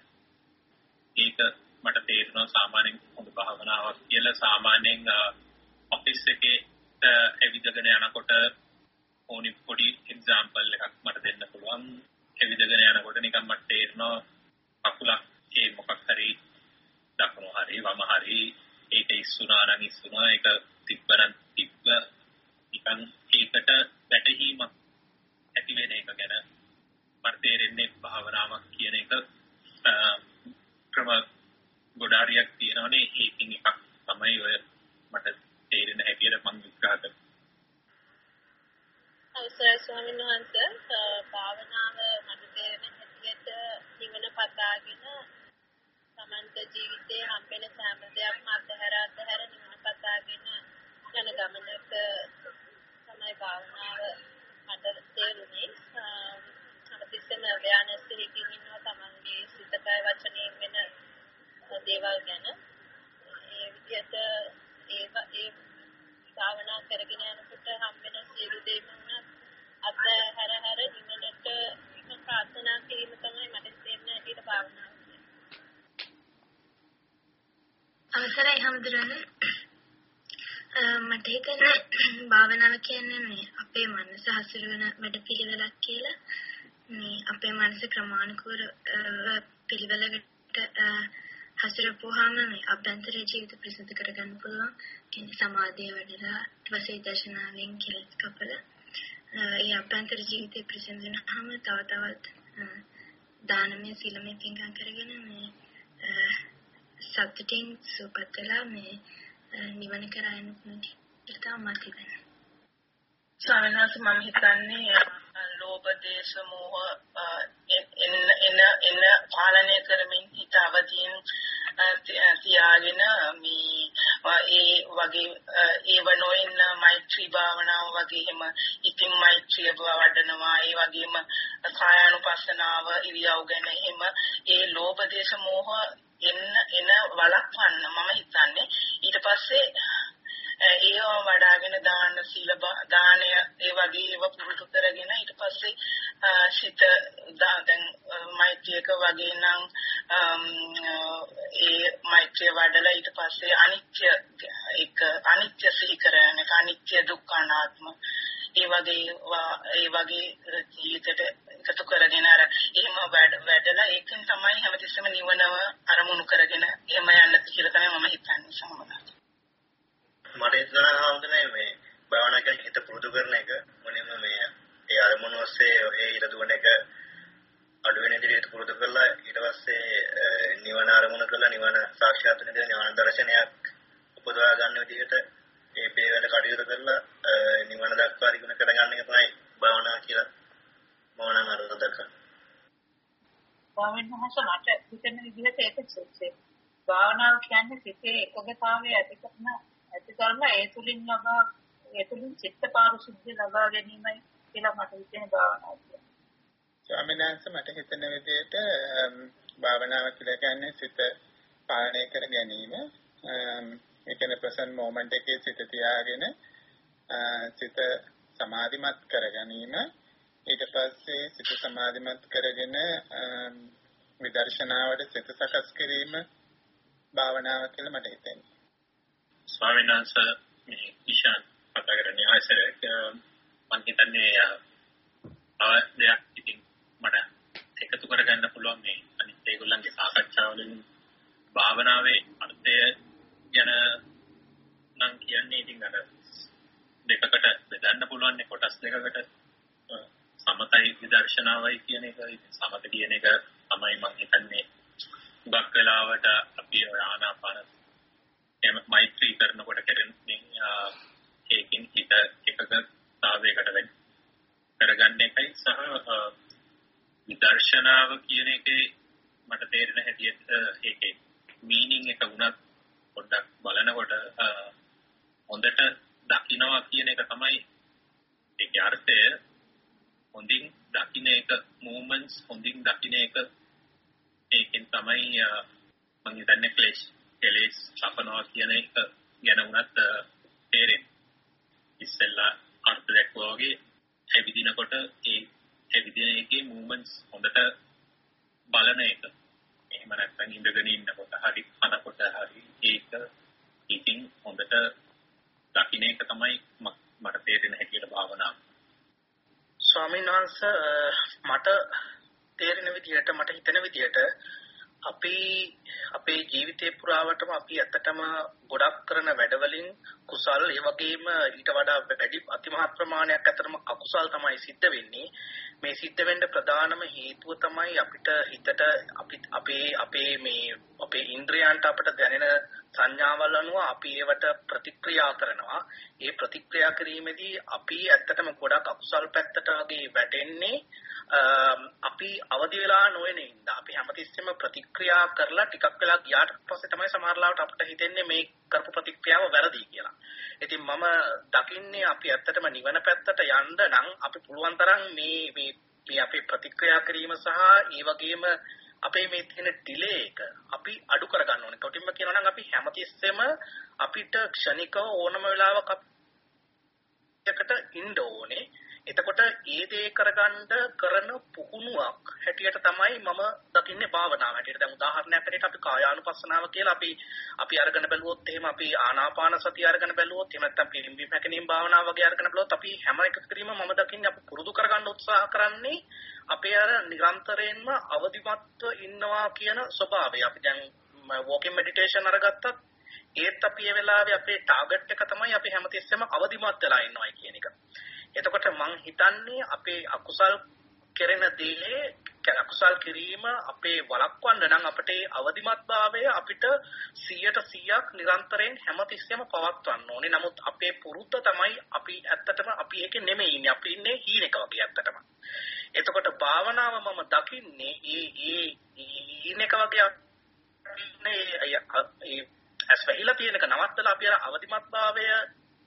ඒක මට තේරෙනවා සාමාන්‍යයෙන් හොඳ භාවනාවක් කියලා. සාමාන්‍යයෙන් ඔෆිස් එකේ ඇවිදගෙන යනකොට ඕනි පොඩි එක්සැම්පල් එකක් මට දෙන්න පුළුවන්. ඇවිදගෙන යනකොට නිකන් මට තේරෙනවා කකුලක් ඒ මොකක් හරි දකුණු හරි වම හරි ඒක ඉස්සුනා නම් ඉස්සුනා ඒක තිබ්බනම් තිබ්බ. නිකන් ඒකට වැටහීමක් ඇති වෙන එක ගැන මට තේරෙන්නේ භාවනාවක් කියන එක ක්‍රම ගොඩාරියක් තියෙනවනේ ඒකින් එකක් තමයි ඔය මට තේරෙන හැටියට මම විග්‍රහ කරන්නේ. අවසරයි ස්වාමීන් වහන්සේ භාවනාව මට තේරෙන හැටියට නිවන පතාගෙන සමන්ත ජීවිතේ හම්බෙන සෑම දෙයක්ම අත්හැර අත්හැර නිවන පතාගෙන යන ගමනක තමයි භාවනාව මට තේරුනේ. හැමතිස්සෙම අවයනස් එකකින් ඉන්නවා තමන්ගේ සිත කය වචනේ වෙන දේවල් ගැන. ඒ විදිහට ඒව ඒ භාවනා කරගෙන යනකොට හම් වෙන සියලු දේම අත හැර හැර නිවනට ප්‍රාර්ථනා කිරීම තමයි මට තේරෙන ඇටියට භාවනාව අවසරයි හැමදෙරනේ. මට හිතෙන්නේ භාවනාව කියන්නේ මේ අපේ මනස හසුරවන වැඩ පිළිවෙලක් කියලා. මේ අපේ මනස ක්‍රමානුකූලව පිළිවෙලකට හසුරපුවාම මේ අභ්‍යන්තර ජීවිත ප්‍රසිද්ධ කරගන්න පුළුවන්. කියන්නේ සමාධිය වැඩිලා ඊට පස්සේ දර්ශනාවෙන් කෙලස් කපලා ඒ අභ්‍යන්තර ජීවිතේ ප්‍රසිද්ධ වෙනාම තව තවත් දානමය සීලමය පින්කම් කරගෙන මේ සතුටින් සුපතලා මේ නිවන කරයන් තමයි මම හිතන්නේ ලෝභ දේශ මොහ එන එන එන පාලනය කරමින් හිත අවදීන් තියාගෙන මේ ඒ වගේ ඒව නොඉන්න මෛත්‍රී භාවනාව වගේම ඉතින් මෛත්‍රිය වඩනවා. ඒ වගේම කායානුපස්සනාව ඉරියව් ගැන එහෙම ඒ ලෝභ දේශ මොහ සුබතාවය ඇති කරන ඇති කරන ඒ තුලින් ලබා ඒ තුලින් චිත්ත පාරිශුද්ධිය ලබා ගැනීමයි කියලා මට හිතෙන භාවනාව කියන්නේ. ස්වාමීන් වහන්සේ මට හිතෙන විදිහට භාවනාව කියලා කියන්නේ සිත පාලනය කර ගැනීම. ඒ කියන්නේ ප්‍රසන් මොමන්ට් එකේ සිත තියාගෙන සිත සමාධිමත් කර ගැනීම. ඊට පස්සේ සිත සමාධිමත් කරගෙන විදර්ශනාවට සිත සකස් කිරීම භාවනාව කියලා මට I mean, that's a වගේ අරගෙන බැලුවොත් අපි හැම එකකදීම මම දකින්නේ අපි පුරුදු කරගන්න උත්සාහ කරන්නේ අපේ අර නිරන්තරයෙන්ම අවදිමත්ව ඉන්නවා කියන ස්වභාවය. අපි දැන් walking meditation අරගත්තත් ඒත් අපි ඒ වෙලාවේ අපේ ටාගට් එක තමයි අපි හැමතිස්සෙම අවදිමත් වෙලා ඉන්නවයි කියන එක. එතකොට මං හිතන්නේ අපේ අකුසල් කෙරෙන දේ අකුසල් කිරීම අපේ වළක්වන්න නම් අපිට අවදිමත්භාවය අපිට 100ට 100ක් නිරන්තරයෙන් හැමතිස්සෙම පවත්වන්න ඕනේ. නමුත් අපේ පුරුද්ද තමයි අපි ඇත්තටම අපි ඒකේ නෙමෙයි ඉන්නේ. අපි ඉන්නේ හීනෙක වගේ ඇත්තටම. එතකොට භාවනාව මම දකින්නේ ඒ ඒ හීනෙක වගේ ඉන්නේ ඇස් වැහිලා තියෙන එක නවත්තලා අපි අර අවදිමත්භාවය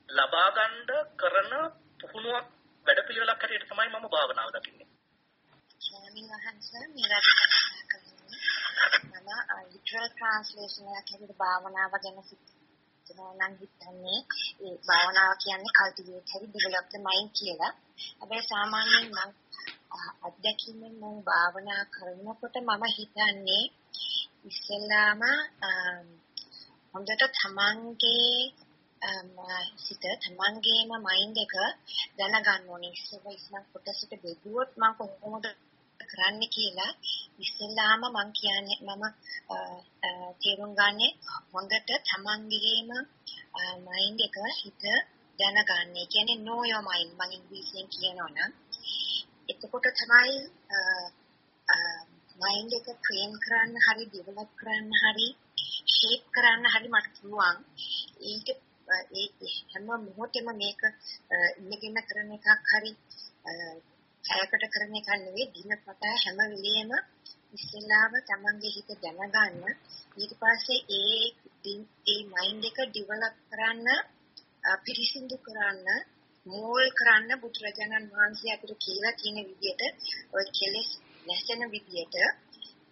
ලබා ගන්න කරන පුහුණුවක් වැඩපිළිවෙලක් හැටියට තමයි මම භාවනාව දකින්නේ. ස්වාමීන් වහන්සේ මේ මම ලිටරල් ට්‍රාන්ස්ලේෂන් එකක් හැටියට භාවනාව ගැන සිතනවා නම් හිතන්නේ ඒ භාවනාව කියන්නේ කල්ටිවේට් හරි ඩෙවලොප් ද මයින්ඩ් කියලා. හැබැයි සාමාන්‍යයෙන් මම අත්දැකීමෙන් මම භාවනා කරනකොට මම හිතන්නේ ඉස්සෙල්ලාම හොඳට තමන්ගේ සිත තමන්ගේම මයින්ඩ් එක දැනගන්න ඕනේ ඉස්සෙල්ලා ඉස්සන් කොටසට බෙදුවොත් මම කොහොමද කරන්නේ කියලා. ඉස්සෙල්ලාම මම කියන්නේ මම තේරුම් ගන්නේ හොඳට තමන්ගේම මයින්ඩ් එක හිත දැනගන්න. ඒ කියන්නේ know your mind මම ඉංග්‍රීසියෙන් කියනවා නම්. එතකොට තමයි මයින්ඩ් එක ට්‍රේන් කරන්න හරි ඩෙවලොප් කරන්න හරි ෂේප් කරන්න හරි මට පුළුවන්. ඒක ඒ හැම මොහොතෙම මේක ඉන්නගෙන කරන එකක් හරි ඡයකට කරන එකක් නෙවෙයි. දිනපතා හැම වෙලෙම ඉස්සෙල්ලාම තමන්ගේ හිත දැනගන්න. ඊට පස්සේ ඒ ඒ මයින්ඩ් එක ඩෙවලොප් කරන්න පිරිසිදු කරන්න මෝල් කරන්න බුදුරජාණන් වහන්සේ අපිට කියලා තියෙන විදිහට ඔය කෙලෙස් නැසෙන විදිහට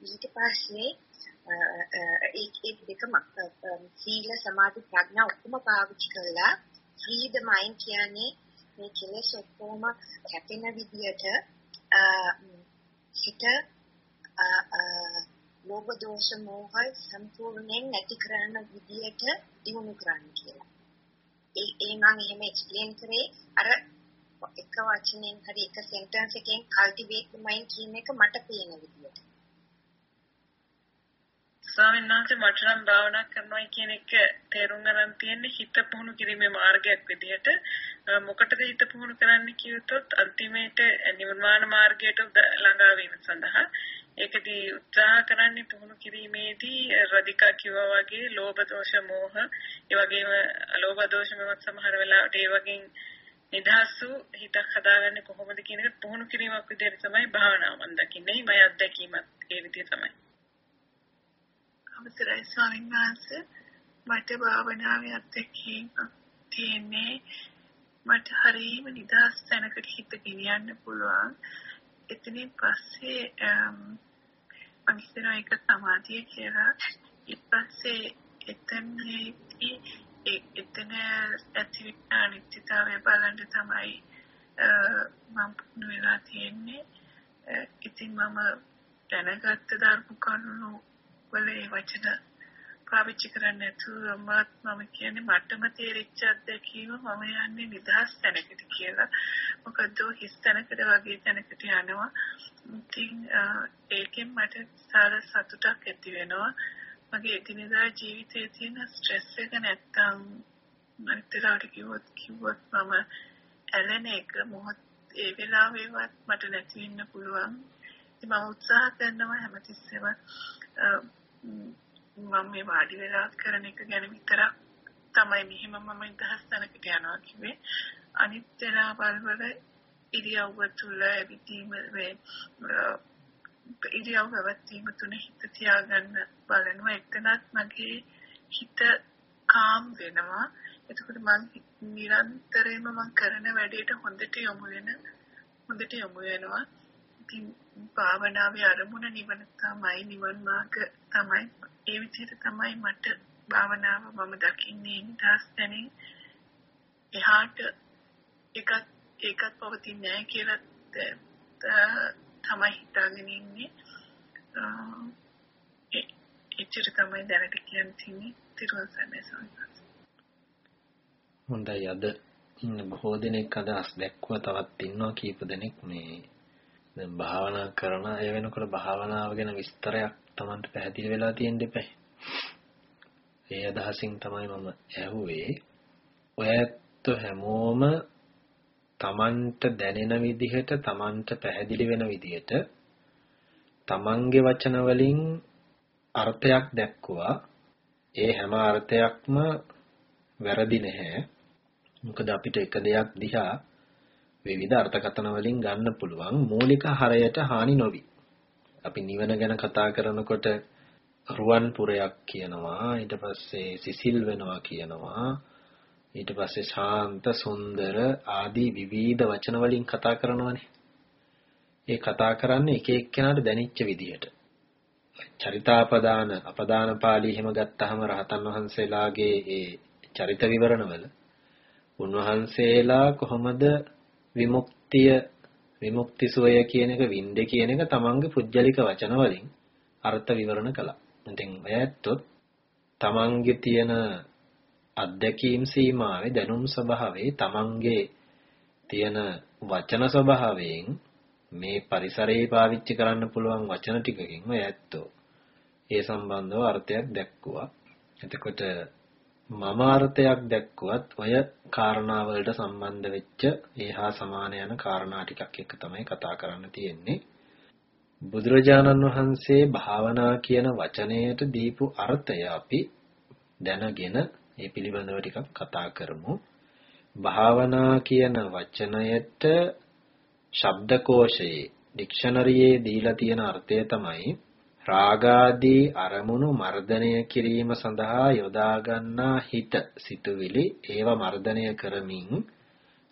ඊට පස්සේ ඒ ඒ දෙකම සීල සමාධි ප්‍රඥා ඔක්කොම පාවිච්චි කරලා free the mind කියන්නේ මේ කෙලෙස් ඔක්කොම කැපෙන විදිහට සිත ලෝභ දෝෂ මෝහ සම්පූර්ණයෙන් නැති කරන විදිහට දිනු කරන්න කියලා. ඒ ඒ මම එහෙම එක්ස්ප්ලেইন කරේ අර එක වචනෙන් හරි එක සෙන්ටෙන්ස් එකෙන් කල්ටිවේට් මයින්ඩ් කියන එක මට පේන විදිහට. ස්වාමීන් වහන්සේ මට නම් භාවනා කරනවා කියන එක තේරුම් ගන්න තියෙන්නේ හිත පුහුණු කිරීමේ මාර්ගයක් විදිහට මොකටද හිත පුහුණු කරන්න කියුවොත් අන්තිමේට නිර්වාණ මාර්ගයට ළඟා වීම සඳහා. ඒකදී උත්සාහ කරන්නේ පුහුණු කිරීමේදී රදිකා කිව්වා වගේ ලෝභ දෝෂ මෝහ ඒ වගේම ලෝභ දෝෂ මෝහ සමහර වෙලාවට ඒ වගේ නිදහසු හිතක් හදාගන්නේ කොහොමද කියන එක පුහුණු කිරීමක් විදිහට තමයි භාවනාව මම දකින්නේ. මම අත්දැකීමත් ඒ විදිහ තමයි. අවසරයි ස්වාමීන් වහන්සේ. මට භාවනාවේ අත්දැකීම් තියෙන්නේ මට හරියම නිදහස් තැනකට හිත ගෙනියන්න පුළුවන්. එතනින් පස්සේ මම හිතනවා ඒක සමාධිය කියලා. ඊට පස්සේ එතනදී එතන ඇතිවෙන අනිත්‍යතාවය බලන්න තමයි මම පුහුණු වෙලා තියෙන්නේ. ඉතින් මම දැනගත්ත ධර්ම කරුණු වල ඒ වචන පාවිච්චි කරන්නේ නැතුව මත් මම කියන්නේ මටම තේරිච්ච අත්දැකීම මම යන්නේ නිදහස් තැනකට කියලා. මොකද හිස් තැනකට වගේ තැනකට යනවා. ඉතින් ඒකෙන් මට සාර සතුටක් ඇති වෙනවා. මගේ එදිනෙදා ජීවිතයේ තියෙන ස්ට්‍රෙස් එක නැත්තම් මනිටලාට කිව්වොත් කිව්වොත් මම ඇලෙන එක මොහොත් ඒ වෙලාවෙවත් මට නැති වෙන්න පුළුවන්. ඉතින් මම උත්සාහ කරනවා හැමතිස්සෙම මම මේ වාඩි වෙලා කරන එක ගැන විතරක් තමයි මෙහෙම මම ඉදහස් තැනකට යනවා කිව්වේ. අනිත් වෙලාවල් වල ඉරියව්ව තුල ඇවිදීම වේ ඉරියව් පැවැත්වීම තුන හිත තියාගන්න බලනවා. එතනත් මගේ හිත කාම් වෙනවා. එතකොට මම නිරන්තරයෙන්ම මම කරන වැඩේට හොඳට යොමු වෙන හොඳට යොමු වෙනවා. ඉතින් භාවනාවේ අරමුණ නිවන තමයි නිවන් මාර්ග තමයි ඒ විදිහට තමයි මට භාවනාව මම දකින්නේ නිදහස් දැනින් එහාට එකක් ඒකත් පවතින්නේ නැහැ කියලා තමයි හිතාගෙන ඉන්නේ. එච්චර තමයි දැනට කියන්න තියෙන්නේ තිරුවන් සරණයි සමහරවිට. හොඳයි අද ඉන්න බොහෝ දෙනෙක් අදහස් දැක්වුවා තවත් ඉන්නවා කීප දෙනෙක් මේ දැන් භාවනා කරන අය වෙනකොට භාවනාව ගැන විස්තරයක් Tamanට පැහැදිලි වෙලා තියෙන්න දෙපැයි. ඒ අදහසින් තමයි මම ඇහුවේ. ඔය ඇත්ත හැමෝම Tamanට දැනෙන විදිහට Tamanට පැහැදිලි වෙන විදිහට Tamanගේ වචන වලින් අර්ථයක් දැක්කුවා. ඒ හැම අර්ථයක්ම වැරදි නැහැ. මොකද අපිට එක දෙයක් දිහා විවිධ අර්ථකථන වලින් ගන්න පුළුවන් මූලික හරයට හානි නොවි. අපි නිවන ගැන කතා කරනකොට රුවන් පුරයක් කියනවා ඊට පස්සේ සිසිල් වෙනවා කියනවා ඊට පස්සේ ශාන්ත සුන්දර ආදී විවිධ වචන වලින් කතා කරනවානේ. ඒ කතා කරන්නේ එක එක්කෙනාට දැනෙච්ච විදිහට. චරිතාපදාන අපදාන පාළි එහෙම ගත්තාම රහතන් වහන්සේලාගේ ඒ චරිත විවරණවල උන්වහන්සේලා කොහොමද විමුක්තිය විමුක්ති සුවය කියන එක වින්ද කියන එක තමන්ගේ පුජ්‍යලික වචන වලින් අර්ථ විවරණ කළා. ඉතින් ඔය ඇත්තොත් තමන්ගේ තියෙන අත්දැකීම් සීමාවේ දැනුම් ස්වභාවයේ තමන්ගේ තියෙන වචන ස්වභාවයෙන් මේ පරිසරයේ පාවිච්චි කරන්න පුළුවන් වචන ටිකකින් ඔය ඇත්තෝ ඒ සම්බන්ධව අර්ථයක් දැක්කුවා. එතකොට මම අර්ථයක් දැක්කුවත් ඔය කාරණා වලට සම්බන්ධ වෙච්ච ඒහා සමාන යන කාරණා ටිකක් එක්ක තමයි කතා කරන්න තියෙන්නේ. බුදුරජාණන් වහන්සේ භාවනා කියන වචනයට දීපු අර්ථය අපි දැනගෙන ඒ පිළිබඳව ටිකක් කතා කරමු. භාවනා කියන වචනයට ශබ්දකෝෂයේ ඩික්ෂනරියේ දීලා තියෙන අර්ථය තමයි රාගාදී අරමුණු මර්ධනය කිරීම සඳහා යොදා ගන්නා හිත සිතුවිලි ඒව මර්ධනය කරමින්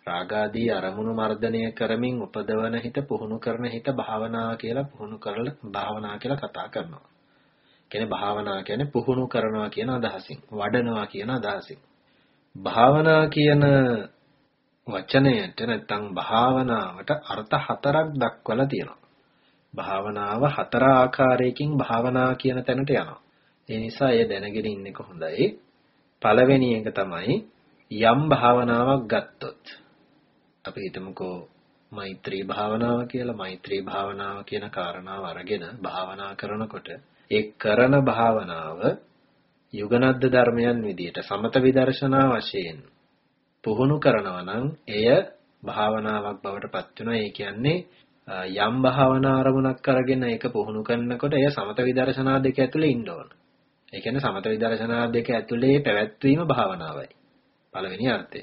රාගාදී අරමුණු මර්ධනය කරමින් උපදවන හිත පුහුණු කරන හිත භාවනා කියලා පුහුණු කරලා භාවනා කියලා කතා කරනවා. කියන්නේ භාවනා කියන්නේ පුහුණු කරනවා කියන අදහසින් වඩනවා කියන අදහසින්. භාවනා කියන වචනයට නැත්නම් භාවනාවට අර්ථ හතරක් දක්වලා තියෙනවා. භාවනාව හතර ආකාරයකින් භාවනා කියන තැනට යනවා. ඒ නිසා එය දැනගෙන ඉන්නේ කොහොඳයි. පළවෙනි එක තමයි යම් භාවනාවක් ගත්තොත් අපි හිතමුකෝ මෛත්‍රී භාවනාව කියලා මෛත්‍රී භාවනාව කියන කාරණාව අරගෙන භාවනා කරනකොට ඒ කරන භාවනාව යුගනද්ද ධර්මයන් විදියට සමත විදර්ශනා වශයෙන් පුහුණු කරනවා නම් එය භාවනාවක් බවට පත් වෙනවා. ඒ කියන්නේ යම් භාවනා අරමුණක් අරගෙන ඒක පුහුණු කරනකොට එය සමත විදර්ශනා දෙක ඇතුලේ ඉන්න ඕන. ඒ කියන්නේ සමත විදර්ශනා දෙක ඇතුලේ පැවැත්වීම භාවනාවයි. පළවෙනි අර්ථය.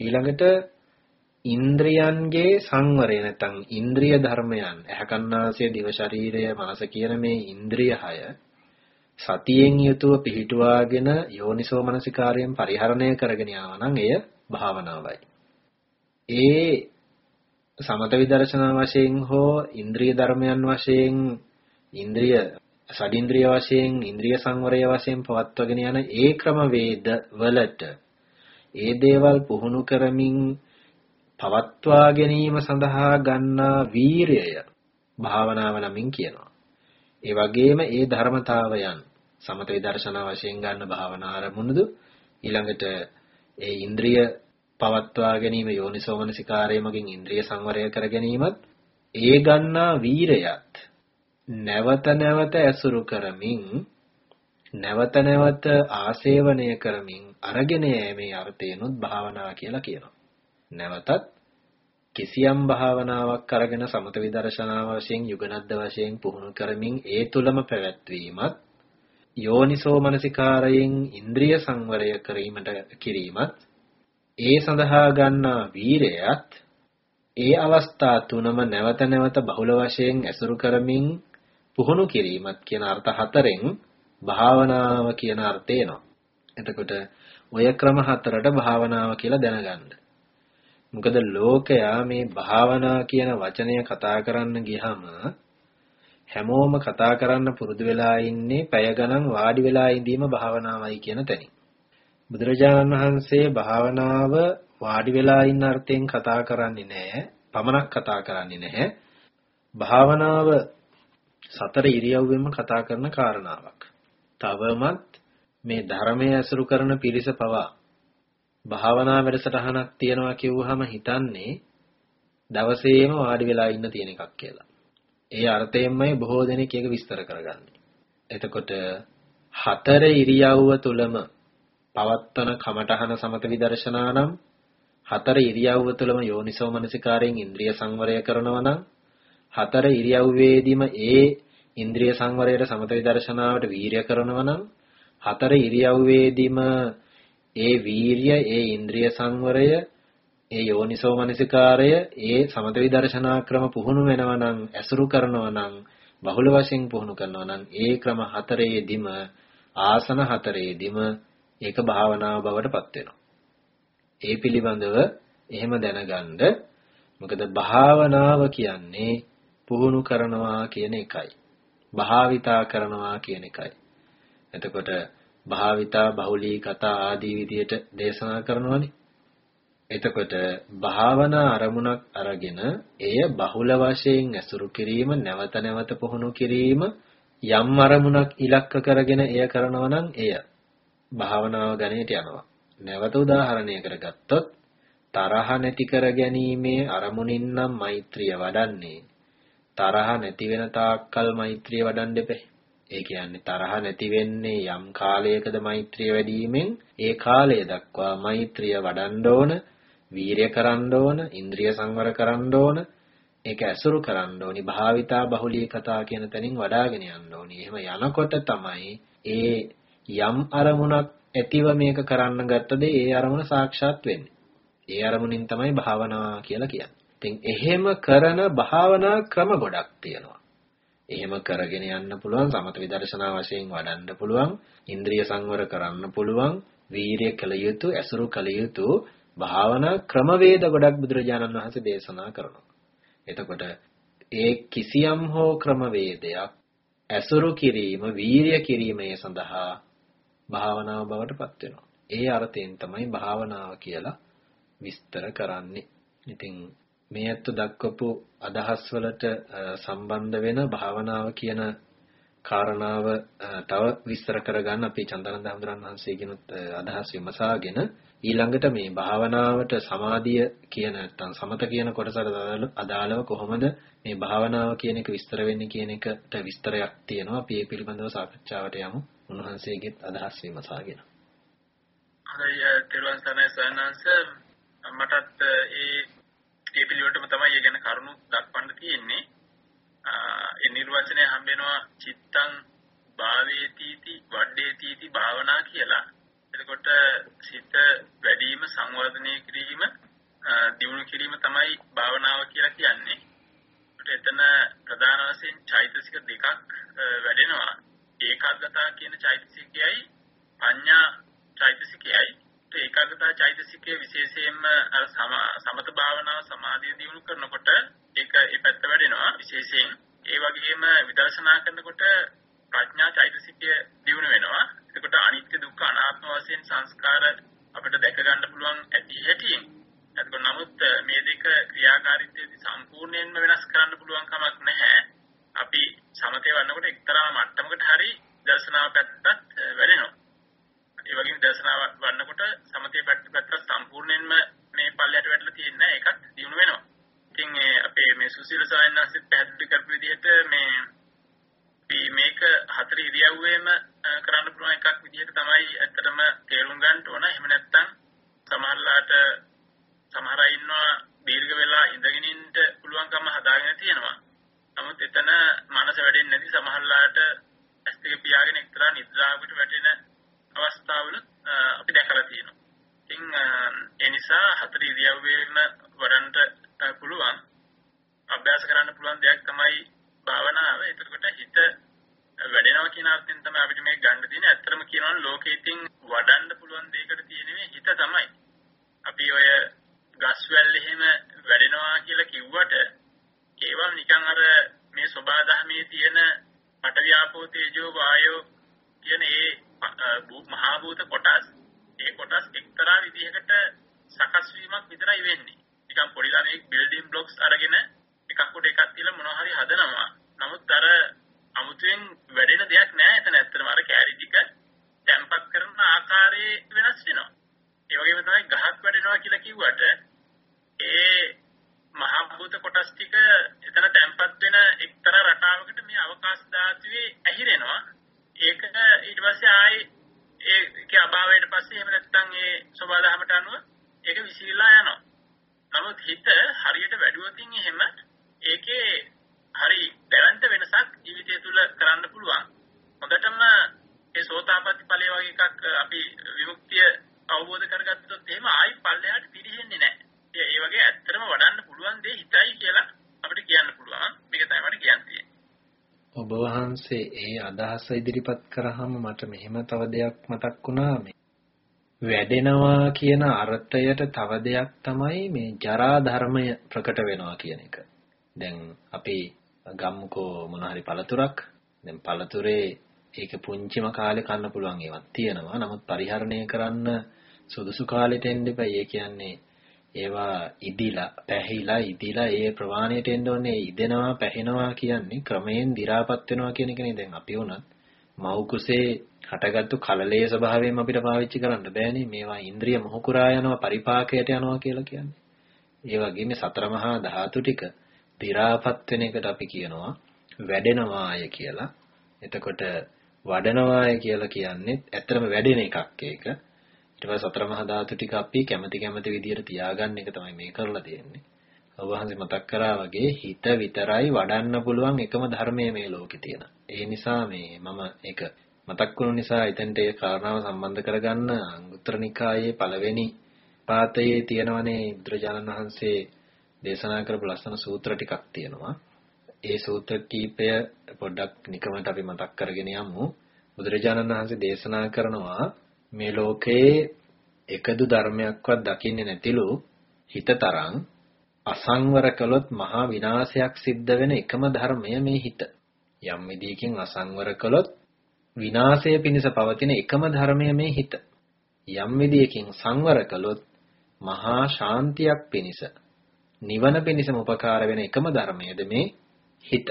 ඊළඟට ඉන්ද්‍රයන්ගේ සංවරය නැත්නම් ඉන්ද්‍රිය ධර්මයන් ඇහැකන්නාසය දිව ශරීරය මනස කියන මේ ඉන්ද්‍රිය හය සතියෙන් යුතුව පිහිටුවාගෙන යෝනිසෝ මනසිකාරයෙන් පරිහරණය කරගෙන යනවා නම් එය භාවනාවයි. ඒ සමත විදර්ශනා වශයෙන් හෝ ඉන්ද්‍රිය ධර්මයන් වශයෙන් ඉන්ද්‍රිය සඩින්ද්‍රිය වශයෙන් ඉන්ද්‍රිය සංවරය වශයෙන් පවත්වගෙන යන ඒ ක්‍රම වේද වලට ඒ දේවල් පුහුණු කරමින් පවත්වා ගැනීම සඳහා ගන්නා වීරයය භාවනාව නමින් කියනවා. ඒ වගේම ඒ ධර්මතාවයන් සමත විදර්ශනා වශයෙන් ගන්න භාවනා ආරමුණුදු ඊළඟට ඒ ඉන්ද්‍රිය පවත්වා ගැනීම යෝනිසෝමනසිකාරය මගින් ඉන්ද්‍රිය සංවරය කර ගැනීමත් ඒ ගන්නා වීරයත් නැවත නැවත ඇසුරු කරමින් නැවත නැවත ආසේවනය කරමින් අරගෙන යෑමේ අර්ථයනොත් භාවනා කියලා කියනවා. නැවතත් කිසියම් භාවනාවක් අරගෙන සමත විදර්ශනා වශයෙන් යුගනද්ද වශයෙන් පුහුණු කරමින් ඒ තුලම පැවැත්වීමත් යෝනිසෝ මනසිකාරයෙන් ඉන්ද්‍රිය සංවරය කිරීමට කිරීමත් ඒ සඳහා ගන්නා වීරයත් ඒ අවස්ථා තුනම නැවත නැවත බහුල වශයෙන් ඇසුරු කරමින් පුහුණු කිරීමත් කියන අර්ථ හතරෙන් භාවනාව කියන අර්ථය එනවා. එතකොට ඔය ක්‍රම හතරට භාවනාව කියලා දැනගන්න. මොකද ලෝකයා මේ භාවනා කියන වචනය කතා කරන්න ගියහම හැමෝම කතා කරන්න පුරුදු වෙලා ඉන්නේ පැය ගණන් වාඩි වෙලා ඉඳීම භාවනාවයි කියන තැනින්. බුදුරජාණන් වහන්සේ භාවනාව වාඩි වෙලා ඉන්න අර්ථයෙන් කතා කරන්නේ නැහැ. පමණක් කතා කරන්නේ නැහැ. භාවනාව සතර ඉරියව්වෙම කතා කරන කාරණාවක්. තවමත් මේ ධර්මයේ ඇසුරු කරන පිරිස පවා භාවනා වැඩසටහනක් තියනවා කිව්වහම හිතන්නේ දවසේම වාඩි වෙලා ඉන්න තියෙන එකක් කියලා. ඒ අර්ථයෙන්මයි බොහෝ දෙනෙක් ඒක විස්තර කරගන්නේ. එතකොට හතර ඉරියව්ව තුලම පවත්තන කමඨහන සමත විදර්ශනා නම් හතර ඉරියව්ව තුලම යෝනිසෝ මනසිකාරයෙන් ඉන්ද්‍රිය සංවරය කරනවා නම් හතර ඉරියව්වේදීම ඒ ඉන්ද්‍රිය සංවරයට සමත විදර්ශනාවට වීරිය කරනවා නම් හතර ඉරියව්වේදීම ඒ වීරිය ඒ ඉන්ද්‍රිය සංවරය ඒ යෝනිසෝ මනසිකාරය ඒ සමත විදර්ශනා ක්‍රම පුහුණු වෙනවා නම් ඇසුරු කරනවා නම් බහුල වශයෙන් පුහුණු කරනවා නම් ඒ ක්‍රම හතරේදීම ආසන හතරේදීම ඒක භාවනාව බවට පත් වෙනවා. ඒ පිළිබඳව එහෙම දැනගන්න මොකද භාවනාව කියන්නේ පුහුණු කරනවා කියන එකයි. භාවිතා කරනවා කියන එකයි. එතකොට භාවිතා බහුලී කතා ආදී විදියට දේශනා කරනවනේ. එතකොට භාවනා අරමුණක් අරගෙන එය බහුල වශයෙන් ඇසුරු කිරීම නැවත නැවත පුහුණු කිරීම යම් අරමුණක් ඉලක්ක කරගෙන එය කරනවා නම් එය භාවනාව ගණයට යනවා. නැවත උදාහරණයකට ගත්තොත් තරහ නැති කර ගැනීමේ අරමුණින් නම් මෛත්‍රිය වඩන්නේ තරහ නැති වෙන තාක්කල් මෛත්‍රිය වඩන්න දෙපේ. ඒ කියන්නේ තරහ නැති වෙන්නේ යම් කාලයකද මෛත්‍රිය වැඩිවීමෙන් ඒ කාලය දක්වා මෛත්‍රිය වඩන්න ඕන, වීරිය කරන්න ඕන, ඉන්ද්‍රිය සංවර කරන්න ඕන, ඒක ඇසුරු කරන්න ඕනි. භාවිතා බහුලී කතා කියන තැනින් වඩාගෙන යන්න ඕනි. එහෙම යනකොට තමයි ඒ යම් අරමුණක් ඇතිව මේක කරන්න ගත්තද ඒ අරමුණ සාක්ෂාත් වෙන්නේ. ඒ අරමුණින් තමයි භාවනාව කියලා කියන්නේ. ඉතින් එහෙම කරන භාවනා ක්‍රම ගොඩක් තියෙනවා. එහෙම කරගෙන යන්න පුළුවන් සමත විදර්ශනා වශයෙන් වඩන්න පුළුවන් ඉන්ද්‍රිය සංවර කරන්න පුළුවන් වීරිය කළ යුතු ඇසුරු කළ යුතු භාවනා ක්‍රමවේද ගොඩක් බුදුරජාණන් වහන්සේ දේශනා කරනවා. එතකොට ඒ කිසියම් හෝ ක්‍රමවේදයක් ඇසුරු කිරීම වීරිය කිරීමේ සඳහා භාවනාව බවට පත් වෙනවා. ඒ අර්ථයෙන් තමයි භාවනාව කියලා විස්තර කරන්නේ. ඉතින් මේ ඇත්ත දක්වපු අදහස් වලට සම්බන්ධ වෙන භාවනාව කියන කාරණාව තව විස්තර කරගන්න අපි චන්දනන්ද හඳුරන් වහන්සේගෙනුත් අදහස් විමසාගෙන ඊළඟට මේ භාවනාවට සමාධිය කියන නැත්නම් සමත කියන කොටසට අදාළව කොහොමද මේ භාවනාව කියන එක විස්තර වෙන්නේ කියන එකට විස්තරයක් තියෙනවා අපි ඒ පිළිබඳව සාකච්ඡාවට යමු උන්වහන්සේගෙත් අදහස් විමසාගෙන හොඳයි තිරුවන් සරණයි සයන්ස මටත් ඒ ඒ පිළිවෙලටම තමයි ඒ ගැන කරුණු දක්වන්න තියෙන්නේ. ඒ නිර්වචනය හම්බෙනවා චිත්තං භාවේතිති වඩේතිති භාවනා කියලා. එතකොට සිත වැඩිම සංවර්ධනය කිරීම දියුණු කිරීම තමයි භාවනාව කියලා කියන්නේ. එතන ප්‍රධාන වශයෙන් චෛතසික දෙකක් වැඩෙනවා. ඒකාග්‍රතාව කියන චෛතසිකයයි පඤ්ඤා චෛතසිකයයි. ඒකාග්‍රතාව චෛතසිකයේ විශේෂයෙන්ම අර සමත භාවනාව සමාධිය දියුණු කරනකොට ඒක ඒ පැත්ත වැඩෙනවා. විශේෂයෙන් ඒ වගේම විදර්ශනා කරනකොට ප්‍රඥා චෛතසිකය දියුණු වෙනවා. එතකොට අනිත්‍ය දුක්ඛ අනාත්ම වශයෙන් සංස්කාර අපිට දැක ගන්න පුළුවන් ඇති හැටියෙන්. එතකොට නමුත් මේ දෙක ක්‍රියාකාරීත්වයේදී සම්පූර්ණයෙන්ම වෙනස් කරන්න පුළුවන් කමක් නැහැ. අපි සමතේ වන්නකොට එක්තරා මට්ටමකට හරි දර්ශනාව පැත්තත් වැඩෙනවා ඒ වගේම දර්ශනාව වන්නකොට සමතේ පැත්ත පැත්ත සම්පූර්ණයෙන්ම මේ පල්ලයට වැටලා තියෙන එකත් දිනු වෙනවා. ඉතින් අපේ මේ සුසීල සායනාසිත් පැහැදිලි කරපු විදිහට මේ මේක හතර ඉරියව්වෙම කරන්න පුළුවන් එකක් විදිහට තමයි ඇත්තටම තේරුම් ගන්න ඕන. එහෙම නැත්නම් සමහරලාට සමහර අය ඉන්නවා දීර්ඝ වෙලා ඉඳගෙන ඉන්න පුළුවන්කම හදාගෙන තියෙනවා. නමුත් එතන මනස වැඩෙන්නේ නැති සමහරලාට ඇස් දෙක පියාගෙන එක්තරා නිද්‍රාවකට වැටෙන අවස්ථාවල අපි දැකලා තියෙනවා. ඉතින් ඒ නිසා හතර ඉරියව්වෙම වඩන්න පුළුවන් අභ්‍යාස කරන්න පුළුවන් දෙයක් තමයි භාවනාව. එතකොට හිත වැඩෙනවා කියන අර්ථයෙන් තමයි අපිට මේක ගන්න තියෙන්නේ. ඇත්තටම කියනවා ලෝකෙ ඉතින් වඩන්න පුළුවන් දෙයකට තියෙන්නේ හිත තමයි. අපි ඔය ගස්වැල් එහෙම වැඩෙනවා කියලා කිව්වට ඒවා නිකන් අර මේ සබහා ධර්මයේ තියෙන පටවියාපෝ තේජෝ වායෝ කියන ඒ මහා භූත කොටස් ඒ කොටස් එක්තරා විදිහකට සකස් වීමක් විතරයි වෙන්නේ. නිකන් පොඩි ළමයෙක් බිල්ඩින් බ්ලොක්ස් අරගෙන එකක් උඩ එකක් තියලා මොනවා හරි හදනවා. නමුත් අර අමුතුවෙන් වැඩෙන දෙයක් නෑ එතන ඇත්තටම අර කැරි ටික තැම්පත් කරන ආකාරයේ වෙනස් වෙනවා. ඒ වගේම තමයි ගහක් වැඩෙනවා කියලා කිව්වට ඒ මහා භූත කොටස් ටික එතන තැම්පත් වෙන එක්තරා රටාවකට මේ අවකාශ ධාතුවේ ඇහිරෙනවා. ඒක ඊට පස්සේ ආයේ ඒකේ අභාවයට පස්සේ එහෙම නැත්නම් ඒ සබදාහමට අනුව ඒක විසිරීලා යනවා. නමුත් හිත හරියට වැඩුවොතින් එහෙම ඒකේ හරි දැවැන්ත වෙනසක් ජීවිතය තුළ කරන්න පුළුවන්. හොඳටම ඒ සෝතාපට්ටි ඵලය වගේ එකක් අපි විමුක්තිය අවබෝධ කරගත්තොත් එහෙම ආයි පල්ලෙහාට පිරිහෙන්නේ නැහැ. ඒ වගේ ඇත්තටම වඩන්න පුළුවන් දේ හිතයි කියලා අපිට කියන්න පුළුවන්. මේක තමයි මට කියන්න තියෙන්නේ. ඔබ වහන්සේ ඒ අදහස ඉදිරිපත් කරාම මට මෙහෙම තව දෙයක් මතක් වුණා මේ වැඩෙනවා කියන අර්ථයට තව දෙයක් තමයි මේ ජරා ධර්මය ප්‍රකට වෙනවා කියන එක. දැන් අපි ගම්මුකෝ මොන හරි පළතුරක් දැන් පළතුරේ ඒක පුංචිම කාලේ කන්න පුළුවන් ඒවත් තියෙනවා. නමුත් පරිහරණය කරන්න සුදුසු කාලෙට එන්න එපා. ඒ කියන්නේ ඒවා ඉදිලා, පැහිලා, ඉදිලා ඒ ප්‍රමාණයට එන්න ඕනේ. ඉදෙනවා, පැහෙනවා කියන්නේ ක්‍රමයෙන් දි รา පත් වෙනවා කියන එකනේ. දැන් අපි උනත් මව් කුසේ හටගත්තු කලලයේ ස්වභාවයෙන් අපිට පාවිච්චි කරන්න බෑනේ. මේවා ඉන්ද්‍රිය මොහුකුරා යනවා, පරිපාකයට යනවා කියලා කියන්නේ. ඒ වගේ මේ සතර මහා ධාතු ටික දි รา පත් වෙන එකට අපි කියනවා වැඩෙනවාය කියලා. එතකොට වඩනවාය කියලා කියන්නේ ඇත්තටම වැඩෙන එකක් ඒක. ඊට පස්සේ සතර මහා ධාතු ටික අපි කැමැති කැමැති විදියට තියාගන්න එක තමයි මේ කරලා තියෙන්නේ. ඔබ වහන්සේ මතක් කරා වගේ හිත විතරයි වඩන්න පුළුවන් එකම ධර්මය මේ ලෝකේ තියෙන. ඒ නිසා මේ මම ඒක මතක් වුණු නිසා එතෙන්ට ඒ කාරණාව සම්බන්ධ කරගන්න අංගුත්තර නිකායේ පළවෙනි පාතයේ තියෙනවනේ බුදුරජාණන් වහන්සේ දේශනා කරපු ලස්සන සූත්‍ර ටිකක් තියෙනවා. ඒ සූත්‍ර කීපය පොඩ්ඩක් නිකමට අපි මතක් කරගෙන යමු. බුදුරජාණන් වහන්සේ දේශනා කරනවා මේ ලෝකයේ එකදු ධර්මයක්වත් දකින්නේ නැතිලු හිතතරම් අසංවර කළොත් මහා විනාශයක් සිද්ධ වෙන එකම ධර්මය මේ හිත. යම් විදියකින් අසංවර කළොත් විනාශය පිණිස පවතින එකම ධර්මය මේ හිත. යම් විදියකින් සංවර කළොත් මහා ශාන්තියක් පිණිස නිවන පිණිසම උපකාර වෙන එකම ධර්මයද මේ හිත.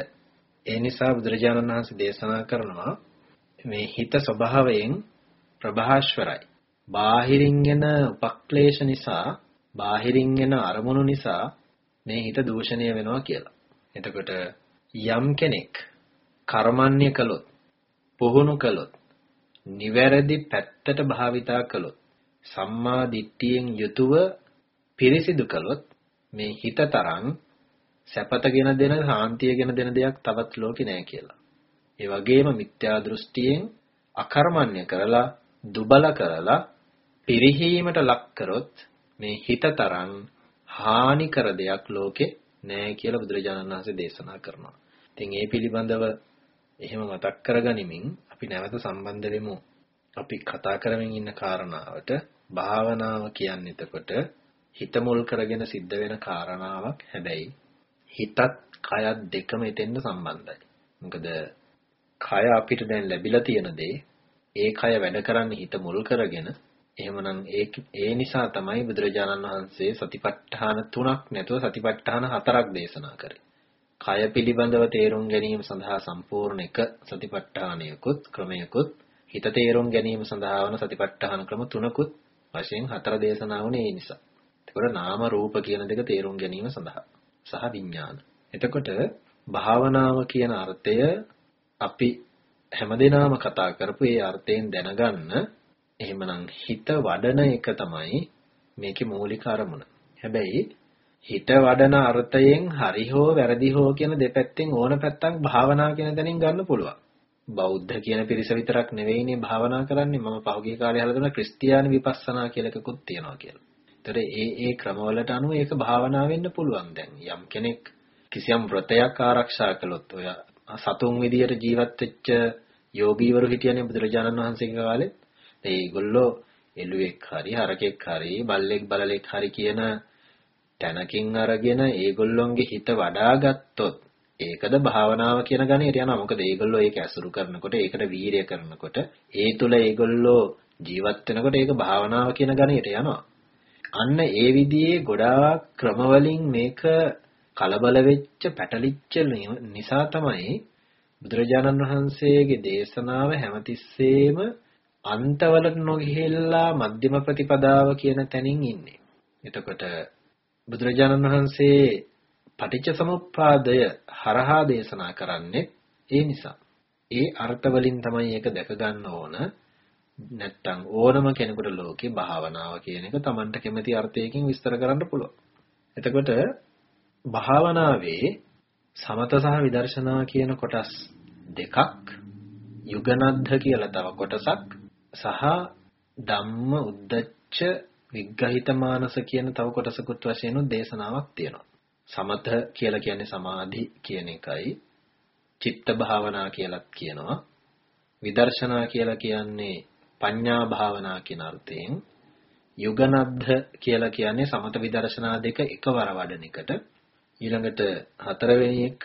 ඒ නිසා බුදුරජාණන් වහන්සේ දේශනා කරනවා මේ හිත ස්වභාවයෙන් ප්‍රභාස්වරයි. බාහිරින් එන උපක්ලේශ නිසා, බාහිරින් එන අරමුණු නිසා මේ හිත දූෂණය වෙනවා කියලා. එතකොට යම් කෙනෙක් කර්මන්නේ කළොත්, පුහුණු කළොත්, නිවැරදි පැත්තට භාවිතා කළොත්, සම්මා දිට්ඨියෙන් යුතුව පිරිසිදු කළොත් මේ හිත තරම් සැපතගෙන දෙන සාන්තියගෙන දෙන දෙයක් තවත් ලෝකේ නැහැ කියලා. ඒ වගේම මිත්‍යා දෘෂ්ටියෙන් අකර්මණ්‍ය කරලා දුබල කරලා පිරිහීමට ලක් කරොත් මේ හිත තරම් හානි කර දෙයක් ලෝකේ නැහැ කියලා බුදුරජාණන් වහන්සේ දේශනා කරනවා. ඉතින් ඒ පිළිබඳව එහෙම මතක් කරගනිමින් අපි නැවත සම්බන්ධ වෙමු. අපි කතා කරමින් ඉන්න කාරණාවට භාවනාව කියන්නේ එතකොට හිත මුල් කරගෙන සිද්ධ වෙන කාරණාවක් හැබැයි හිතත් කයත් දෙකම එතෙන්ද සම්බන්ධයි. මොකද කය අපිට දැන් ලැබිලා තියෙන දේ ඒ කය වැඩ කරන්නේ හිත මුල් කරගෙන එහෙමනම් ඒ ඒ නිසා තමයි බුදුරජාණන් වහන්සේ සතිපට්ඨාන තුනක් නැතුව සතිපට්ඨාන හතරක් දේශනා කරේ. කය පිළිබඳව තේරුම් ගැනීම සඳහා සම්පූර්ණ එක සතිපට්ඨානයකුත් ක්‍රමයකුත් හිත තේරුම් ගැනීම සඳහා වන සතිපට්ඨාන ක්‍රම තුනකුත් වශයෙන් හතර දේශනා වුණේ ඒ නිසා. එතකොට නාම රූප කියන දෙක තේරුම් ගැනීම සඳහා සහ විඥාන. එතකොට භාවනාව කියන අර්ථය අපි හැමදේනම කතා කරපු ඒ අර්ථයෙන් දැනගන්න එහෙමනම් හිත වඩන එක තමයි මේකේ මූලික අරමුණ. හැබැයි හිත වඩන අර්ථයෙන් හරි හෝ වැරදි හෝ කියන දෙපැත්තෙන් ඕන පැත්තක් භාවනා කියන තැනින් ගන්න පුළුවන්. බෞද්ධ කියන පිරිස විතරක් නෙවෙයිනේ භාවනා කරන්නේ මම පහුගිය කාලේ අහලා දුන්නා ක්‍රිස්තියානි විපස්සනා කියලා එකකුත් තියෙනවා කියලා. ඒතර ඒ ඒ ක්‍රමවලට අනුව ඒක භාවනා වෙන්න පුළුවන් දැන් යම් කෙනෙක් කිසියම් වෘතයක් ආරක්ෂා කළොත් ඔය සතුන් විදියට ජීවත් වෙච්ච යෝගීවරු හිටියනේ බුදුරජාණන් වහන්සේගේ කාලේ. ඒගොල්ලෝ එළුවෙක් හරි හරකෙක් හරි බල්ලෙක් බලලෙක් හරි කියන තැනකින් අරගෙන ඒගොල්ලොන්ගේ හිත වඩා ගත්තොත් ඒකද භාවනාව කියන ගණයට යනවා. මොකද ඒගොල්ලෝ ඒක ඇසුරු කරනකොට ඒකට වීරිය කරනකොට ඒ තුල ඒගොල්ලෝ ජීවත් වෙනකොට ඒක භාවනාව කියන ගණයට යනවා. අන්න ඒ විදිහේ ගොඩාක් ක්‍රමවලින් මේක කලබල වෙච්ච පැටලිච්ච නිසා තමයි බුදුරජාණන් වහන්සේගේ දේශනාව හැමතිස්සෙම අන්තවලට නොගිහිල්ලා මධ්‍යම ප්‍රතිපදාව කියන තැනින් ඉන්නේ. එතකොට බුදුරජාණන් වහන්සේ පටිච්ච සමුප්පාදය හරහා දේශනා කරන්නේ ඒ නිසා. ඒ අර්ථ වලින් තමයි ඒක දැක ගන්න ඕන. නැත්තම් ඕනම කෙනෙකුට ලෝකේ භාවනාව කියන එක Tamanට කැමති අර්ථයකින් විස්තර කරන්න පුළුවන්. එතකොට භාවනාවේ සමත සහ විදර්ශනා කියන කොටස් දෙකක් යුගනද්ධ කියලා තව කොටසක් සහ ධම්ම උද්දච්ච විග්‍රහිත මානස කියන තව කොටසකුත් වශයෙන් දේශනාවක් තියෙනවා. සමත කියලා කියන්නේ සමාධි කියන එකයි. චිත්ත භාවනා කියලත් කියනවා. විදර්ශනා කියලා කියන්නේ පඤ්ඤා භාවනා කියන අර්ථයෙන් යුගනද්ධ කියලා කියන්නේ සමත විදර්ශනා දෙක එකවර වඩන එකට ඊළඟට හතරවෙනි එක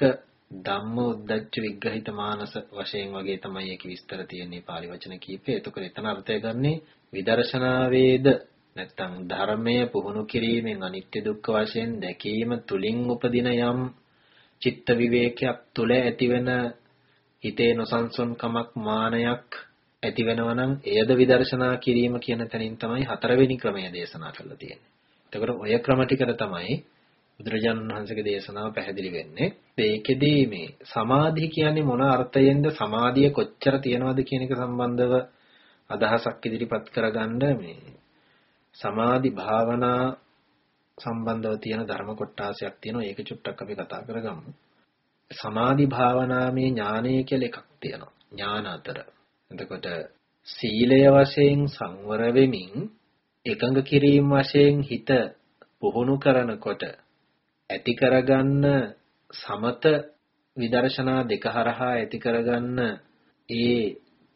ධම්ම උද්දච්ච විග්‍රහිත මානස වශයෙන් වගේ තමයි ඒක විස්තර තියෙන්නේ pāli වචන කීපේ. එතකොට එතන අර්ථය ගන්නේ විදර්ශනාවේද නැත්තම් ධර්මය පුහුණු කිරීමෙන් අනිත්‍ය දුක්ඛ වශයෙන් දැකීම තුලින් උපදින යම් චිත්ත විවේකයක් තුල ඇතිවෙන හිතේ නොසන්සුන්කමක් මානයක් ඇති වෙනවා නම් එයද විදර්ශනා කිරීම කියන තැනින් තමයි හතරවෙනි ක්‍රමය දේශනා කරලා තියෙන්නේ. එතකොට ඔය ක්‍රම ටිකට තමයි බුදුරජාණන් වහන්සේගේ දේශනාව පැහැදිලි වෙන්නේ. ඒකෙදී මේ සමාධිය කියන්නේ මොන අර්ථයෙන්ද සමාධිය කොච්චර තියෙනවද කියන එක සම්බන්ධව අදහසක් ඉදිරිපත් කරගන්න මේ සමාධි භාවනා සම්බන්ධව තියෙන ධර්ම කොටාසයක් තියෙනවා. ඒක චුට්ටක් අපි කතා කරගමු. සමාධි භාවනාමේ ඥානය කියලා එකක් තියෙනවා. ඥාන අතර. එතකොට සීලය වශයෙන් සංවර වෙමින් එකඟ කිරීම වශයෙන් හිත පුහුණු කරනකොට ඇති කරගන්න සමත විදර්ශනා දෙක හරහා ඇති කරගන්න ඒ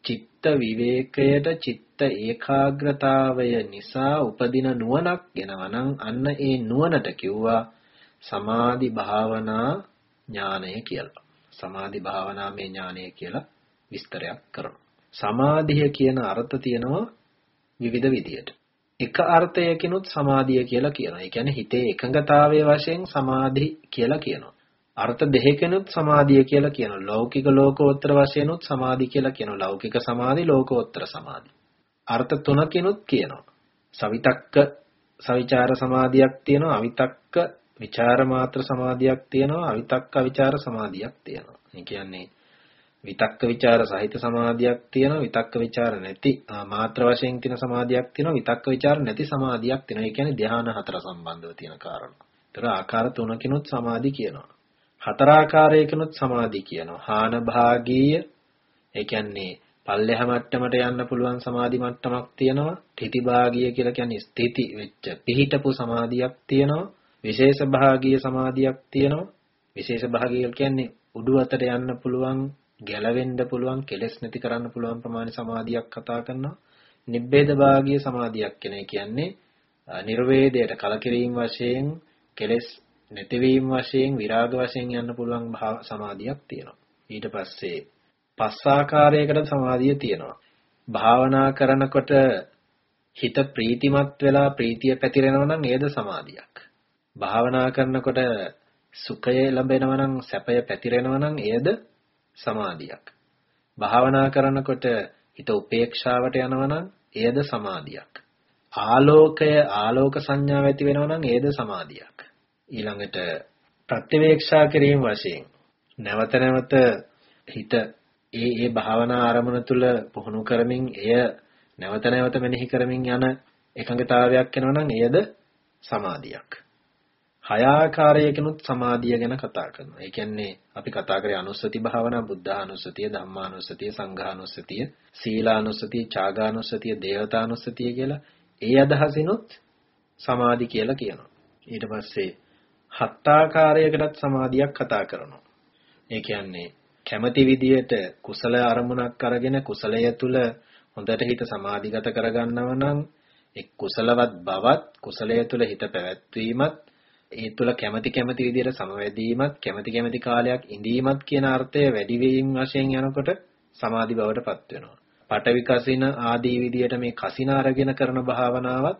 චිත්ත විවේකයට චිත්ත ඒකාග්‍රතාවය නිසා උපදින නුවණක් එනවනම් අන්න ඒ නුවණට කිව්වා සමාධි භාවනා ඥානය කියලා. සමාධි භාවනාමය ඥානය කියලා විස්තරයක් කරනවා. සමාධිය කියන අර්ථ තියෙනවා විවිධ විදියට. එක අර්ථයකිනුත් සමාධිය කියලා කියනවා. ඒ කියන්නේ හිතේ එකඟතාවයේ වශයෙන් සමාධි කියලා කියනවා. අර්ථ දෙකකිනුත් සමාධිය කියලා කියනවා. ලෞකික ලෝකෝත්තර වශයෙන්ුත් සමාධි කියලා කියනවා. ලෞකික සමාධි ලෝකෝත්තර සමාධි. අර්ථ තුනකිනුත් කියනවා. සවිතක්ක සවිචාර සමාධියක් තියෙනවා. අවිතක්ක විචාර මාත්‍ර සමාධියක් තියෙනවා. අවිතක්ක විචාර සමාධියක් තියෙනවා. ඒ කියන්නේ විතක්ක ਵਿਚාර සහිත සමාධියක් තියෙනවා විතක්ක ਵਿਚාර නැති මාත්‍ර වශයෙන් තියෙන සමාධියක් තියෙනවා විතක්ක ਵਿਚාර නැති සමාධියක් තියෙනවා ඒ කියන්නේ ධ්‍යාන හතර සම්බන්ධව තියෙන කාරණා. ඒතර ආකාර තුනකිනුත් සමාධි කියනවා. හතර ආකාරයකිනුත් සමාධි කියනවා. හාන භාගීය ඒ කියන්නේ පල්ලෙහ මට්ටමට යන්න පුළුවන් සමාධි මට්ටමක් තියෙනවා. තితి භාගීය කියලා කියන්නේ ස්ථಿತಿ වෙච්ච පිහිටපු සමාධියක් තියෙනවා. විශේෂ භාගීය සමාධියක් තියෙනවා. විශේෂ භාගීය කියන්නේ උඩු අතට යන්න පුළුවන් ගැලවෙන්න පුළුවන් කෙලෙස් නැති කරන්න පුළුවන් ප්‍රමාණය සමාධියක් කතා කරනවා. නිබ්බේද භාගීය සමාධියක් කියන කියන්නේ නිර්වේදයට කලකිරීම වශයෙන් කෙලෙස් නැතිවීම වශයෙන් විරාග වශයෙන් යන්න පුළුවන් සමාධියක් තියෙනවා. ඊට පස්සේ පස් ආකාරයකට සමාධිය තියෙනවා. භාවනා කරනකොට හිත ප්‍රීතිමත් වෙලා ප්‍රීතිය පැතිරෙනවා නම් ඒද සමාධියක්. භාවනා කරනකොට සුඛය ලැබෙනවා නම් සැපය පැතිරෙනවා නම් ඒද සමාධියක්. භාවනා කරනකොට හිත උපේක්ෂාවට යනවා නම් එයද සමාධියක්. ආලෝකය ආලෝක සංඥාව ඇති වෙනවා නම් එයද සමාධියක්. ඊළඟට ප්‍රත්‍යවේක්ෂා කිරීම වශයෙන් නැවත නැවත හිත ඒ ඒ භාවනා ආරමුණ තුල පුහුණු කරමින් එය නැවත නැවත මෙනෙහි කරමින් යන එකඟතාවයක් එනවා නම් එයද සමාධියක්. හය ආකාරයකිනුත් සමාධිය ගැන කතා කරනවා. ඒ කියන්නේ අපි කතා කරේ අනුස්සති භාවනා, බුද්ධානුස්සතිය, ධම්මානුස්සතිය, සංඝානුස්සතිය, සීලානුස්සතිය, චාගානුස්සතිය, දේවතානුස්සතිය කියලා ඒ අදහසිනුත් සමාධි කියලා කියනවා. ඊට පස්සේ හත් ආකාරයකටත් සමාධියක් කතා කරනවා. ඒ කියන්නේ කැමැති විදියට කුසල අරමුණක් අරගෙන කුසලය තුල හොඳට හිත සමාධිගත කරගන්නව නම් එක් කුසලවත් බවත් කුසලය තුල හිත පැවැත්වීමත් ඒ තුළ කැමැති කැමැති විදිහට සමවැදීමත් කැමැති කැමැති කාලයක් ඉඳීමත් කියන අර්ථය වැඩි වීම වශයෙන් යනකොට සමාධි බවටපත් වෙනවා. පටවි කසින ආදී විදිහට මේ කසින අරගෙන කරන භාවනාවත්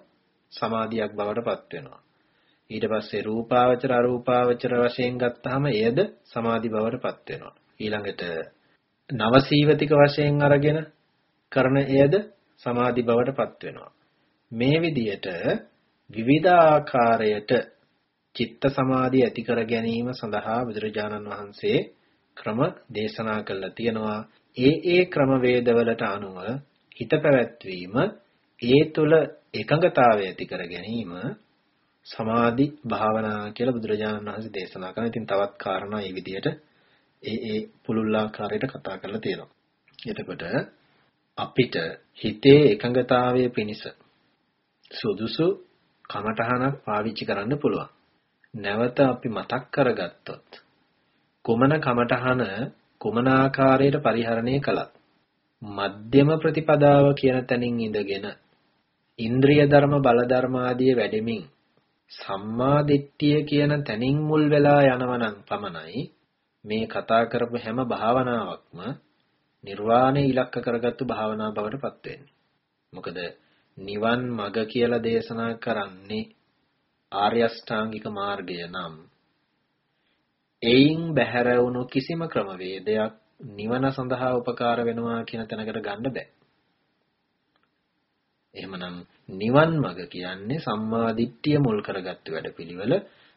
සමාධියක් බවට පත් වෙනවා. ඊට පස්සේ රූපාවචර අරූපාවචර වශයෙන් ගත්තාම එයද සමාධි බවට පත් වෙනවා. ඊළඟට නවසීවතික වශයෙන් අරගෙන කරන එයද සමාධි බවට පත් වෙනවා. මේ විදියට විවිධ ආකාරයට චිත්ත සමාධිය ඇති කර ගැනීම සඳහා බුදුරජාණන් වහන්සේ ක්‍රම දේශනා කළා තියෙනවා. ඒ ඒ ක්‍රම වේදවලට අනුව හිත පැවැත්වීම ඒ තුල එකඟතාවය ඇති කර ගැනීම සමාධි භාවනා කියලා බුදුරජාණන් වහන්සේ දේශනා කරනවා. ඉතින් තවත් කාරණා මේ විදිහට ඒ ඒ පුළුල්ලාකාරයට කතා කරලා තියෙනවා. එතකොට අපිට හිතේ එකඟතාවය පිණිස සුදුසු කමඨහනක් පාවිච්චි කරන්න පුළුවන්. නැවත අපි මතක් කරගත්තොත් කුමන කමඨහන කුමන ආකාරයට පරිහරණය කළත් මධ්‍යම ප්‍රතිපදාව කියන තැනින් ඉඳගෙන ඉන්ද්‍රිය ධර්ම බල ධර්ම ආදී වැඩෙමින් සම්මා දිට්ඨිය කියන තැනින් මුල් වෙලා යනවනම් පමණයි මේ කතා කරපු හැම භාවනාවක්ම නිර්වාණය ඉලක්ක කරගත්තු භාවනා බවට පත් වෙන්නේ. මොකද නිවන් මඟ කියලා දේශනා කරන්නේ ආර්ය අෂ්ටාංගික මාර්ගය නම් එයින් බැහැර වුණු කිසිම ක්‍රමවේදයක් නිවන සඳහා උපකාර වෙනවා කියන තැනකට ගන්න බෑ. එහෙමනම් නිවන් මඟ කියන්නේ සම්මාදිට්ඨිය මුල් කරගත්තු වැඩපිළිවෙල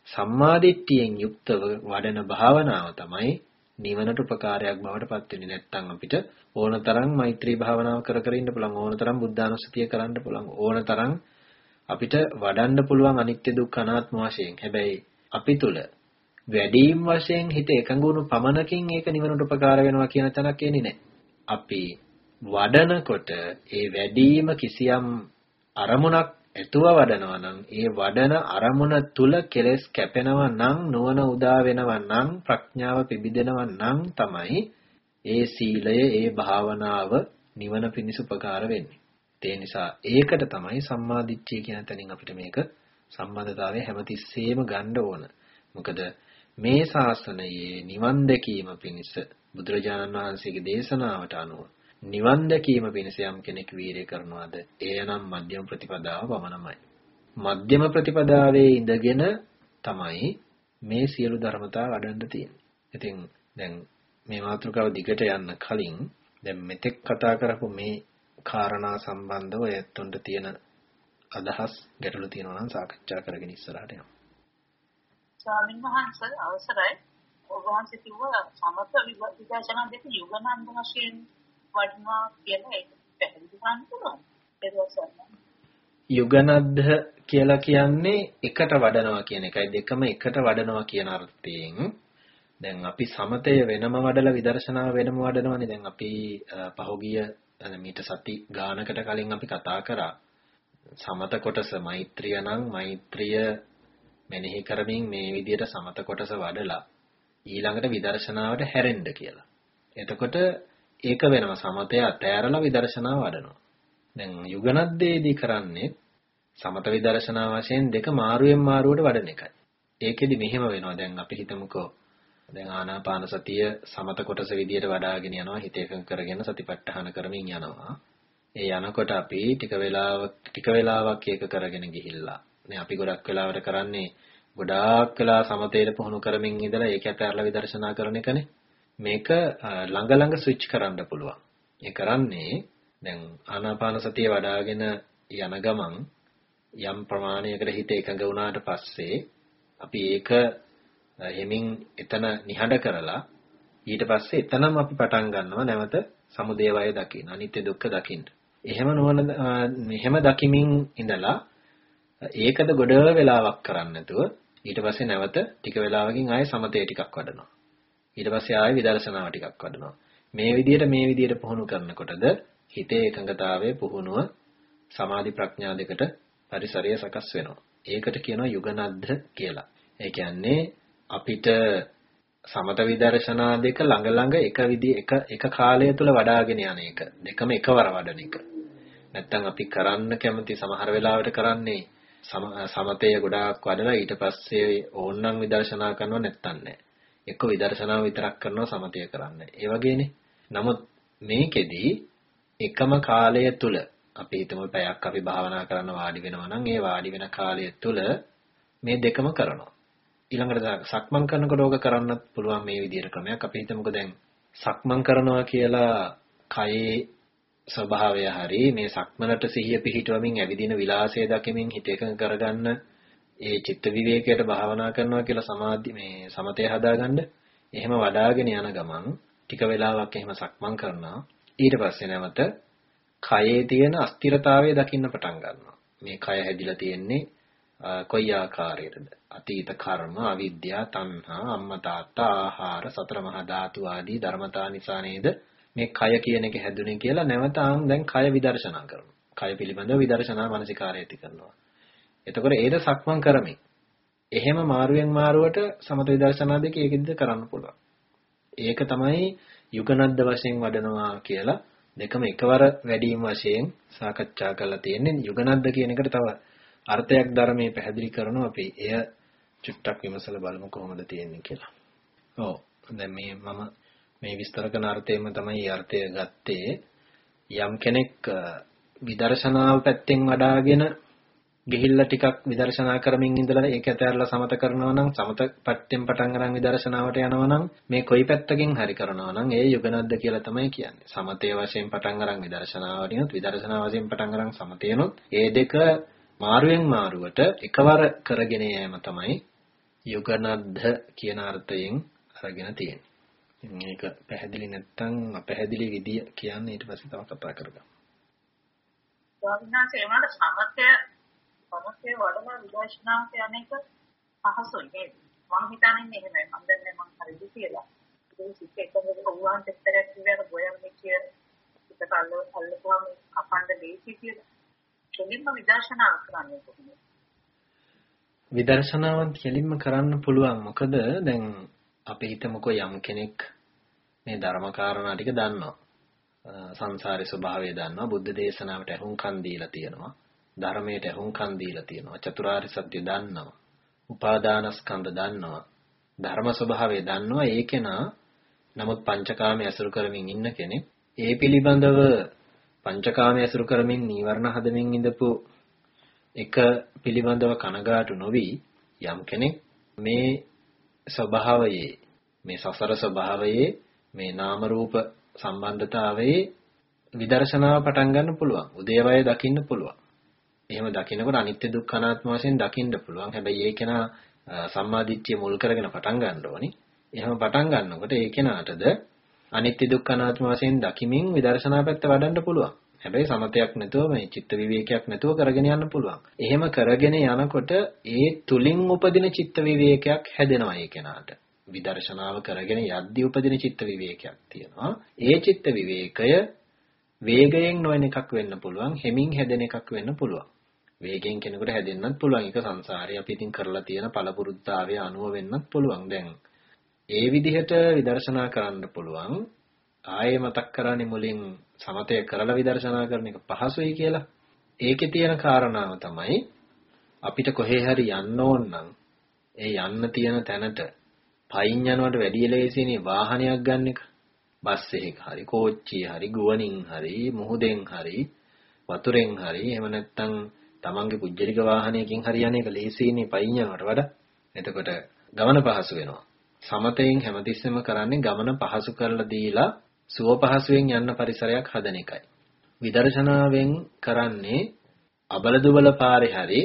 සම්මාදිට්ඨියෙන් යුක්තව වඩන භාවනාව තමයි නිවනට උපකාරයක් බවට පත් වෙන්නේ නැත්නම් අපිට ඕනතරම් මෛත්‍රී භාවනාව කර කර ඉන්න පුළුවන් ඕනතරම් බුද්ධානුස්සතිය කරන්න පුළුවන් ඕනතරම් අපිට වඩන්න පුළුවන් අනිත්‍ය දුක්ඛ අනාත්ම වශයෙන් හැබැයි අපි තුල වැඩිම වශයෙන් හිත එකඟ වුණු පමණකින් ඒක නිවනට උපකාර වෙනවා කියන තැනක් එන්නේ නැහැ. අපි වඩනකොට ඒ වැඩිම කිසියම් අරමුණක් ඇතුව වඩනවා නම් ඒ වඩන අරමුණ තුල කෙලෙස් කැපෙනවා නම් නුවණ උදා වෙනවා නම් ප්‍රඥාව පිබිදෙනවා නම් තමයි ඒ සීලය ඒ භාවනාව නිවන පිණිස උපකාර වෙන්නේ. ඒ නිසා ඒකට තමයි සම්මාදිට්ඨිය කියන තැනින් අපිට මේක සම්බන්ධතාවය හැමතිස්සෙම ගන්න ඕන. මොකද මේ ශාසනයේ නිවන් දැකීම පිණිස බුදුරජාණන් වහන්සේගේ දේශනාවට අනුව නිවන් දැකීම පිණිස යම් කෙනෙක් වීරය කරනවාද එයනම් මධ්‍යම ප්‍රතිපදාව පමණමයි. මධ්‍යම ප්‍රතිපදාවේ ඉඳගෙන තමයි මේ සියලු ධර්මතා වඩන්න තියෙන්නේ. ඉතින් දැන් මේ මාතෘකාව දිගට යන්න කලින් දැන් මෙතෙක් කතා කරපු මේ කාරණා සම්බන්ධව එයත්ොන්ට තියෙන අදහස් ගැටලු තියෙනවා නම් සාකච්ඡා කරගෙන ඉස්සරහට යමු. ස්වාමීන් වහන්සේ අවසරයි ඔබ වහන්සේ කිව්වා සමත විදර්ශනා දෙක යුගනන්ද වශයෙන් වඩනවා කියලා ඒක පැහැදිලි කරන්න පුළුවන්. යුගනද්ද කියලා කියන්නේ එකට වඩනවා කියන එකයි දෙකම එකට වඩනවා කියන අර්ථයෙන් දැන් අපි සමතය වෙනම වඩලා විදර්ශනාව වෙනම වඩනවානේ දැන් අපි පහෝගිය මීට සති ගානකට කලින් අපි කතා කරා සමත කොටස මෛත්‍රිය නම් මෛත්‍රිය මෙනෙහි කරමින් මේ විදිහට සමත කොටස වඩලා ඊළඟට විදර්ශනාවට හැරෙන්න කියලා. එතකොට ඒක වෙනවා සමතය අතෑරලා විදර්ශනාව වඩනවා. දැන් යුගනද්දේදී කරන්නේ සමත විදර්ශනා වශයෙන් දෙක මාරුවෙන් මාරුවට වඩන එකයි. ඒකෙදි මෙහෙම වෙනවා. දැන් අපි හිතමුකෝ දැන් ආනාපාන සතිය සමත කොටස විදියට වඩාගෙන යනවා හිත එකඟ කරගෙන සතිපට්ඨාන කරමින් යනවා. ඒ යනකොට අපි ටික වෙලාවක් ටික වෙලාවක් ඒක කරගෙන ගිහිල්ලා. නේ අපි ගොඩක් වෙලාවට කරන්නේ ගොඩාක් වෙලා සමතේට පුහුණු කරමින් ඉඳලා ඒක ඇතැරලා විදර්ශනා කරන එකනේ. මේක ළඟ ළඟ ස්විච් කරන්න පුළුවන්. ඒ කරන්නේ දැන් ආනාපාන සතිය වඩ아가ගෙන යන ගමන් යම් ප්‍රමාණයකට හිත එකඟ වුණාට පස්සේ අපි ඒක හෙමින් එතන නිහඬ කරලා ඊට පස්සේ එතනම අපි පටන් ගන්නවා නැවත සමුදය වය දකින්න අනිත්‍ය දුක්ඛ දකින්න. එහෙම නොවන මෙහෙම දකිමින් ඉඳලා ඒකද ගොඩ වෙලාවක් කරන්නේ නැතුව ඊට පස්සේ නැවත ටික වෙලාවකින් ආයෙ සමතේ ටිකක් වඩනවා. ඊට පස්සේ ආයෙ විදර්ශනාව ටිකක් වඩනවා. මේ විදිහට මේ විදිහට පුහුණු කරනකොටද හිතේ එකඟතාවයේ පුහුණුව සමාධි ප්‍රඥා දෙකට පරිසරය සකස් වෙනවා. ඒකට කියනවා යුගනද්ද කියලා. ඒ කියන්නේ අපිට සමත විදර්ශනා දෙක ළඟ ළඟ එක විදිහ එක එක කාලය තුල වඩාගෙන යන එක. දෙකම එකවර වඩන එක. නැත්තම් අපි කරන්න කැමති සමහර වෙලාවට කරන්නේ සමතය ගොඩාක් වඩලා ඊට පස්සේ ඕන්නම් විදර්ශනා කරනව නැත්තම් නෑ. එක්ක විදර්ශනාව විතරක් කරනවා සමතය කරන්නේ. ඒ වගේනේ. නමුත් මේකෙදි එකම කාලය තුල අපි හිතමු පැයක් අපි භාවනා කරන්න වාඩි වෙනවා නම් ඒ වාඩි වෙන කාලය තුල මේ දෙකම කරනවා. ඊළඟට සක්මන් කරනකොට ඕක කරන්නත් පුළුවන් මේ විදිහට ක්‍රමයක්. අපි හිතමුකෝ දැන් සක්මන් කරනවා කියලා කයේ ස්වභාවය හරි මේ සක්මනට සිහිය පිහිටවමින් ඇවිදින විලාසය දකිමින් හිත එකඟ කරගන්න ඒ චිත්ත විවේකයට භාවනා කරනවා කියලා සමාධි මේ සමතය හදාගන්න එහෙම වඩාගෙන යන ගමන් ටික වෙලාවක් එහෙම සක්මන් කරනවා. ඊට පස්සේ නැවත කයේ තියෙන අස්තිරතාවය දකින්න පටන් ගන්නවා. මේ කය හැදිලා තියෙන්නේ කොයි ආකාරයකටද අතීත කර්ම අවිද්‍යාව තණ්හා අම්මා තාත්තා ආහාර සතර මහා ධාතු ආදී ධර්මතා නිසා නේද මේ කය කියන එක හැදුනේ කියලා නැවත ආන් දැන් කය විදර්ශනා කරනවා. කය පිළිබඳව විදර්ශනා මානසිකාරය ඇති කරනවා. එතකොට ඒද සක්මන් කරමින් එහෙම මාරුවෙන් මාරුවට සමත විදර්ශනා දෙක ඒකෙද්ද කරන්න පුළුවන්. ඒක තමයි යුගනද්ද වශයෙන් වඩනවා කියලා දෙකම එකවර වැඩිම වශයෙන් සාකච්ඡා කරලා තියෙන්නේ. යුගනද්ද කියන එකට තව අර්ථයක් ධර්මයේ පැහැදිලි කරනවා අපි. එය චුට්ටක් විමසලා බලමු කොහොමද තියෙන්නේ කියලා. ඔව් දැන් මේ මම මේ විස්තර කරන අර්ථයෙන්ම තමයි අර්ථය ගත්තේ යම් කෙනෙක් විදර්ශනාව පැත්තෙන් වඩාගෙන ගිහිල්ලා ටිකක් විදර්ශනා කරමින් ඉඳලා ඒක ඇතැරලා සමත කරනවා නම් සමත පැත්තෙන් පටන් අරන් විදර්ශනාවට යනවා නම් මේ කොයි පැත්තකින් හරි කරනවා නම් ඒ යුගනද්ද කියලා තමයි කියන්නේ. සමතේ වශයෙන් පටන් අරන් විදර්ශනාවටිනුත් විදර්ශනා වශයෙන් පටන් අරන් සමතේනොත් ඒ දෙක මාරුවෙන් මාරුවට එකවර කරගෙන යෑම තමයි යුගනද්ද කියන අර්ථයෙන් අරගෙන තියෙන්නේ. ඉතින් මේක පැහැදිලි නැත්නම් අපැහැදිලි විදිය කියන්නේ ඊට පස්සේ තව කතා කරගමු. ස්වාමීන් වහන්සේ ඒකට සමතය සමතේ වඩන විදර්ශනාවට යන එක පහසුයි නේද? මම හිතන්නේ එහෙමයි. මම දන්නේ මම හරිද කියලා. ඒක සිත් එකම උවාන් දෙතරක් කියලා ගොයම් මෙච්චිය පිට කල්ල අල්ලපුවාම කපන්න දෙයි කියලා. කෙලින්ම විදර්ශනාව කරන්නේ කොහොමද? විදර්ශනාවන් කෙලින්ම කරන්න පුළුවන්. මොකද දැන් අපි හිතමුකෝ යම් කෙනෙක් මේ ධර්ම කාරණා ටික දන්නවා. සංසාරේ ස්වභාවය දන්නවා. බුද්ධ දේශනාවට අහුම්කම් දීලා තියෙනවා. ධර්මයට අහුම්කම් දීලා තියෙනවා. චතුරාර්ය සත්‍ය දන්නවා. උපාදානස්කන්ධ දන්නවා. ධර්ම ස්වභාවය දන්නවා. ඒකේනා නමුත් පංචකාමයේ අසුරු කරමින් ඉන්න කෙනෙක් ඒ පිළිබඳව පංචකාමයේ අසුරු කරමින් නීවරණ හදමින් ඉඳපු එක පිළිබඳව කනගාටු නොවි යම් කෙනෙක් මේ ස්වභාවයේ මේ සසර ස්වභාවයේ මේ නාම රූප සම්බන්ධතාවයේ විදර්ශනාව පටන් ගන්න පුළුවන්. උදේවය දකින්න පුළුවන්. එහෙම දකිනකොට අනිත්‍ය දුක්ඛ අනාත්ම වශයෙන් දකින්න පුළුවන්. හැබැයි ඒක නා සම්මාදිට්ඨිය මුල් කරගෙන පටන් ගන්න ඕනි. එහෙම පටන් ගන්නකොට ඒ කෙනාටද අනිත්‍ය දුක්ඛ අනාත්ම වශයෙන් දකිමින් විදර්ශනා පැත්ත වඩන්න පුළුවන්. හැබැයි සමතයක් නැතුව මේ චිත්ත විවේකයක් නැතුව කරගෙන යන්න පුළුවන්. එහෙම කරගෙන යනකොට ඒ තුලින් උපදින චිත්ත විවේකයක් හැදෙනවා ඒ කෙනාට. විදර්ශනාව කරගෙන යද්දී උපදින චිත්ත විවේකයක් තියෙනවා. ඒ චිත්ත විවේකය වේගයෙන් නොවන එකක් වෙන්න පුළුවන්, හෙමින් හැදෙන එකක් වෙන්න පුළුවන්. වේගයෙන් කෙනෙකුට හැදෙන්නත් පුළුවන්. ඒක සංසාරේ අපි ඉතින් කරලා තියෙන පළපුරුද්දාවේ අනුව වෙන්නත් පුළුවන්. දැන් ඒ විදිහට විදර්ශනා කරන්න පුළුවන්. ආයේ මතක් කරන්නේ මුලින් සමතය කරලා විදර්ශනා කරන එක පහසුයි කියලා. ඒකේ තියෙන කාරණාව තමයි අපිට කොහේ හරි යන්න ඕන නම් ඒ යන්න තියෙන තැනට පයින් යනවට වැඩිය ලේසිනේ වාහනයක් ගන්න එක. බස් එකක හරි කෝච්චිය හරි ගුවනින් හරි මුහුදෙන් හරි වතුරෙන් හරි එහෙම නැත්නම් තමන්ගේ පුජ්‍යලික වාහනයකින් හරි යන එක ලේසිනේ පයින් යනවට වඩා. එතකොට ගමන පහසු වෙනවා. සමතයෙන් හැමතිස්සෙම කරන්නේ ගමන පහසු කරලා දීලා සුව පහසුවෙන් යන්න පරිසරයක් හදන එකයි. විදර්ශනාවෙන් කරන්නේ අබලදුබල පාරේ හරි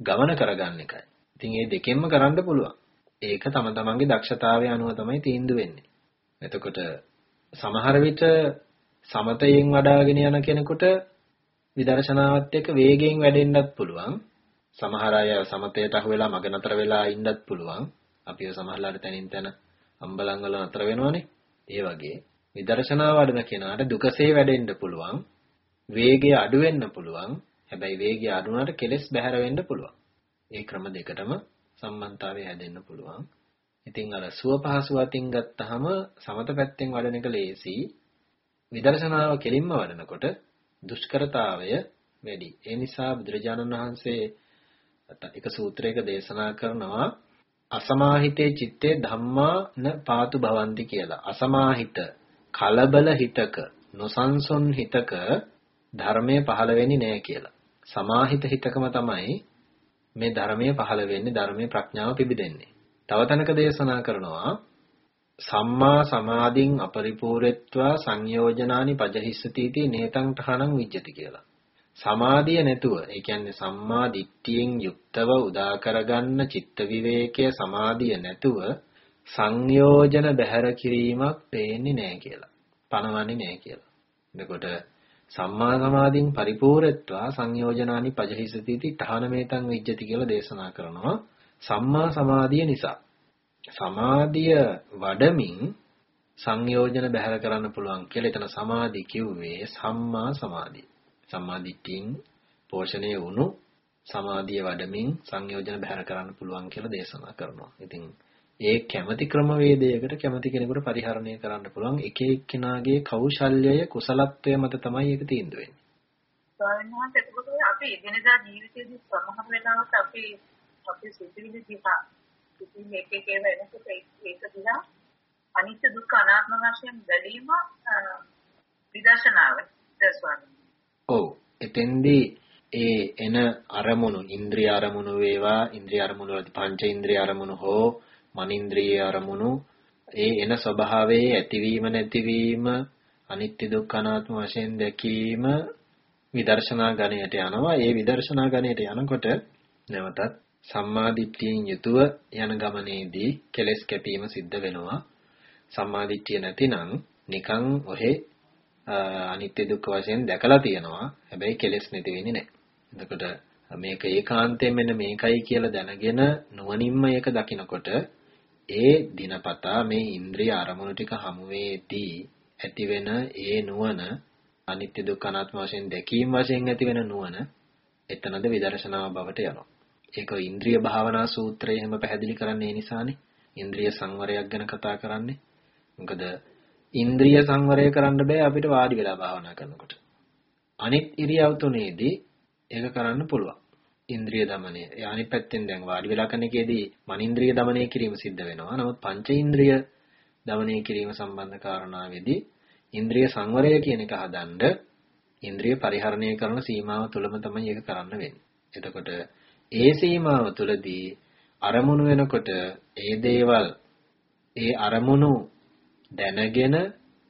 ගමන කරගන්න එකයි. ඉතින් මේ දෙකෙන්ම කරන්න පුළුවන්. ඒක තම තමන්ගේ දක්ෂතාවය අනුව තමයි තීන්දුව වෙන්නේ. එතකොට සමහර විට සමතයෙන් වඩාගෙන යන කෙනෙකුට විදර්ශනාවත් එක්ක වේගයෙන් වැඩෙන්නත් පුළුවන්. සමහර අය සමතයට අහු වෙලා මග නතර වෙලා ඉන්නත් පුළුවන්. අපිව සමහරලාට තනින් තන අම්බලන් වල නතර වෙනවනේ. ඒ වගේ විදර්ශනා වඩන කෙනාට දුකසේ වැඩෙන්න පුළුවන්. වේගය අඩු වෙන්න පුළුවන්. හැබැයි වේගය අඩු වුණාට කෙලස් බැහැර වෙන්න පුළුවන්. ඒ ක්‍රම දෙකටම සම්බන්ධතාවය හැදෙන්න පුළුවන්. ඉතින් අර සුව පහසු අතින් ගත්තාම සමත පැත්තෙන් වඩන එක ලේසි. විදර්ශනාව කෙලින්ම වඩනකොට දුෂ්කරතාවය වැඩි. ඒ නිසා බුදුරජාණන් වහන්සේ එක සූත්‍රයක දේශනා කරනවා අසමාහිතේ චිත්තේ ධම්මා න පාතු භවಂತಿ කියලා. අසමාහිත කලබල හිතක නොසන්සොන් හිතක ධර්මය පහළ වෙන්නේ නැහැ කියලා. සමාහිත හිතකම තමයි මේ ධර්මය පහළ වෙන්නේ ධර්මයේ ප්‍රඥාව පිබිදෙන්නේ. තව තැනක දේශනා කරනවා සම්මා සමාධින් අපරිපූර්ණත්වා සංයෝජනානි පජහිස්සතිති නේතං තහණං විජ්ජති කියලා. සමාධිය නැතුව ඒ කියන්නේ සම්මා දිට්ඨියෙන් යුක්තව උදා කරගන්න චිත්ත විවේකයේ සමාධිය නැතුව සංයෝජන බැහැර කිරීමක් පේන්නේ නැහැ කියලා. පණවන්නේ නැහැ කියලා. එතකොට සම්මා සමාධින් පරිපූර්ණත්වා සංයෝජනානි පජහිසතිති ඨානමේතං විජ්ජති කියලා දේශනා කරනවා. සම්මා සමාධිය නිසා සමාධිය වඩමින් සංයෝජන බැහැර කරන්න පුළුවන් කියලා එතන සමාධි කිව්වේ සම්මා සමාධිය. සම්මාදිට්ඨියෙන් පෝෂණය වුණු සමාධිය වඩමින් සංයෝජන බැහැර කරන්න පුළුවන් කියලා දේශනා කරනවා. ඉතින් ඒ කැමැති ක්‍රමවේදයකට කැමැති කෙනෙකුට පරිහරණය කරන්න පුළුවන්. එක එක්කෙනාගේ කෞශල්‍යය කුසලත්වය මත තමයි ඒක තීන්දුව වෙන්නේ. ස්වාමීන් වහන්සේ අපි එදිනදා ජීවිතයේදී සමහර වෙලාවට අපි අපි සිතිවිලි දිහා සිතිවිලි එක එක ඒවා එනකොට ඒක දිහා අනිත්‍ය දුක්ඛ අනාත්ම වශයෙන් බැලීම විදර්ශනාව ස්වාමීන් ඔව්. එතෙන්දී ඒ එන අරමුණු ඉන්ද්‍රිය අරමුණු වේවා ඉන්ද්‍රිය අරමුණු වලදී පංච ඉන්ද්‍රිය අරමුණු හෝ මනින්ද්‍රිය අරමුණු ඒ එන ස්වභාවයේ ඇතිවීම නැතිවීම අනිත්‍ය දුක්ඛ අනාත්ම වශයෙන් දැකීම විදර්ශනා ගණයට යනවා ඒ විදර්ශනා ගණයට යනකොට නැවතත් සම්මා දිට්ඨියෙන් යුතුව යන ගමනේදී කෙලෙස් කැපීම සිද්ධ වෙනවා සම්මා දිට්ඨිය නැතිනම් නිකන් ඔහෙ අනිත්‍ය දුක්ඛ වශයෙන් දැකලා තියෙනවා. හැබැයි කෙලෙස් නැති වෙන්නේ නැහැ. එතකොට මේක ඒකාන්තයෙන් මෙන්න මේකයි කියලා දැනගෙන නුවණින්ම ඒක දකිනකොට ඒ දිනපතා මේ ඉන්ද්‍රිය අරමුණු ටික හමුවේදී ඇතිවෙන ඒ නුවණ අනිත්‍ය දුක්ඛ අනාත්ම වශයෙන් දැකීම වශයෙන් ඇතිවෙන නුවණ එතනද විදර්ශනාව බවට යනවා. ඒක ඉන්ද්‍රිය භාවනා සූත්‍රයේ හැම පැහැදිලි කරන්නේ ඒ නිසානේ. ඉන්ද්‍රිය සංවරයක් ගැන කතා කරන්නේ. මොකද ඉන්ද්‍රිය සංවරය කරන්න බෑ අපිට වාඩි වෙලා භාවනා කරනකොට. අනිත් ඉරියව් තුනේදී ඒක කරන්න පුළුවන්. ඉන්ද්‍රිය দমনය. ඒ අනිත් පැත්තෙන් දැන් වාඩි වෙලා කරන එකේදී මනින්ද්‍රිය দমনය කිරීම සිද්ධ වෙනවා. නමුත් පංච ඉන්ද්‍රිය দমনය කිරීම සම්බන්ධ කාරණාවේදී ඉන්ද්‍රිය සංවරය කියන එක හදන්න ඉන්ද්‍රිය පරිහරණය කරන සීමාව තුළම තමයි ඒක කරන්න වෙන්නේ. එතකොට ඒ සීමාව තුළදී අරමුණු වෙනකොට ඒ දේවල් ඒ අරමුණු දැනගෙන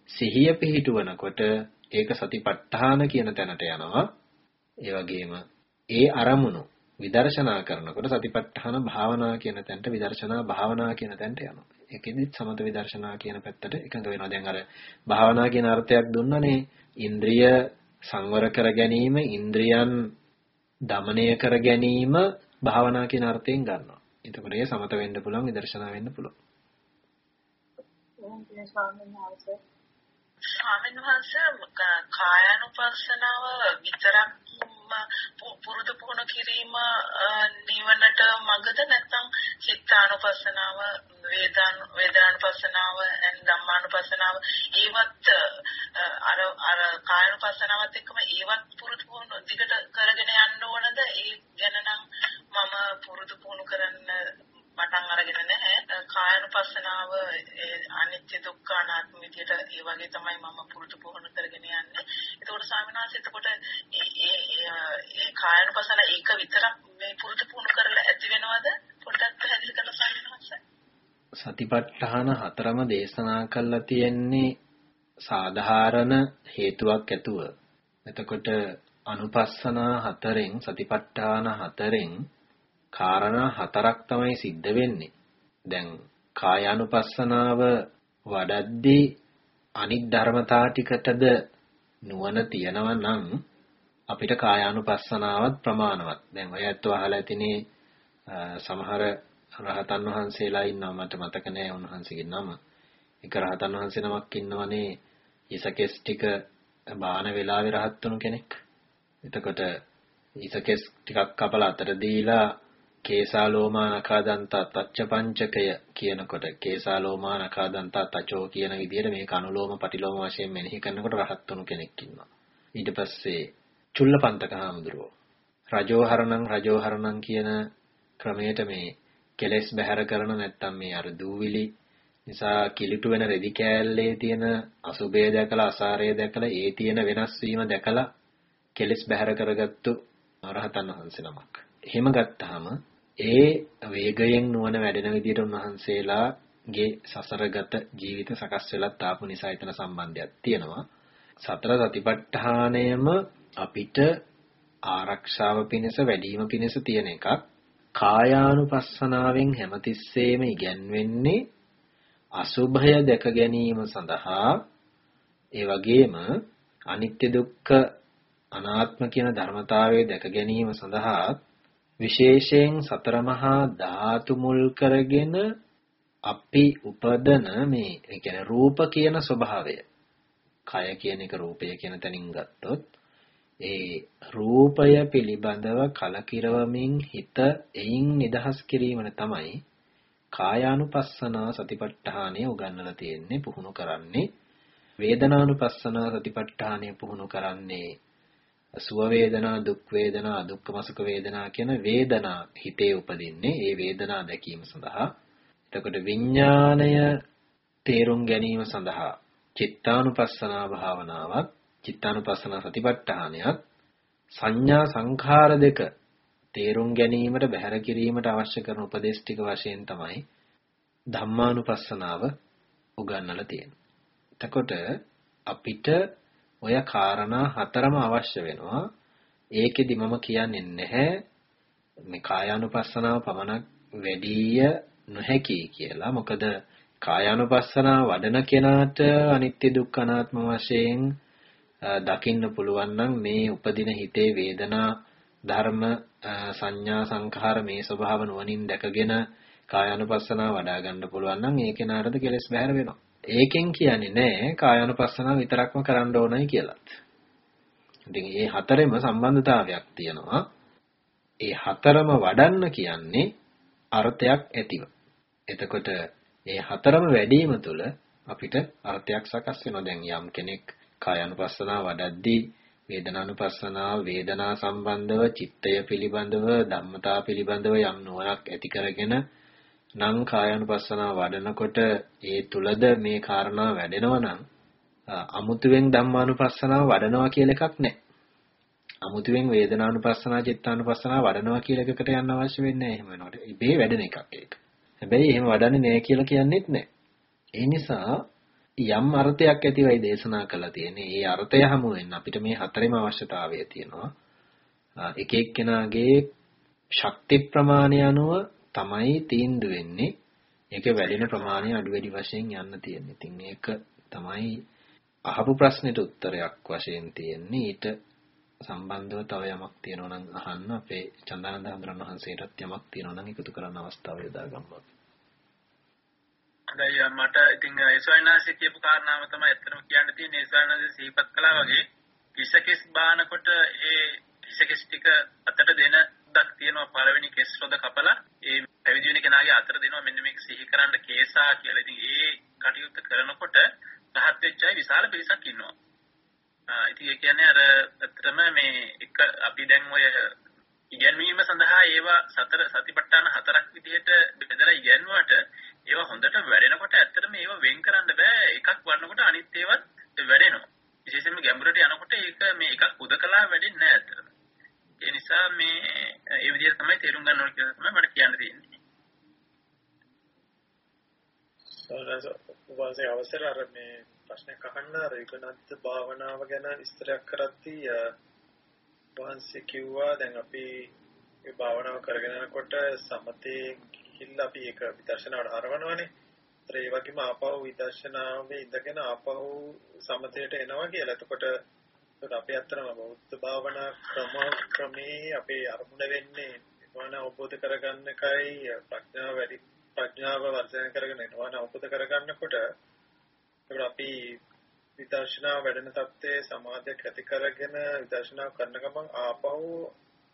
සිහිය පිහිටුවනකොට ඒක සතිපට්ඨාන කියන තැනට යනවා. ඒ වගේම ඒ අරමුණු විදර්ශනා කරනකොට සතිපට්ඨාන භාවනා කියන තැනට විදර්ශනා භාවනා කියන තැනට යනවා. ඒකෙදිත් සමත විදර්ශනා කියන පැත්තට එකඟ වෙනවා. දැන් අර භාවනා කියන අර්ථයක් දුන්නනේ ඉන්ද්‍රිය සංවර කර ගැනීම, ඉන්ද්‍රියන් দমনය කර ගැනීම භාවනා කියන අර්ථයෙන් ගන්නවා. එතකොට ඒ සමත වෙන්න පුළුවන්, විදර්ශනා වෙන්න පුළුවන්. එහෙනම් ස්වාමීන් වහන්සේ ස්වාමීන් වහන්සේ කායानुපස්සනාව විතරක් පුරුදු පුහුණු කිරීම නිවනට මගද නැත්නම් චිත්තානුපස්සනාව වේදාන වේදානුපස්සනාව and ධම්මානුපස්සනාව ඒවත් අර අර කායानुපස්සනාවත් එක්කම ඒවත් පුරුදු පුහුණු දිගට කරගෙන යන්න ඕනද? ඒ ගැන නම් මම පුරුදු පුහුණු කරන්න පටන් අරගෙන නැහැ. කායනුපස්සනාව අනිත්‍ය දුක්ඛ අනාත්ම විදියට ඒ වගේ තමයි මම පුරුදු පුහුණු කරගෙන යන්නේ. ඒකෝට ස්වාමීන් වහන්සේ එතකොට ඒ ඒ කායනුපස්සන ඒක විතරක් මේ පුරුදු පුහුණු කරලා ඇති වෙනවද? පොඩ්ඩක් පැහැදිලි කරලා ස්වාමීන් වහන්සේ. සතිපට්ඨාන හතරම දේශනා කරලා තියෙන්නේ සාධාරණ හේතුවක් ඇතුව. එතකොට අනුපස්සනා හතරෙන් සතිපට්ඨාන හතරෙන් කාරණා හතරක් තමයි සිද්ධ වෙන්නේ. දැන් කායානුපස්සනාව වඩද්දී අනිත් ධර්මතා ටිකටද නුවණ තියනවා නම් අපිට කායානුපස්සනාවත් ප්‍රමාණවත්. දැන් ඔය ඇත්තව අහලා ඇතිනේ සමහර රහතන් වහන්සේලා ඉන්නවා මට මතක නෑ උන්වහන්සේගේ නම. එක රහතන් වහන්සේ නමක් ඉන්නවනේ ඉසකෙස් ටික බාන වෙලාවේ රහත් වුණු කෙනෙක්. එතකොට ඉසකෙස් ටිකක් කපලා අතට දීලා කේසාලෝමා නකාදන්තා තච්ච පංචකය කියනකොට කේසාලෝමා නකාදන්තා තචෝ කියන විදිහට මේ කනුලෝම පටිලෝම වශයෙන් මෙනෙහි කරනකොට රහත් වුණු කෙනෙක් ඉන්නවා. ඊට පස්සේ චුල්ලපන්තක හාමුදුරුවෝ රජෝහරණං රජෝහරණං කියන ක්‍රමයට මේ කෙලෙස් බැහැර කරන නැත්තම් මේ අර දූවිලි නිසා කිලිටු වෙන රෙදි කෑල්ලේ තියෙන අසුබය දැකලා අසාරය දැකලා ඒ තියෙන වෙනස් වීම දැකලා කෙලෙස් බැහැර කරගත්තු රහතන් වහන්සේ නමක්. එහෙම ගත්තාම ඒ වේගයෙන් නුවණ වැඩෙන විදිහට උන්වහන්සේලාගේ සසරගත ජීවිත සකස් වෙලත් ආපු නිසා එතන සම්බන්ධයක් තියෙනවා. සතර සතිපට්ඨානයම අපිට ආරක්ෂාව පිණිස වැඩිම පිණිස තියෙන එකක්. කායානුපස්සනාවෙන් හැමතිස්සෙම ඉගැන්වෙන්නේ අසුභය දැක ගැනීම සඳහා ඒ වගේම අනිත්‍ය දුක්ඛ අනාත්ම කියන ධර්මතාවය දැක ගැනීම සඳහා විශේෂයෙන් සතර මහා ධාතු මුල් කරගෙන අපි උපදන මේ ඒ කියන්නේ රූප කියන ස්වභාවය. කය කියන එක රූපය කියන තැනින් ගත්තොත් ඒ රූපය පිළිබඳව කලකිරවමින් හිත එයින් නිදහස් කිරීමන තමයි කායානුපස්සනා සතිපට්ඨානය උගන්වලා තියෙන්නේ පුහුණු කරන්නේ. වේදනානුපස්සනා සතිපට්ඨානය පුහුණු කරන්නේ සුව වේදනා දුක් වේදනා දුක්ඛම සුඛ වේදනා කියන වේදනා හිතේ උපදින්නේ ඒ වේදනා දැකීම සඳහා එතකොට විඥාණය තේරුම් ගැනීම සඳහා චිත්තානුපස්සනා භාවනාවක් චිත්තානුපස්සනා සතිපට්ඨානයත් සංඥා සංඛාර දෙක තේරුම් ගැනීමට බැහැර කිරීමට අවශ්‍ය කරන උපදේශ ටික වශයෙන් තමයි ධම්මානුපස්සනාව උගන්වලා තියෙන්නේ. එතකොට අපිට ඔය කාරණා හතරම අවශ්‍ය වෙනවා. ඒකෙදි මම කියන්නේ නැහැ මේ කායානුපස්සනාව පමණක් වැඩිය නොහැකි කියලා. මොකද කායානුපස්සනාව වඩන කෙනාට අනිත්‍ය දුක්ඛ අනාත්ම වශයෙන් දකින්න පුළුවන් නම් මේ උපදින හිතේ වේදනා ධර්ම සංඥා සංඛාර මේ ස්වභාව නුවණින් දැකගෙන කායानुපස්සනාව වඩා ගන්න පුළුවන් නම් ඒ කෙනාටද කෙලස් බැහැර වෙනවා. ඒකෙන් කියන්නේ නෑ කායानुපස්සනාව විතරක්ම කරන්න ඕනයි කියලාත්. ඉතින් මේ හතරෙම සම්බන්ධතාවයක් තියෙනවා. ඒ හතරම වඩන්න කියන්නේ අර්ථයක් ඇතිව. එතකොට මේ හතරම වැඩිම තුල අපිට අර්ථයක් සකස් වෙනවා. දැන් යම් කෙනෙක් කායानुපස්සනාව වඩද්දී වේදනානුපස්සනාව වේදනා සම්බන්ධව චිත්තය පිළිබඳව ධම්මතා පිළිබඳව යම් නුවණක් ඇති කරගෙන නම් කායानुපස්සනාව වඩනකොට ඒ තුලද මේ කාරණා වැඩෙනවා නම් අමුතුවෙන් ධම්මානුපස්සනාව වඩනවා කියලා එකක් නැහැ. අමුතුවෙන් වේදනානුපස්සනා චිත්තානුපස්සනා වඩනවා කියලා එකකට යන්න අවශ්‍ය වෙන්නේ නැහැ එහෙම වෙනකොට. ඉබේ වැඩෙන එකක් ඒක. හැබැයි එහෙම වඩන්නේ නැහැ කියලා කියන්නේත් නැහැ. ඒ නිසා යම් අර්ථයක් ඇතිවයි දේශනා කළා තියෙන්නේ. ඒ අර්ථය හමු වෙන්න අපිට මේ හතරෙම අවශ්‍යතාවය තියෙනවා. එක එක්කෙනාගේ ශක්ති ප්‍රමාණය අනුව තමයි තීන්දුව වෙන්නේ. ඒක වැඩෙන ප්‍රමාණය අඩු වැඩි වශයෙන් යන්න තියෙන්නේ. ඉතින් ඒක තමයි අහපු ප්‍රශ්නෙට උත්තරයක් වශයෙන් තියෙන්නේ. ඊට සම්බන්ධව තව යමක් තියෙනවා නම් අහන්න අපේ චන්දානන්ද හඳුරන වහන්සේටත් යමක් තියෙනවා නම් එකතු කරන්න අවස්ථාව යොදා ගන්නවා. හොඳයි මට ඉතින් ඒසොයිනාසි කියපු කාරණාව තමයි ඇත්තටම කියන්න තියෙන්නේ ඒසොයිනාසි සිහිපත් කළා වගේ කිසකෙස් බානකොට ඒ කිසකෙස් ටික අතට දෙන දක් තියෙනවා පළවෙනි කෙස් රොද කපලා ඒ පැවිදි වෙන කෙනාගේ අතට දෙනවා මෙන්න මේක සිහි කරන්න කේසා කියලා. ඉතින් ඒ කටයුත්ත කරනකොට රහත් වෙච්ච අය විශාල පිරිසක් ඉන්නවා. ඉතින් ඒ කියන්නේ අර ඇත්තටම මේ එක අපි දැන් ඔය ඉගැන්වීම සඳහා ඒවා සතර සතිපට්ඨාන හතරක් විදිහට බෙදලා ඉගැන්වුවට ඒවා හොඳට වැඩෙනකොට ඇත්තටම ඒවා වෙන් කරන්න බෑ එකක් වඩනකොට අනිත් ඒවත් වැඩෙනවා විශේෂයෙන්ම ගැඹුරට යනකොට ඒක මේ එකක් උදකලා වැඩෙන්නේ නෑ ඇත්තටම ඒ නිසා මේ ඒ විදිහට තමයි තේරුම් ගන්න ඕනේ කියලා තමයි මට කියන්න තියෙන්නේ සෝනස වාසේ අවසර අර මේ ප්‍රශ්නයක් අහන්න අර විකනත් භාවනාව ගැන විස්තරයක් කරද්දී වහන්සේ කිව්වා දැන් අපි මේ භාවනාව කරගෙන යනකොට සමතේ ගිහිල්ලා අපි ඒක විදර්ශනාවට හරවනවානේ. ඒතර ඒ වගේම ආපහු විදර්ශනාවේ ඉඳගෙන ආපහු සමතේට එනවා කියලා. එතකොට අපි අත්‍තරම බෞද්ධ භාවනා ක්‍රම ක්‍රමේ අපේ අරමුණ වෙන්නේ නිවන අවබෝධ කරගන්න එකයි ප්‍රඥාව වැඩි ප්‍රඥාව වර්ධනය කරගෙන නිවන අවබෝධ කරගන්නකොට ඒකට අපි විදර්ශනා වැඩෙන තත්ත්වයේ සමාධියක් ඇති කරගෙන විදර්ශනා කරන ගමන් ආපහු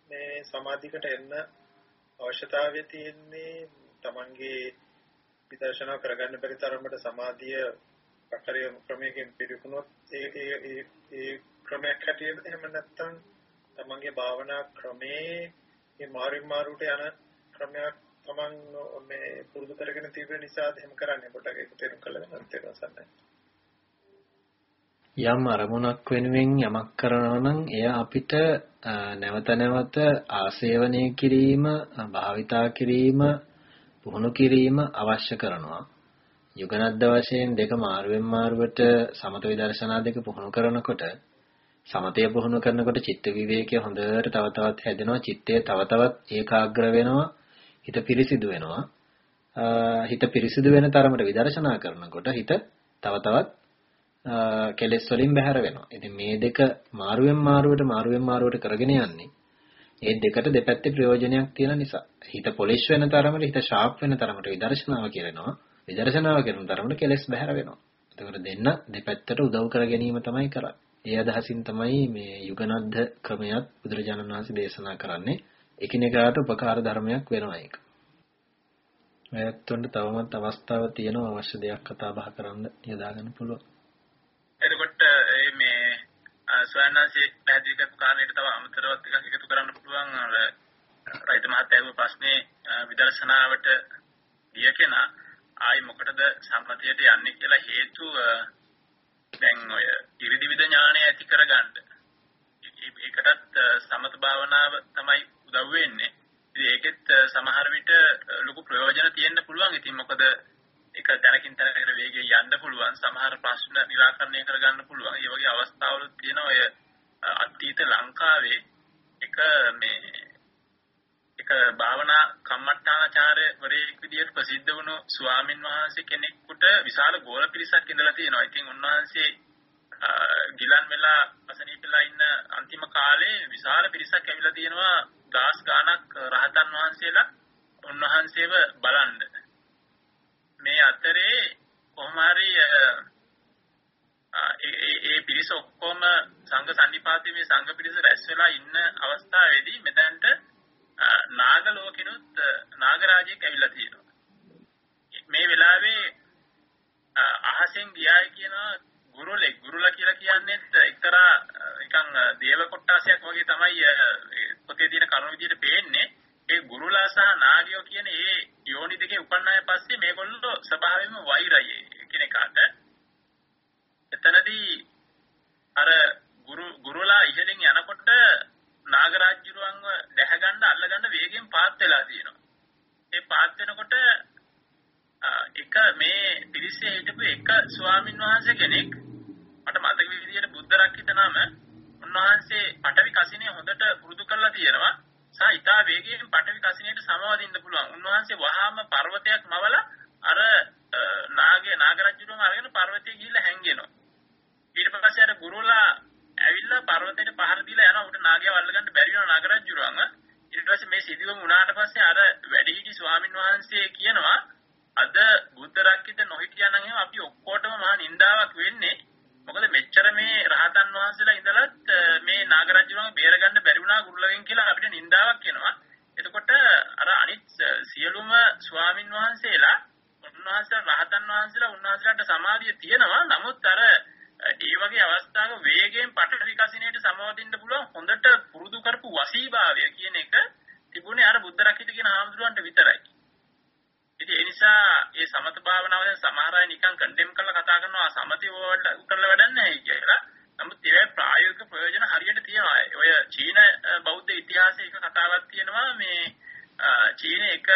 මේ සමාධියකට එන්න අවශ්‍යතාවය තියෙන්නේ තමන්ගේ විදර්ශනා කරගන්න බැරි තරමට සමාධිය පටරිය ක්‍රමයකින් පිරිකුණොත් ඒ ඒ ඒ ඒ ක්‍රමයක් හැටියට එහෙම නැත්නම් තමන්ගේ භාවනා ක්‍රමේ මේ මාරින් මාරුට යන ක්‍රමයක් තමන් මේ පුරුදු කරගෙන තිබෙන නිසා එහෙම කරන්නේ පොඩ්ඩක් ඒක තේරුම් කරලා ගන්න තේරුම් ගන්න. යම් අරමුණක් වෙනුවෙන් යමක් කරනවා නම් එය අපිට නැවත නැවත ආසේවනය කිරීම, භාවිතා කිරීම, පුහුණු කිරීම අවශ්‍ය කරනවා. යුගනද්ද වශයෙන් දෙක මාරුවෙන් මාරුවට සමත විදර්ශනා දෙක පුහුණු කරනකොට සමතය පුහුණු කරනකොට චිත්ත විවේකය හොඳට තව තවත් හැදෙනවා චිත්තය තව තවත් ඒකාග්‍ර වෙනවා හිත පිරිසිදු වෙනවා හිත පිරිසිදු වෙන තරමට විදර්ශනා කරනකොට හිත තව තවත් කෙලෙස් වලින් බැහැර වෙනවා. ඉතින් මේ දෙක මාරුවෙන් මාරුවට මාරුවෙන් මාරුවට කරගෙන යන්නේ ඒ දෙකට දෙපැත්තේ ප්‍රයෝජනයක් තියෙන නිසා. හිත පොලිෂ් වෙන තරමට හිත ෂාප් වෙන තරමට විදර්ශනාව කරනවා. විදර්ශනාව කරන තරමට කෙලෙස් බැහැර වෙනවා. එතකොට දෙන්න දෙපැත්තට උදව් කර ගැනීම තමයි කරන්නේ. ඒ අදහසින් තමයි මේ යුගනද්ද ක්‍රමයක් බුදුරජාණන් වහන්සේ දේශනා කරන්නේ. එකිනෙකාට උපකාර ධර්මයක් වෙනවා ඒක. ඇත්තොන්ට තවමත් අවස්ථාව තියෙනවා අවශ්‍ය දෙයක් කතා බහ කරන්න යොදා ගන්න පුළුවන්. එතකොට මේ ස්වයන්නාසේ පැහැදිලි කරපු කාරණේට තව අමතරව ටිකක් එකතු කරන්න පුළුවන් අර රයිත මහත්තයාගේ ප්‍රශ්නේ විදර්ශනාවට ගිය කෙනා ආයි මොකටද සම්මතියට යන්නේ කියලා හේතුව දැන් ඔය ඉරිදිවිද ඥානය ඇති කරගන්න. ඒකටත් සමත භාවනාව තමයි උදව් වෙන්නේ. ඉතින් ඒකෙත් සමහර විට ලොකු ප්‍රයෝජන තියෙන්න පුළුවන්. ඉතින් මොකද ඒක දැනකින් තැනකට වේගයෙන් යන්න පුළුවන්. සමහර ප්‍රශ්න निराකරණය කරගන්න පුළුවන්. ඒ වගේ අවස්ථාවලු තියෙනවා ඔය අතීත ලංකාවේ එක මේ එක භාවනා කම්මට්ටාචාර්යවරයෙක් විදිහට ප්‍රසිද්ධ වුණු ස්වාමින් වහන්සේ කෙනෙකුට විශාල ගෝල පිරිසක් ඉඳලා තියෙනවා. ඉතින් උන්වහන්සේ ගිලන් වෙලා අසනීපලා ඉන්න අන්තිම කාලේ විශාල පිරිසක් ඇවිල්ලා තියෙනවා ගාස් ගානක් රහතන් වහන්සේලා උන්වහන්සේව බලන්න. මේ අතරේ කොහොම හරි ඒ පිරිස ඔක්කොම සංඝ සම්නිපාතයේ මේ සංඝ පිරිස රැස් වෙලා ඉන්න අවස්ථාවේදී මෙතනට නාග ලෝකිනුත් නාගරාජයෙක් ඇවිල්ලා තියෙනවා. මේ වෙලාවේ අහසෙන් ගියායි කියන ගුරුලෙක් ගුරුලා කියලා කියන්නේ එක්තරා නිකන් දේව කොට්ටාසයක් වගේ තමයි පොතේ තියෙන කරුණු විදිහට පේන්නේ. ඒ ගුරුලා සහ නාගයෝ කියන ඒ යෝනි දෙකේ උපන්නාය පස්සේ මේගොල්ලෝ ස්වභාවයෙන්ම වෛරයි එකිනෙකාට. එතනදී අර ගුරු ගුරුලා ඉහළින් යනකොට නාගරාජ්‍යරුවන්ව දැහැගන්න අල්ලගන්න වේගෙන් පාත් වෙලා තියෙනවා. ඒ පාත් වෙනකොට එක මේ පිරිසේ හිටපු එක ස්වාමින් වහන්සේ කෙනෙක් මට මතක විදියට බුද්ධ රක්කිත නම උන්වහන්සේ පටවි කසිනේ හොඳට පුරුදු කරලා තියෙනවා. සහ ඊටා වේගයෙන් පටවි කසිනේට සමවදින්න පුළුවන්. උන්වහන්සේ වහාම පර්වතයක් මවලා අර නාගේ නාගරජුරුවම අරගෙන පර්වතයේ ගිහිල්ලා හැංගෙනවා. ඊට පස්සේ අර ගුරුලා ඇවිල්ලා පර්වතයට පහර දීලා යනවා උට නාගයව අල්ලගන්න බැරි වෙනවා නාගරජුරුවම. ඊට පස්සේ මේ සිදුවම වුණාට පස්සේ අර වැඩිහිටි ස්වාමින් වහන්සේ කියනවා අද බුද්ධ රක්කිත නොහිටියනම් එහෙම අපි ඔක්කොටම මහා නින්දාවක් වෙන්නේ. මොකද මෙච්චර මේ රහතන් වහන්සේලා ඉඳලත් මේ නාගරජුණන් බේරගන්න බැරි වුණා ගුරුලගෙන් කියලා අපිට නින්දාවක් එනවා. එතකොට අර අනිත් සියලුම ස්වාමින් වහන්සේලා උන්වහන්සේලා රහතන් වහන්සේලා උන්වහන්සේලාට සමාධිය තියෙනවා. නමුත් අර ඒ වගේ අවස්ථාවක වේගයෙන් පට විකසිනේට සමවදින්න පුළුවන් හොඳට පුරුදු කරපු වසීභාවය කියන එක තිබුණේ අර බුද්ධ රකිත කියන හාමුදුරුවන්ට විතරයි. ඉතින් ඒ නිසා මේ සමත භාවනාවෙන් සමහර අය නිකන් කන්ඩෙම් කරලා කතා කරනවා සමතය කරලා වැඩක් නැහැ කියලා. නමුත් ඒ ප්‍රායෝගික ප්‍රයෝජන හරියට තියෙනවා. ඔය චීන බෞද්ධ ඉතිහාසයේ එක කතාවක් තියෙනවා මේ චීනේ එක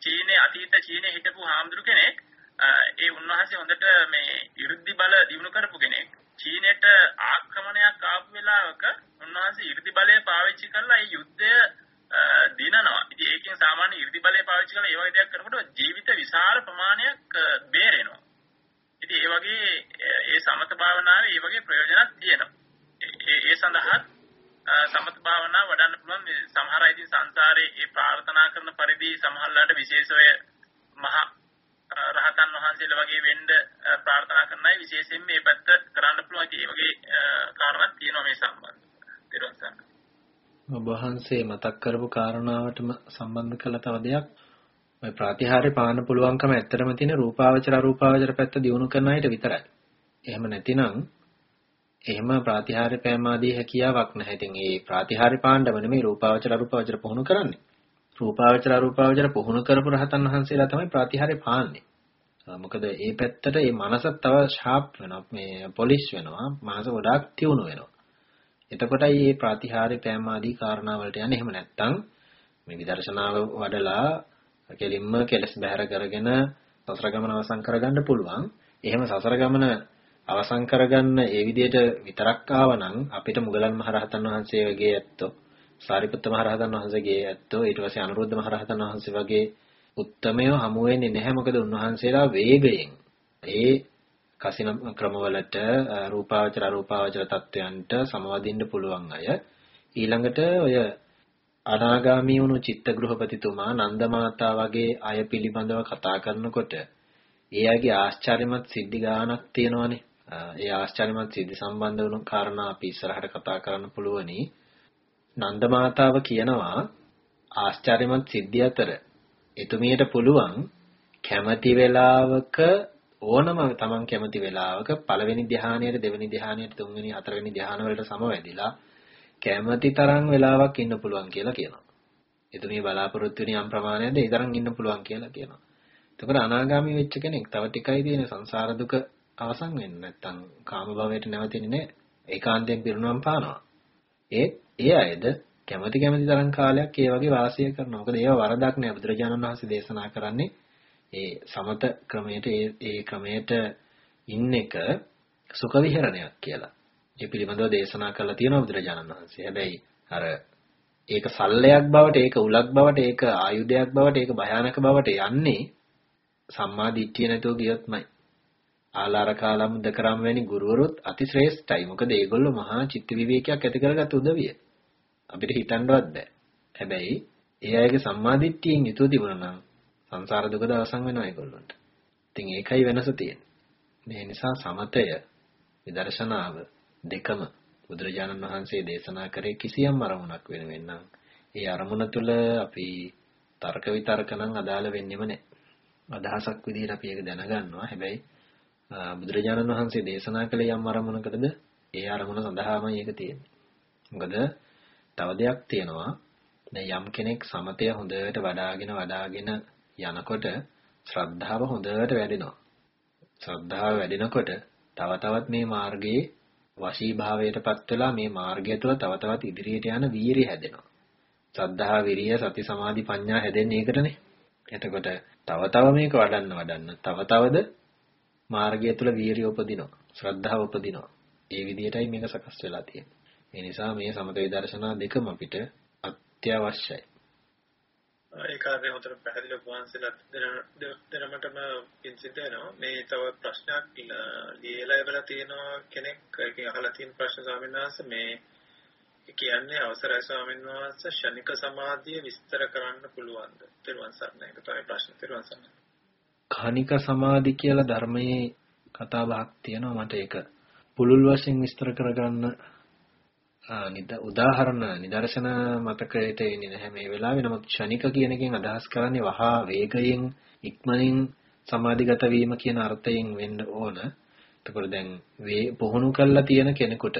චීනේ අතීත චීනේ හිටපු හාමුදුරු කෙනෙක් ඒ උන්වහන්සේ හොඳට මේ 이르දි බල දිනු කරපු කෙනෙක්. චීනෙට ආක්‍රමණයක් ආපු වෙලාවක උන්වහන්සේ 이르දි බලය පාවිච්චි කරලා ඒ යුද්ධය දිනනවා. ඉතින් ඒකෙන් සාමාන්‍ය 이르දි බලය පාවිච්චි කරලා ඒ වගේ දෙයක් කරනකොට ජීවිත විශාල ප්‍රමාණයක් බේරෙනවා. ඉතින් ඒ වගේ ඒ සමත භාවනාවේ ඒ වගේ ප්‍රයෝජනක් තියෙනවා. ඒ සඳහාත් සමත භාවනාව වඩන්න පුළුවන් සමහර අය ඉතින් සංසාරේ ඒ ප්‍රාර්ථනා කරන පරිදි සමහරලාට විශේෂ ඔය මහා රහතන් වහන්සේලා වගේ වෙන්න ප්‍රාර්ථනා කරන අය විශේෂයෙන් මේ පැත්ත කරන්න පුළුවන්. ඒ වගේ කාරණාවක් තියෙනවා මේ සම්බන්ධව. ඊට ඔබ වහන්සේ මතක් කරපු කාරණාවටම සම්බන්ධ කළ තව දෙයක් ඔය ප්‍රතිහාරේ පාන්න පුළුවන්කම ඇත්තටම තියෙන රූපාවචර අරූපාවචර පැත්ත දියුණු කරන අයට විතරයි. එහෙම නැතිනම් එහෙම ප්‍රතිහාරේ පෑමාදී හැකියාවක් නැහැ. ඉතින් ඒ ප්‍රතිහාරේ පාණ්ඩම නෙමෙයි රූපාවචර අරූපාවචර පුහුණු කරන්නේ. රූපාවචර අරූපාවචර පුහුණු කරපු රහතන් වහන්සේලා තමයි ප්‍රතිහාරේ පාන්නේ. මොකද ඒ පැත්තට මේ මනස තව ෂාප් වෙනවා. මේ පොලිෂ් වෙනවා. මනස ගොඩාක් තියුණු වෙනවා. එතකොටයි මේ ප්‍රතිහාරය පෑම ආදී කාරණා වලට යන්නේ. එහෙම නැත්නම් මේ විදර්ශනාව වඩලා කෙලින්ම කෙලස් බැහැර කරගෙන සසර ගමන අවසන් කරගන්න පුළුවන්. එහෙම සසර ගමන අවසන් කරගන්න ඒ විදිහට විතරක් ආවනම් අපිට මුගලන් මහරහතන් වහන්සේ වගේ ඇත්තෝ සාරිපුත්ත මහරහතන් වහන්සේගේ ඇත්තෝ ඊට පස්සේ අනුරුද්ධ මහරහතන් වහන්සේ වගේ උත්තමයෝ හමු වෙන්නේ නැහැ මොකද උන්වහන්සේලා වේගයෙන් ඒ කසින ක්‍රමවලට රූපාවචර අරූපාවචර තත්වයන්ට සමවදින්න පුළුවන් අය ඊළඟට ඔය අනාගාමී වුණු චිත්තගෘහපතිතුමා නන්දමාතා වගේ අය පිළිබඳව කතා කරනකොට ඒ අයගේ ආශ්චර්යමත් සිද්ධි ගානක් තියෙනවානේ. ඒ ආශ්චර්යමත් සිද්ධි සම්බන්ධ වුණු කාරණා අපි ඉස්සරහට කතා කරන්න පුළුවනි. නන්දමාතාව කියනවා ආශ්චර්යමත් සිද්ධි අතර එතුමියට පුළුවන් කැමැති වෙලාවක ඕනම තමන් කැමති වෙලාවක පළවෙනි ධ්‍යානයට දෙවෙනි ධ්‍යානයට තුන්වෙනි හතරවෙනි ධ්‍යාන වලට සමවැදිලා කැමති තරම් වෙලාවක් ඉන්න පුළුවන් කියලා කියනවා. එතුමිය බලාපොරොත්තු වෙන යම් ප්‍රමාණයක්ද ඒ තරම් ඉන්න පුළුවන් කියලා කියනවා. එතකොට අනාගාමී වෙච්ච කෙනෙක් තව ටිකයි තියෙන සංසාර දුක අවසන් වෙන්නේ නැත්තම් කාම භවයට නැවතෙන්නේ නැහැ. ඒකාන්තයෙන් පිරුණම් පානවා. ඒ ඒ අයද කැමති කැමති තරම් කාලයක් ඒ වගේ වාසය කරනවා. මොකද ඒව වරදක් නෑ බුදුරජාණන් වහන්සේ දේශනා කරන්නේ ඒ සමත ක්‍රමයට ඒ ඒ ක්‍රමයට ඉන්න එක සුඛ විහරණයක් කියලා. ඒ පිළිබඳව දේශනා කරලා තියෙනවා බුදුරජාණන් වහන්සේ. හැබැයි අර ඒක සල්ලයක් බවට, ඒක උලක් බවට, ඒක ආයුධයක් බවට, ඒක භයානක බවට යන්නේ සම්මා දිට්ඨිය නැතුව ගියොත්මයි. ආලාර කාලම් දකරම් වැනි ගුරුවරුත් අතිශ්‍රේෂ්ඨයි. මොකද ඒගොල්ලෝ මහා චිත්ත විවේකයක් ඇති කරගත් උදවිය. අපිට හිතන්නවත් බෑ. හැබැයි ඒ අයගේ සම්මා දිට්ඨියෙන් යුතුව තිබුණා නම් සංසාර දුකද අවසන් වෙනවා ඒගොල්ලන්ට. ඉතින් ඒකයි වෙනස තියෙන්නේ. මේ නිසා සමතය විදර්ශනාව දෙකම බුදුරජාණන් වහන්සේ දේශනා කරේ කිසියම් අරමුණක් වෙනුවෙන් නම් ඒ අරමුණ තුළ අපි තර්ක විතර්ක නම් අදාළ වෙන්නෙම නැහැ. අදහසක් විදිහට අපි ඒක දැනගන්නවා. හැබැයි බුදුරජාණන් වහන්සේ දේශනා කළ යම් අරමුණකටද ඒ අරමුණ සඳහාමයි ඒක තියෙන්නේ. මොකද තව දෙයක් තියෙනවා. දැන් යම් කෙනෙක් සමතය හොඳට වඩාගෙන වඩාගෙන යනකොට ශ්‍රද්ධාව හොඳට වැඩෙනවා. ශ්‍රද්ධාව වැඩෙනකොට තව තවත් මේ මාර්ගයේ වශීභාවයටපත් වෙලා මේ මාර්ගය තුළ තව තවත් ඉදිරියට යන වීරිය හැදෙනවා. ශ්‍රද්ධා, විරිය, සති, සමාධි, ප්‍රඥා හැදෙන්නේ ඒකටනේ. එතකොට තව තව මේක වඩන්න වඩන්න තව තවද මාර්ගය තුළ වීරිය උපදිනවා. ශ්‍රද්ධාව උපදිනවා. ඒ විදිහටයි මේක සකස් වෙලා තියෙන්නේ. ඒ නිසා මේ සමත විදර්ශනා දෙකම අපිට අත්‍යවශ්‍යයි. ඒ කාර්යය හොඳට පැහැදිලිව වහන්සේලා දෙනමටම පින්සිත වෙනවා. මේ තව ප්‍රශ්නයක් ලියලා ඉවරලා තියෙනවා කෙනෙක් ඒකේ අහලා තියෙන ප්‍රශ්න ස්වාමීන් වහන්සේ මේ කියන්නේ අවසරයි ස්වාමීන් වහන්සේ ෂණික සමාධිය විස්තර කරන්න පුළුවන්ද? ත්‍රිවන් සරණයි. ඒක තමයි ප්‍රශ්නේ ත්‍රිවන් සරණයි. කණික සමාධි කියලා ධර්මයේ කතා බහක් තියෙනවා මට ඒක පුළුල් වශයෙන් විස්තර කරගන්න උදාහරණ නිදර්ශන මතකයට එන්නේ නැහැ මේ වෙලාවේ නමුත් ක්ෂණික කියන එකෙන් අදහස් කරන්නේ වහා වේගයෙන් ඉක්මනින් සමාධිගත වීම කියන අර්ථයෙන් වෙන්න ඕන. එතකොට දැන් වේ පුහුණු කරලා තියෙන කෙනෙකුට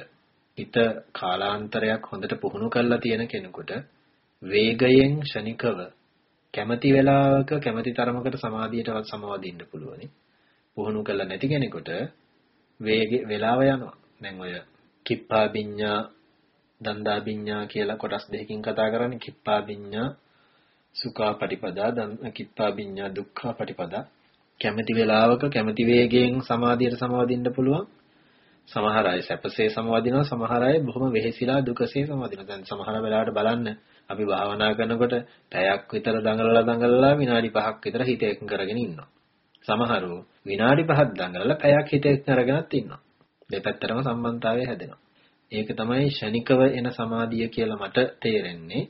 හිත කාලාන්තරයක් හොඳට පුහුණු කරලා තියෙන කෙනෙකුට වේගයෙන් ක්ෂණිකව කැමැති වෙලාවක කැමැති තරමකට සමාධියටවත් සමවදින්න පුළුවනි. පුහුණු කරලා නැති කෙනෙකුට වේගෙ වෙලාව යනවා. දැන් ඔය කිප්පා විඤ්ඤා දන්දා විඤ්ඤා කියලා කොටස් දෙකකින් කතා කරන්නේ. කිප්පා විඤ්ඤා සුඛා පටිපදා දන් කිප්පා විඤ්ඤා දුක්ඛා පටිපදා කැමැති වෙලාවක කැමැති වේගයෙන් සමාධියට සමවදින්න පුළුවන්. සමහර අය සැපසේ සමවදිනවා සමහර අය බොහොම වෙහෙසිලා දුකසේ සමවදිනවා දැන් සමහර වෙලාවට බලන්න අපි භාවනා කරනකොට පැයක් විතර දඟලලා දඟලලා විනාඩි 5ක් විතර හිත එකඟ කරගෙන ඉන්නවා. සමහරව විනාඩි 5ක් දඟලලා පැයක් හිත එකඟ කරගෙනත් ඉන්නවා. දෙපැත්තටම සම්බන්ධතාවය හැදෙනවා. ඒක තමයි ෂණිකව එන සමාධිය කියලා මට තේරෙන්නේ.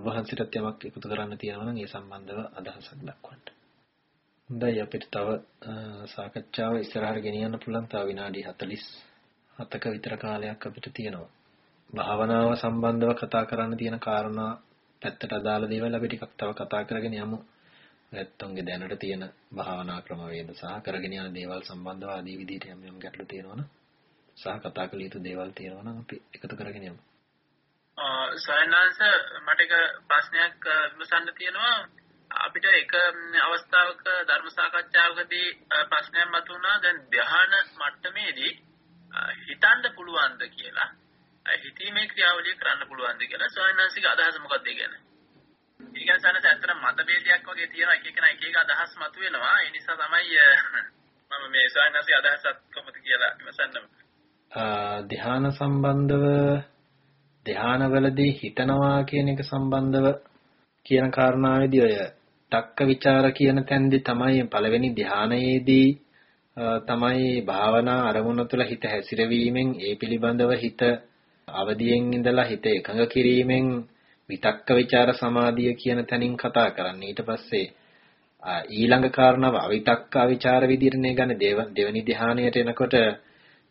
වහන්සිටත් යමක් එකතු කරන්න තියෙනවා නම් ඒ සම්බන්ධව අදහසක් දක්වන්න. හොඳයි අපිට තව සාකච්ඡාව ඉස්සරහට ගෙනියන්න පුළුවන් තව විනාඩි 47ක විතර කාලයක් අපිට තියෙනවා. භාවනාව සම්බන්ධව කතා කරන්න තියෙන කාරණා පැත්තට අදාළ දේවල් අපි ටිකක් තව කතා කරගෙන යමු. නැත්තොන්ගේ දැනට තියෙන භාවනා ක්‍රමවේද සහ කරගෙන යන දේවල් සම්බන්ධව ආදී විදිහට යම් යම් ගැටලු තියෙනවනේ සහ කතා කළ යුතු දේවල් තියෙනවා නම් අපි එකතු කරගෙන යමු. සයන්නාංශ මට එක ප්‍රශ්නයක් විමසන්න තියෙනවා අපිට එක අවස්ථාවක ධර්ම සාකච්ඡාවකදී ප්‍රශ්නයක් මතුවුණා දැන් ධ්‍යාන මට්ටමේදී හිතන්න පුළුවන්ද කියලා හිතීමේ ක්‍රියාවලිය කරන්න පුළුවන්ද කියලා ස්වාමීනාංශික අදහස මොකක්ද ඒ කියන්නේ? ඒ කියන්නේ සනස ඇත්තට මතභේදයක් වගේ තියෙනවා එක එකනා එක එක අදහස් මතුවෙනවා ඒ නිසා තමයි මම මේ ස්වාමීනාංශික අදහසත් කොහොමද කියලා විමසන්නම. ධ්‍යාන සම්බන්ධව ධ්‍යානවලදී හිතනවා කියන එක සම්බන්ධව කියන කාරණාවේදී ඔය ඩක්ක ਵਿਚාර කියන තැනදී තමයි පළවෙනි ධ්‍යානයේදී තමයි භාවනා අරමුණ තුළ හිත හැසිරවීමෙන් ඒ පිළිබඳව හිත අවදියෙන් ඉඳලා හිත එකඟ කිරීමෙන් විතක්ක ਵਿਚාර සමාධිය කියන තැනින් කතා කරන්නේ. ඊට පස්සේ ඊළඟ කාරණාව අවිතක්ක අවිචාර විදිහටනේ ගන්න දෙවනි ධ්‍යානයට එනකොට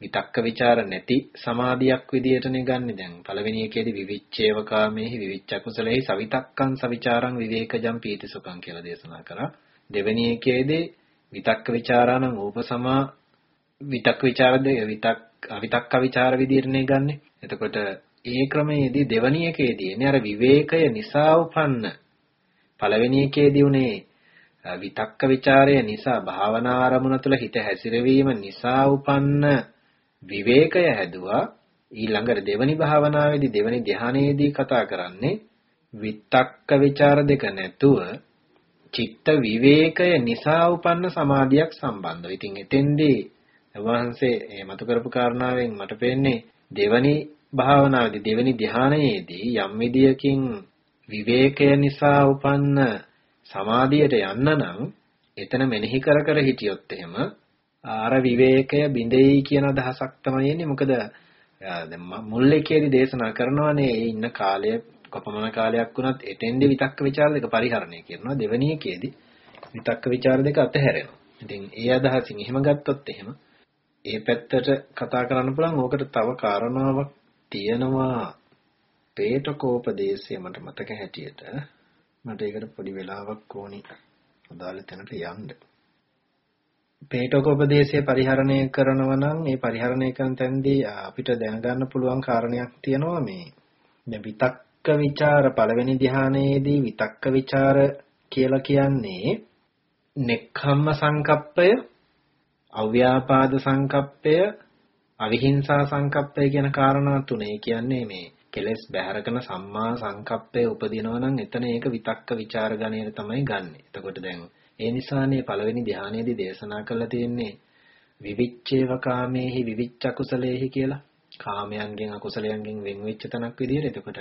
විතක්ක ਵਿਚාර නැති සමාධියක් විදියටනේ ගන්නෙ දැන් පළවෙනි එකේදී විවිච්ඡේව කාමේහි විවිච්ඡ කුසලෙහි සවිතක්කං සවිචාරං විවේකජම් පීතිසුඛං කියලා දේශනා කරා. දෙවෙනි එකේදී විතක්ක ਵਿਚාරානම් උපසමා විතක් ਵਿਚාරද විතක් අවිතක්ක ਵਿਚාර විදිහටනේ ගන්නෙ. එතකොට ඒ ක්‍රමයේදී දෙවැනි එකේදී එන්නේ අර විවේකය නිසා උපන්න. පළවෙනි එකේදී උනේ විතක්ක ਵਿਚාරය නිසා භාවනා ආරමුණ තුළ හිත හැසිරවීම නිසා උපන්න. විවේකය හැදුවා ඊළඟට දෙවනි භාවනාවේදී දෙවනි ධ්‍යානයේදී කතා කරන්නේ විතක්ක ਵਿਚාර දෙක නැතුව චිත්ත විවේකය නිසා උපන්න සමාධියක් සම්බන්ධව. ඉතින් එතෙන්දී වහන්සේ මේ මතු කරපු කාරණාවෙන් මට පේන්නේ දෙවනි භාවනාවේදී දෙවනි ධ්‍යානයේදී යම් විදියකින් විවේකය නිසා උපන්න සමාධියට යන්න නම් එතන මෙනෙහි කර කර හිටියොත් එහෙම අර විවේකය බිඳෙයි කියන අදහසක් තමයි එන්නේ. මොකද දැන් මුල් එකේදී දේශනා කරනවානේ ඒ ඉන්න කාලය කොපමණ කාලයක් වුණත් එතෙන්දි විතක්ක ਵਿਚාර දෙක පරිහරණය කරනවා. දෙවෙනි එකේදී විතක්ක ਵਿਚාර දෙක අතහැරෙනවා. ඉතින් ඒ අදහසින් එහෙම ගත්තොත් එහෙම ඒ පැත්තට කතා කරන්න පුළුවන්. ඕකට තව කාරණාවක් තියෙනවා. පේටකෝපදේශය මට මතක හැටියට මට ඒකට පොඩි වෙලාවක් ඕනි. අදාළ තැනට යන්න. පේටක උපදේශය පරිහරණය කරනවා නම් ඒ පරිහරණය කරන තැනදී අපිට දැනගන්න පුළුවන් කාරණයක් තියෙනවා මේ දැන් විතක්ක ਵਿਚාර පළවෙනි ධ්‍යානයේදී විතක්ක ਵਿਚාර කියලා කියන්නේ නෙක්ඛම්ම සංකප්පය අව්‍යාපාද සංකප්පය අවිහිංසා සංකප්පය කියන කාරණා තුනේ කියන්නේ මේ කෙලෙස් බැහැර කරන සම්මා සංකප්පය උපදිනවා නම් එතන ඒක විතක්ක ਵਿਚාර ගණයට තමයි ගන්නෙ. එතකොට දැන් ඒ නිසානේ පළවෙනි ධානයේදී දේශනා කරලා තියෙන්නේ විවිච්ඡේව කාමේහි විවිච්ඡ කුසලේහි කියලා. කාමයන්ගෙන් අකුසලයන්ගෙන් වෙන් වෙච්ච තනක් විදියට. එතකොට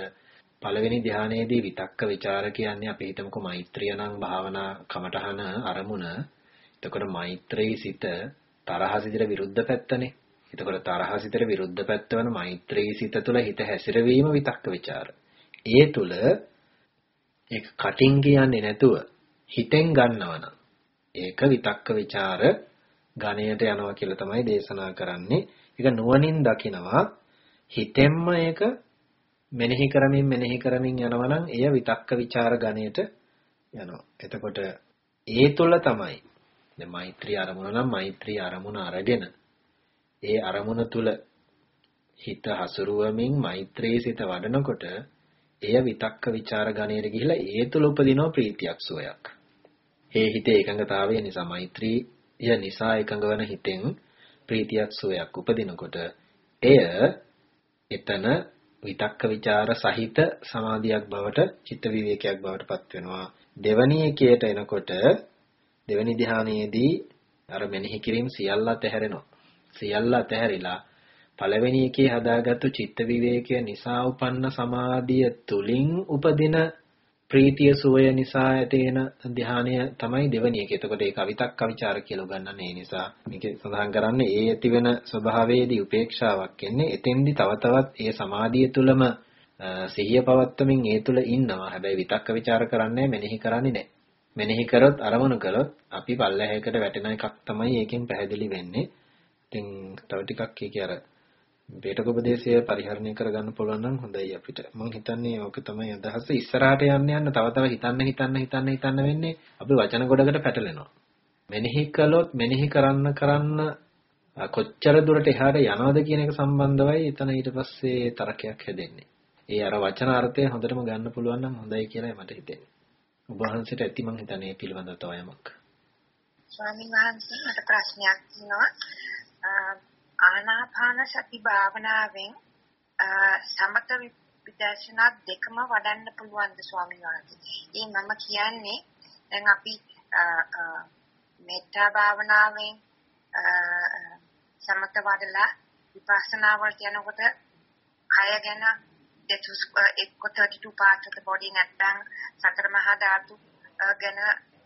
පළවෙනි ධානයේදී විතක්ක ਵਿਚාර කියන්නේ අපි හිතමුකෝ මෛත්‍රිය නම් භාවනා කමඨහන අරමුණ. එතකොට මෛත්‍රී සිත තරහ සිතට විරුද්ධ පැත්තනේ. එතකොට තරහ සිතට විරුද්ධ පැත්ත වෙන මෛත්‍රී සිත තුළ හිත හැසිරවීම විතක්ක ਵਿਚාර. ඒ තුළ ඒක කටින් කියන්නේ නැතුව හිතෙන් ගන්නවා නම් ඒක විතක්ක ਵਿਚාර ගණයට යනවා කියලා තමයි දේශනා කරන්නේ. ඒක නුවණින් දකිනවා හිතෙන්ම ඒක මෙනෙහි කරමින් මෙනෙහි කරමින් යනවා නම් එය විතක්ක ਵਿਚාර ගණයට යනවා. එතකොට ඒ තුල තමයි දැන් මෛත්‍රී අරමුණ නම් මෛත්‍රී අරමුණ අරගෙන ඒ අරමුණ තුල හිත හසුරුවමින් මෛත්‍රී සිත වඩනකොට එය විතක්ක ਵਿਚාර ගණයට ගිහිලා ඒ තුල උපදිනවා ප්‍රීතියක් සෝයක්. ඒ හිතේ එකඟතාවය නිසා මෛත්‍රිය නිසා එකඟ වන හිතෙන් ප්‍රීතියක් සුවයක් උපදිනකොට එය එතන විතක්ක ਵਿਚාර සහිත සමාධියක් බවට චිත්ත විවේකයක් බවට පත් වෙනවා. දෙවැනි එකේට එනකොට දෙවැනි ධ්‍යානයේදී අර මෙනෙහි කිරීම සියල්ල අතහැරෙනවා. සියල්ල අතහැරිලා පළවෙනි එකේ හදාගත්තු චිත්ත විවේකය නිසා උපන්න සමාධිය තුලින් උපදින ප්‍රීතිය සුවය නිසා ඇතිවෙන ධානය තමයි දෙවෙනි එක. එතකොට ඒක අවිතක් අවිචාර කියලා උගන්වන්නේ. ඒ නිසා මේක සඳහන් කරන්නේ ඒ ඇතිවෙන ස්වභාවයේදී උපේක්ෂාවක් එන්නේ. එතෙන්දි තව තවත් ඒ සමාධිය තුලම සිහිය පවත්වමින් ඒ තුල ඉන්නවා. හැබැයි විතක්ක ਵਿਚාර කරන්නේ මෙනෙහි කරන්නේ නැහැ. මෙනෙහි කරොත් අරමුණු කළොත් අපි පල්ලෙහායකට වැටෙන එකක් තමයි ඒකෙන් පැහැදිලි වෙන්නේ. ඉතින් තව ටිකක් ඒකේ අර බේටක උපදේශය පරිහරණය කරගන්න පුළුවන් නම් හොඳයි අපිට. මම හිතන්නේ ඕක තමයි අදහස. ඉස්සරහට යන්න යන්න තව තව හිතන්න හිතන්න හිතන්න හිතන්න වෙන්නේ අපි වචන ගොඩකට පැටලෙනවා. මෙනෙහි කළොත් මෙනෙහි කරන්න කරන්න කොච්චර දුරට එහාට යනවද කියන එක සම්බන්ධවයි එතන ඊට පස්සේ තරකයක් හැදෙන්නේ. ඒ අර වචන අර්ථය හොඳටම ගන්න පුළුවන් නම් හොඳයි කියලා මට හිතෙන්නේ. ඔබ වහන්සේට ඇති මං හිතන්නේ පිළිබඳව තව යමක්. ස්වාමීන් වහන්සේ මට ප්‍රශ්නයක් තියෙනවා. ආනාපාන සති භාවනාවෙන් සමත විදර්ශනා දෙකම වඩන්න පුළුවන්ද ස්වාමීන් වහන්සේ? ඒ මම කියන්නේ දැන් අපි මෙත්තා භාවනාවෙන් සමත වඩලා විපස්සනා වලට යනකොට කය ගැන දෙතුස් එක්ක 32 parts of the body නැත්නම් සතර මහා ධාතු ගැන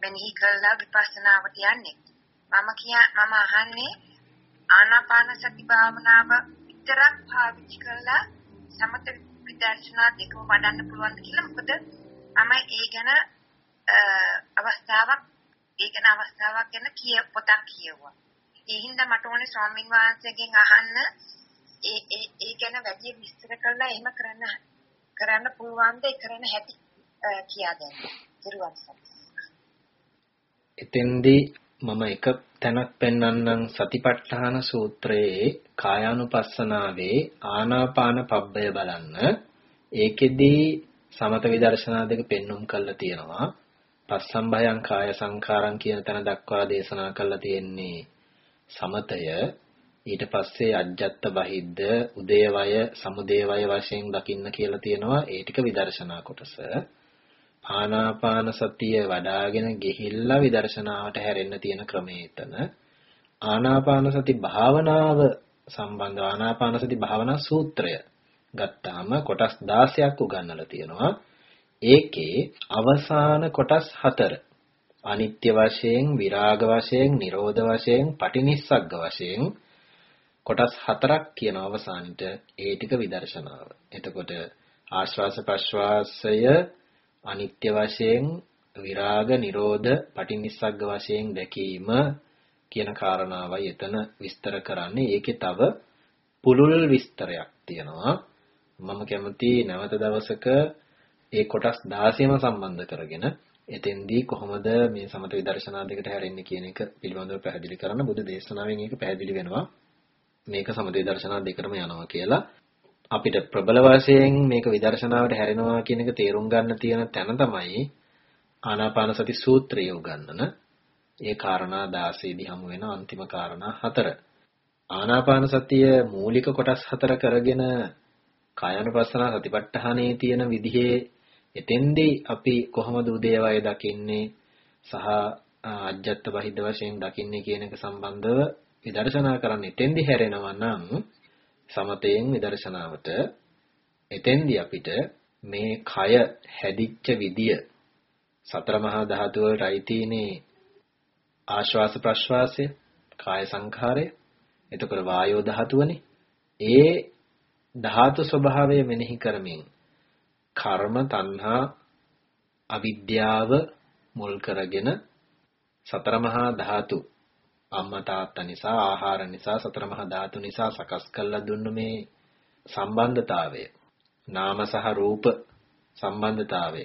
මෙනෙහි කරලා විපස්සනාවට යන්නේ. මම කිය මම අහන්නේ ආනාපාන සති භාවනාව විතරක් පාවිච්චි කරලා සමත විදර්ශනා දෙකම වඩන්න පුළුවන්ද කියලා මොකද මම ඒ ගැන අවස්ථාවක් ඒ ගැන අවස්ථාවක් ගැන කිය පොතක් කියවුවා. ඒ හින්දා මට ඕනේ ස්වාමින් වහන්සේගෙන් අහන්න ඒ ඒ ඒ ගැන වැඩි විස්තර කරලා එහෙම කරන්න කරන්න පුළුවන්ද ඒ කරන්න හැටි කියා දෙන්න. ඊරුවන් එතෙන්දී මම එක තැනක් පෙන්වන්නම් සතිපට්ඨාන සූත්‍රයේ කායානුපස්සනාවේ ආනාපාන පබ්බය බලන්න. ඒකෙදී සමත විදර්ශනා දෙක පෙන්눔 කරලා තියෙනවා. පස්සම්භයං කාය සංඛාරං කියන තැන දක්වා දේශනා කරලා තියෙන්නේ සමතය ඊට පස්සේ අජ්ජත් බහිද්ද උදේවය සමුදේවය වශයෙන් දකින්න කියලා තියෙනවා ඒ ටික විදර්ශනා කොටස ආනාපාන සතිය වඩාගෙන ගිහිල්ලා විදර්ශනාවට හැරෙන්න තියෙන ක්‍රමයේතන ආනාපාන සති භාවනාව සම්බන්ධ ආනාපාන සති භාවනා සූත්‍රය ගත්තාම කොටස් 16ක් උගන්වලා තියෙනවා ඒකේ අවසාන කොටස් හතර අනිත්‍ය වශයෙන් විරාග වශයෙන් නිරෝධ වශයෙන් පටිනිස්සග්ග වශයෙන් කොටස් හතරක් කියන අවසානෙට ඒ ටික විදර්ශනාව. එතකොට ආශ්වාස ප්‍රශ්වාසය අනිත්‍ය වශයෙන් විරාග නිරෝධ පටිනිස්සග්ග වශයෙන් දැකීම කියන කාරණාවයි එතන විස්තර කරන්නේ. ඒකේ තව පුළුල් විස්තරයක් තියෙනවා. මම කැමති නැවත දවසක ඒ කොටස් 16ම සම්බන්ධ කරගෙන එතෙන්දී කොහොමද මේ සමත විදර්ශනා දෙකට හැරෙන්නේ කියන එක පිළිබඳව පැහැදිලි කරන්න බුදු දේශනාවෙන් ඒක පැහැදිලි වෙනවා. මේක සමත විදර්ශනා දෙකටම යනවා කියලා. අපිට ප්‍රබල වශයෙන් මේක විදර්ශනාවට හැරෙනවා කියන එක තේරුම් ගන්න තියෙන තැන තමයි ආනාපාන සති සූත්‍රය උගන්වන ඒ කාරණා 16 දී හමු වෙන අන්තිම කාරණා හතර. ආනාපාන සතිය මූලික කොටස් හතර කරගෙන කායानुපස්සනා සතිපට්ඨානයේ තියෙන විදිහේ එතෙන්දී අපි කොහොමද උදේවය දකින්නේ සහ අජ්ජත් බහිද්ද වශයෙන් දකින්නේ කියන එක සම්බන්ධව විදර්ශනා කරන්න එතෙන්දී හැරෙනවා නම් සමතයෙන් විදර්ශනාවට එතෙන්දී අපිට මේ කය හැදිච්ච විදිය සතර මහා ධාතු වලට අයිතිනේ ආශ්වාස ප්‍රශ්වාසය කාය සංඛාරය එතකොට වායෝ ධාතුවනේ. ඒ ධාතු ස්වභාවය මෙනෙහි කරමින් කර්ම තණ්හා අවිද්‍යාව මුල් කරගෙන සතර මහා ධාතු අම්මා තාත්තා නිසා ආහාර නිසා සතර මහා ධාතු නිසා සකස් කළා දුන්නු මේ සම්බන්ධතාවය නාම සහ රූප සම්බන්ධතාවය.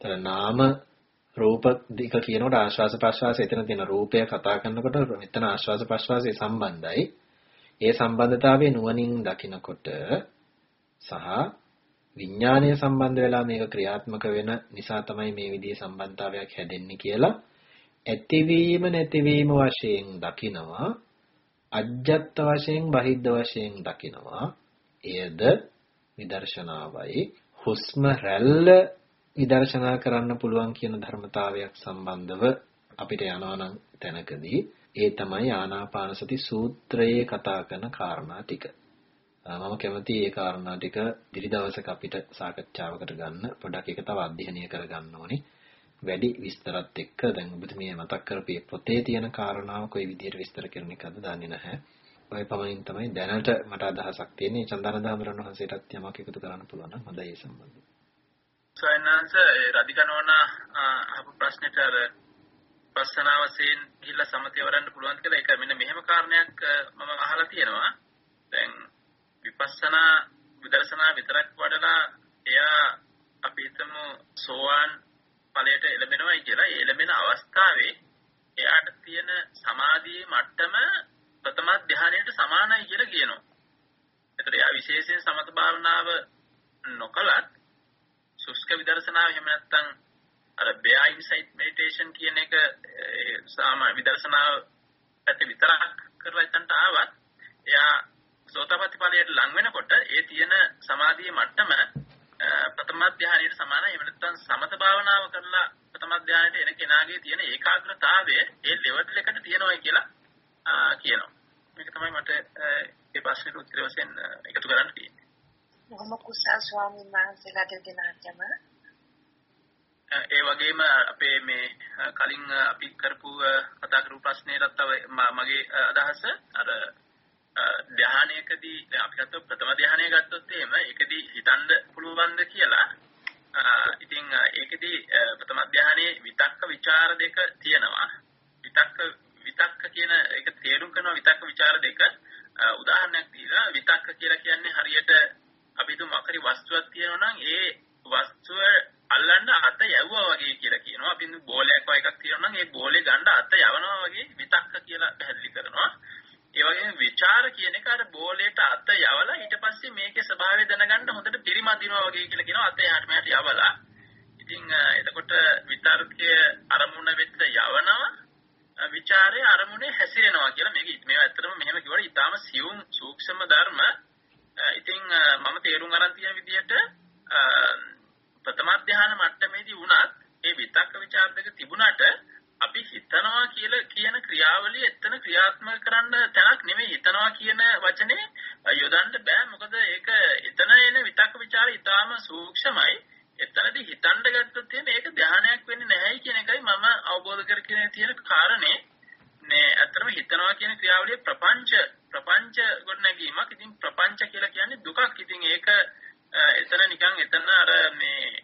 ତර නාම රූප දෙක කියනකොට ආශ්වාස ප්‍රශ්වාසය එතන තියෙන රූපය කතා කරනකොට මෙතන ආශ්වාස ප්‍රශ්වාසය සම්බන්ධයි. ඒ සම්බන්ධතාවය නුවණින් දකිනකොට සහ විඥානය සම්බන්ධ වෙලා මේක ක්‍රියාත්මක වෙන නිසා තමයි මේ විදිහේ සම්බන්ධතාවයක් හැදෙන්නේ කියලා ඇතිවීම නැතිවීම වශයෙන් දකිනවා අජ්ජත් වශයෙන් බහිද්ද වශයෙන් දකිනවා එයද විදර්ශනාවයි හුස්ම රැල්ල විදර්ශනා කරන්න පුළුවන් කියන ධර්මතාවයක් සම්බන්ධව අපිට යනවා නම් තැනකදී ඒ තමයි ආනාපාන සති සූත්‍රයේ කතා කරන කාරණා ටික. මම කැමති ඒ කාරණා ටික දිලි දවසක අපිට සාකච්ඡාවකට ගන්න පොඩක් ඒක තව අධ්‍යයනය කරගන්න ඕනේ. වැඩි විස්තරත් එක්ක දැන් ඔබතුමිය මතක් කරපු පොතේ තියෙන කාරණාව කොයි විදිහට විස්තර කරන එකද දන්නේ නැහැ. ඔය පමණින් තමයි දැනට මට අදහසක් තියෙන්නේ චන්දන දාමරණ වහන්සේටත් යමක් එකතු කරන්න පුළුවන් නම් හොඳයි ඒ සම්බන්ධව. සයන්නාංශ රදිකනෝන අහපු ප්‍රශ්නෙට අර පස්සනාවසෙන් ගිහිල්ලා සමතය වඩන්න පුළුවන් කියලා ඒක මෙන්න මෙහෙම කාරණයක් මම අහලා තියෙනවා. දැන් විපස්සනා විදර්ශනා විතරක් වඩලා එයා අපි හිතමු සෝවාන් ඵලයට එළඹෙනවයි කියලා ඒ එළඹෙන අවස්ථාවේ එයාට තියෙන සමාධියේ මට්ටම ප්‍රථම ධානයට සමානයි කියලා කියනවා. ඒතර එයා විශේෂයෙන් සමත භාවනාව නොකලත් සුස්ක විදර්ශනාව එහෙම නැත්නම් අර bear insight meditation කියන එක සාමාන්‍ය විදර්ශනා පැත්තේ විතරක් කරලා ඉතන්ට ආවත් එයා සෝතාපට්ටි ඵලයට ලං වෙනකොට ඒ තියෙන සමාධියේ මට්ටම ප්‍රථම ධානයට සමානයි. එහෙම නැත්නම් සමත භාවනාව කරලා ප්‍රථම ධානයට එන කෙනාගේ තියෙන ඒකාග්‍රතාවය ඒ ලෙවල් එකට තියෙනවා කියලා කියනවා. මේක තමයි මට ඒ ප්‍රශ්නෙට උත්තර වශයෙන් එකතු කරන්න තියෙන්නේ. බොහොම කුසල් ස්වාමීන් වහන්සේලා දෙදෙනාටම ඒ වගේම අපේ මේ කලින් අපි කරපු කතා කරපු ප්‍රශ්නේටත් මගේ අදහස අර ධානයකදී දැන් අපි ගත්ත ප්‍රථම ධානය ගත්තොත් එහෙම ඒකදී හිතන්න පුළුවන්ද කියලා ඉතින් ඒකදී ප්‍රථම ධානයේ විතක්ක ਵਿਚාර දෙක තියෙනවා විතක්ක විතක්ක කියන ඒක තේරුම් කරන විතක්ක ਵਿਚාර දෙක උදාහරණයක් දීලා විතක්ක කියලා කියන්නේ හරියට අපි හිතමු අකරි වස්තුවක් තියෙනවා නම් ඒ වස්තුව අල්ලන්න අත යවුවා වගේ කියලා කියනවා. අපි බෝලයක් වගේ එකක් තියෙනවා නම් ඒ බෝලේ ගන්න අත යවනවා වගේ විතක්ක කියලා පැහැදිලි කරනවා. ඒ වගේම ਵਿਚාර කියන එක අර බෝලේට අත යවලා ඊට පස්සේ මේකේ ස්වභාවය දැනගන්න හොඳට පිරිමදිනවා වගේ කියලා කියනවා අත යහට මෙහාට යවලා. ඉතින් එතකොට විතර්කයේ අරමුණ වෙද්ද යවනවා ਵਿਚාරයේ අරමුණේ හැසිරෙනවා කියලා මේක මේවා ඇත්තටම මෙහෙම කිව්වට ඊටාම සියුම් සූක්ෂම ධර්ම. ඉතින් මම තේරුම් ගන්න තියෙන විදිහට ප්‍රථම ධානය මට්ටමේදී වුණත් ඒ විතක්ක ਵਿਚාර දෙක තිබුණාට අපි හිතනවා කියලා කියන ක්‍රියාවලිය එතන ක්‍රියාත්මක කරන්න තැනක් නෙමෙයි. හිතනවා කියන වචනේ යොදන්න බෑ. මොකද ඒක එතන එන විතක්ක ਵਿਚාර ඊටාම සූක්ෂමයි. එතනදී හිතන්න ගත්තොත් එහෙනම් ඒක ධානයක් වෙන්නේ නැහැයි කියන එකයි මම අවබෝධ කරගෙන තියෙන කාරණේ. මේ ඇත්තටම හිතනවා කියන ක්‍රියාවලිය ප්‍රපංච ප්‍රපංච ගොඩනැගීමක්. ඉතින් ප්‍රපංච කියලා කියන්නේ දුකක්. ඉතින් ඒක එතන නිකන් එතන අර මේ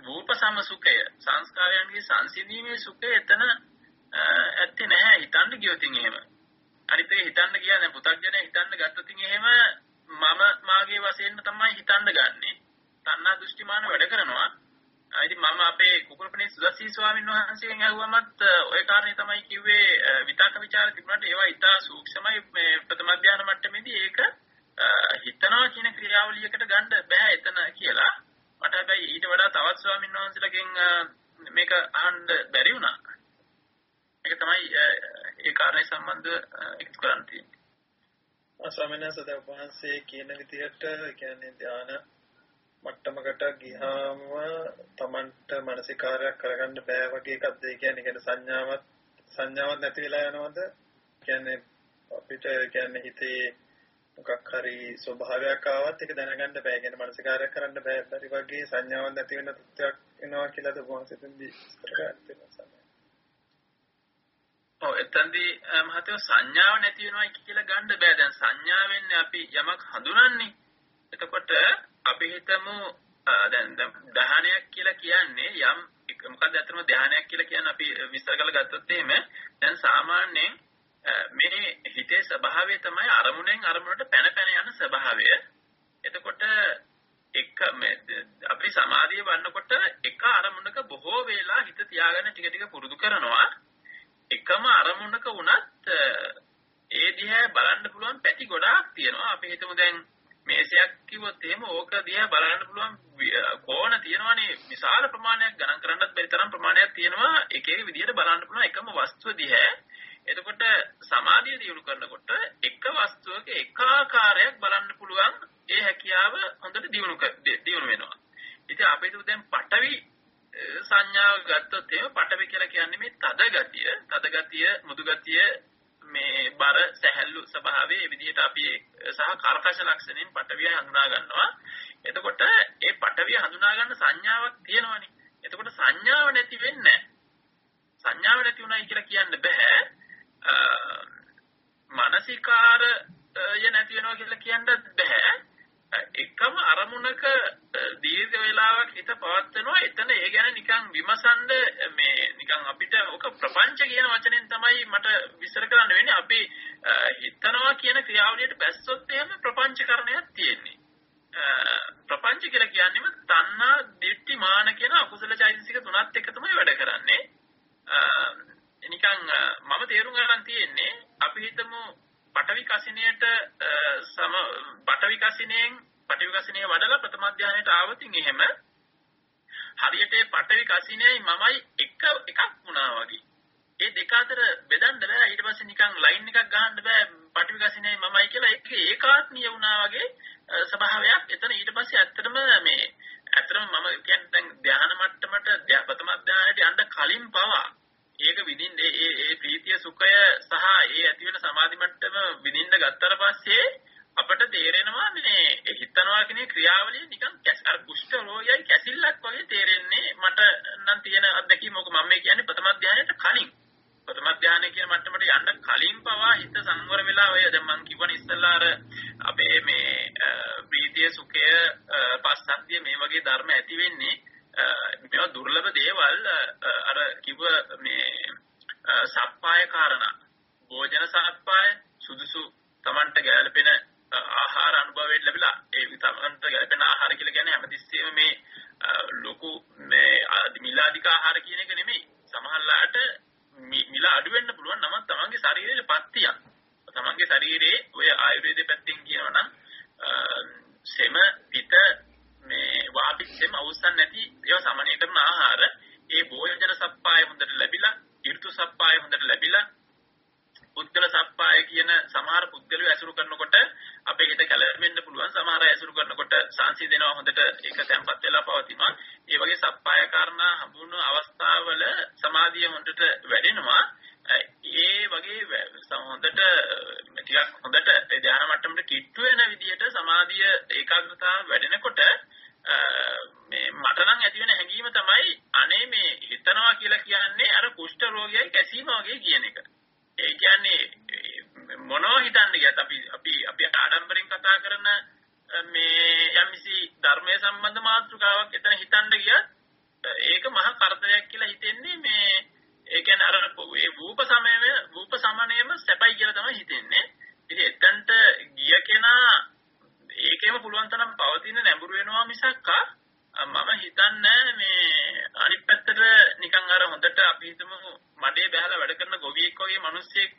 රූප සමසුඛය සංස්කාරයන්ගේ සංසිඳීමේ සුඛය එතන ඇත්තේ නැහැ හිතන්න ගියොත් එහෙම. අනිත් එක හිතන්න කියන්නේ පු탁ජන හිතන්න ගත්තොත් එහෙම මම මාගේ වශයෙන්ම තමයි හිතන්න ගන්නෙ. තණ්හා දෘෂ්ටිමාන වැඩ කරනවා. ඉතින් මම අපේ කුකුල්පනේ සුදස්සී ස්වාමීන් වහන්සේගෙන් අහුවමත් ওই කාරණේ තමයි කිව්වේ විතක ਵਿਚාර තිබුණාට ඒවා ඉතා සූක්ෂමයි මේ ප්‍රථම ධානය මට්ටමේදී ඒක හිතනවා කියන ක්‍රියාවලියකට ගන්න බෑ එතන කියලා. මට හැබැයි ඊට වඩා තවත් ස්වාමීන් වහන්සේලාගෙන් මේක අහන්න බැරි වුණා. ඒක තමයි ඒ කාරණේ සම්බන්ධව එකතු කරන්න තියෙන්නේ. ස්වාමීන් වහන්සේ වහන්සේ කියන විදිහට කියන්නේ ධාන මට්ටමකට ගියාම Tamanට මානසිකාරයක් කරගන්න බෑ වගේ එකක්ද ඒ කියන්නේ කියන්නේ සංඥාවක් සංඥාවක් නැති වෙලා යනවද? කියන්නේ අපිට කියන්නේ හිතේ මොකක් හරි ස්වභාවයක් ආවත් ඒක දැනගන්න බෑ. කියන්නේ මනසිකාරයක් කරන්න බෑ. බැරි වගේ සංඥාවක් නැති වෙන තත්ත්වයක් එනවා කියලාද මොහොතෙන්දී ඉස්තර ගන්න ඔව් එතෙන්දී මහත්තයෝ සංඥාව නැති වෙනවා කියලා ගන්න බෑ. දැන් සංඥාවෙන් අපි යමක් හඳුනන්නේ. එතකොට අපි හිතමු දැන් දහනයක් කියලා කියන්නේ යම් මොකක්ද අතරම ධානයක් කියලා කියන්නේ අපි විස්තර කරලා ගත්තොත් එහෙම දැන් සාමාන්‍යයෙන් මේ හිතේ ස්වභාවය තමයි අරමුණෙන් අරමුණට පැන පැන යන ස්වභාවය. එතකොට එක අපි සමාධිය වන්නකොට එක අරමුණක බොහෝ වේලා හිත තියාගන්න ටික ටික පුරුදු කරනවා. එකම අරමුණක වුණත් ඒ දිහා බලන්න පුළුවන් පැති ගොඩාක් තියෙනවා. අපි හිතමු දැන් මේසයක් කිව්වොත් එහෙම ඕක දිහා බලන්න පුළුවන් කෝණ තියෙනවානේ විශාල ප්‍රමාණයක් ගණන් කරන්නත් බැරි තරම් ප්‍රමාණයක් තියෙනවා එක එක විදිහට බලන්න පුළුවන් එකම වස්තුව දිහා එතකොට සමාධිය දියුණු කරනකොට එක වස්තුවක එක ආකාරයක් බලන්න පුළුවන් ඒ හැකියාව හොඳට දියුණු දියුණු වෙනවා. ඉතින් අපිට දැන් පටවි සංඥාව ගත්තොත් එහෙම පටවි කියලා කියන්නේ මේ තද ගතිය, තද ගතිය, මෘදු ගතිය මේ බර සැහැල්ලු ස්වභාවයේ මේ විදිහට අපි සහ කර්කශ ලක්ෂණයෙන් පටවිය හඳුනා ගන්නවා. එතකොට ඒ පටවිය හඳුනා ගන්න සංඥාවක් තියෙනවනේ. එතකොට සංඥාව නැති වෙන්නේ සංඥාව නැති උනායි කියලා කියන්න බෑ. මානසිකාරය නැති වෙනවා කියලා කියන්නත් බෑ. එකම අරමුණක දීර්ඝ වේලාවක් හිත පවත්වනවා. එතන ඒ ගැන නිකන් විමසන්ඩ මේ නිකන් අපිට ඔක ප්‍රපංච කියන වචනෙන් තමයි මට විස්තර කරන්න වෙන්නේ. අපි හිතනවා කියන ක්‍රියාවලියට බැස්සොත් එහෙම ප්‍රපංචකරණයක් තියෙන්නේ. ප්‍රපංච කියලා කියන්නේම තණ්හා දිට්ඨි මාන කියන අකුසල චෛතසික තුනත් එක තමයි වැඩ කරන්නේ. නිකන් මම තේරුම් ගන්න තියෙන්නේ අපි හිතමු පටවි කසිනියට සම පටවි කසිනියෙන් පටවි කසිනිය වඩලා ප්‍රථම ධානයට ආවතින් එහෙම හරියට පටවි කසිනේයි මමයි එක එකක් වුණා වගේ. ඒ දෙක අතර බෙදන්න බෑ ඊට පස්සේ නිකන් ලයින් එකක් ගහන්න බෑ පටවි කසිනේයි මමයි කියලා ඒක ඒකාත්මීය වුණා වගේ ස්වභාවයක්. එතන ඊට පස්සේ ඇත්තටම මේ ඇත්තටම මම කියන්නේ දැන් ධ්‍යාන මට්ටමට ප්‍රථම ධ්‍යානයට යන්න කලින් පවා ඒක විඳින්න ඒ ඒ ඒ ප්‍රීතිය සුඛය සහ ඒ ඇති වෙන සමාධි මට්ටම විඳින්න ගත්තට පස්සේ අපට තේරෙනවා මේ හිතනවා කියන ක්‍රියාවලිය නිකන් අර කුෂ්ඨ රෝගයයි කැසිල්ලක් වගේ තේරෙන්නේ මට නම් තියෙන අත්දැකීම මොක මම මේ කියන්නේ ප්‍රථම ධානයට කලින්. ප්‍රථම ධානය කියන මට්ටමට යන්න කලින් පවා හිත සංවර වෙලා ඔය දැන් මම කිව්වනේ ඉස්සල්ලා අර අපේ මේ ප්‍රීතිය සුඛය පස්සද්ධිය මේ වගේ ධර්ම ඇති වෙන්නේ මේවා දුර්ලභ දේවල් අර කිව්ව මේ සප්පාය කාරණා භෝජන සප්පාය සුදුසු Tamanට ගැළපෙන ආහාර අනුභවයෙන් ලැබිලා ඒ තමන්ට ගැලපෙන ආහාර කියලා කියන්නේ හැමතිස්සෙම මේ ලොකු මේ මිලාදික ආහාර කියන එක නෙමෙයි. සමහරලාට මිල අඩු වෙන්න පුළුවන් නමුත් තමන්ගේ ශරීරයේ පත්තියක්. තමන්ගේ ශරීරයේ ඔය ආයුර්වේද පැත්තෙන් කියනවා නම් සෙම පිට මේ වාපිත් සෙම අවසන් නැති ඒවා සමනය කරන ආහාර ඒ භෝජන සප්පාය හොඳට ලැබිලා ඍතු සප්පාය හොඳට ලැබිලා පුද්ගල සප්පාය කියන සමහර පුද්ගලයෝ ඇසුරු කරනකොට අපේ හිත කැළඹෙන්න පුළුවන්. සමහර අය ඇසුරු කරනකොට සංසිඳෙනවා හොඳට ඒක තැම්පත් වෙලා පවතිනවා. ඒ වගේ සප්පාය කාරණා හම්බුණු අවස්ථාවල සමාධිය හොඳට වැඩෙනවා. ඒ වගේ හොඳට ටිකක් හොඳට ඒ ධානා මට්ටමට කිට්ටු වෙන විදිහට සමාධිය ඒකාග්‍රතාව වැඩෙනකොට මේ මට නම් ඇති වෙන හැඟීම තමයි අනේ මේ හිතනවා කියලා කියන්නේ අර කුෂ්ඨ රෝගයයි කැසීම වගේ කියන එක. ඒ කියන්නේ මොනවා හිතන්න ගියත් අපි අපි අපි ආඩම්බරෙන් කතා කරන මේ යම්සි ධර්මයේ සම්බන්ධ මාතෘකාවක් එතන හිතන්න ගියත් ඒක මහා කරදරයක් කියලා හිතෙන්නේ මේ ඒ කියන්නේ අර ඒ රූප සමයම රූප සමනයම සැපයි කියලා තමයි හිතෙන්නේ. ඉතින් එතනට ගිය කෙනා ඒකෙම පුළුවන් තරම් පවතින නැඹුරු වෙනවා මිසක්කා මම හිතන්නේ මේ අනිත් පැත්තට නිකන් අර හොඳට අපි හිතමු මඩේ බහලා වැඩ කරන ගොවියෙක් වගේ මිනිස්සෙක්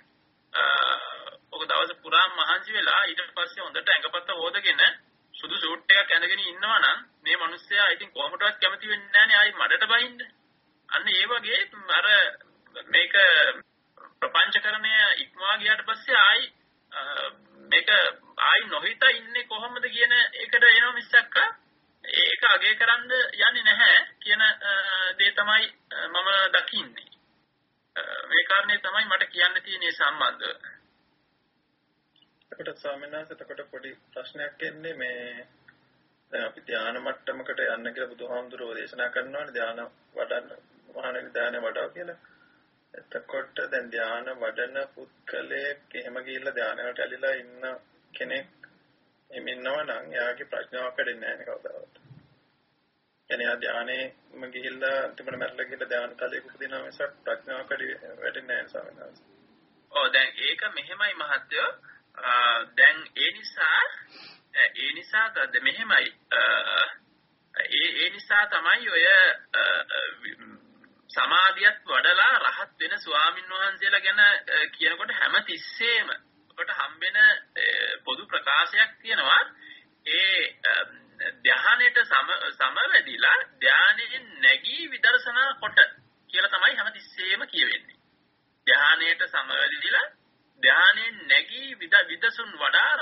ඔක දවස් පුරාම මහන්සි වෙලා ඊට පස්සේ හොඳට ඇඟපත්ත හොදගෙන සුදු සූට් එකක් ඇඳගෙන ඉන්නවා නම් මේ මිනිස්සයා ඉතින් කොහොමදවත් කැමති වෙන්නේ නැහනේ ආයි මඩට බහින්න. අන්න ඒ වගේ අර මේක ප්‍රපංචකරණය ඉක්මවා ගියාට පස්සේ ආයි මේක ආයි නොහිතා ඉන්නේ කොහොමද කියන එකට එනවා මිසක්ක ඒක අගය කරන්න යන්නේ නැහැ කියන දේ තමයි මම දකින්නේ. මේ කාරණේ තමයි මට කියන්න තියෙන්නේ සම්බන්ධව. එතකොට ස්වාමීන් වහන්සේ එතකොට පොඩි ප්‍රශ්නයක් එන්නේ මේ දැන් අපි ධාන මට්ටමකට යන්න කියලා බුදුහාමුදුරුවෝ දේශනා කරනවානේ ධාන වඩන්න මොනවානේ ධානය වඩව කියලා. එතකොට දැන් ධාන වඩන පුද්ගලයෙක් එහෙම ගිහිල්ලා ධානයට ඇලිලා ඉන්න කෙනෙක් එමින්නව නම් එයාගේ ප්‍රඥාව කැඩෙන්නේ නැහැ කවදාවත්. එනිසා ධානයේම ගිහිල්ලා තිබුණ මැරලා ගිහිල්ලා ධාන තලයක උපදිනවා මිසක් ප්‍රඥාව කැඩි වැටෙන්නේ නැහැ සමහරවිට. ඔව් දැන් ඒක මෙහෙමයි මහත්තයෝ දැන් ඒ නිසා ඒ නිසා මෙහෙමයි ඒ ඒ නිසා තමයි ඔය සමාධියත් වඩලා රහත් වෙන ස්වාමින් වහන්සේලා ගැන කියනකොට හැම තිස්සෙම ඔකට හම්බෙන පොදු ප්‍රකාශයක් තියෙනවා. ඒ ධානයට සම සමවැදිලා ධානයෙන් නැගී විදර්ශනා කොට කියලා තමයි හැම තිස්සෙම කියවෙන්නේ. ධානයට සමවැදිලා ධානයෙන් නැගී විදසුන් වඩා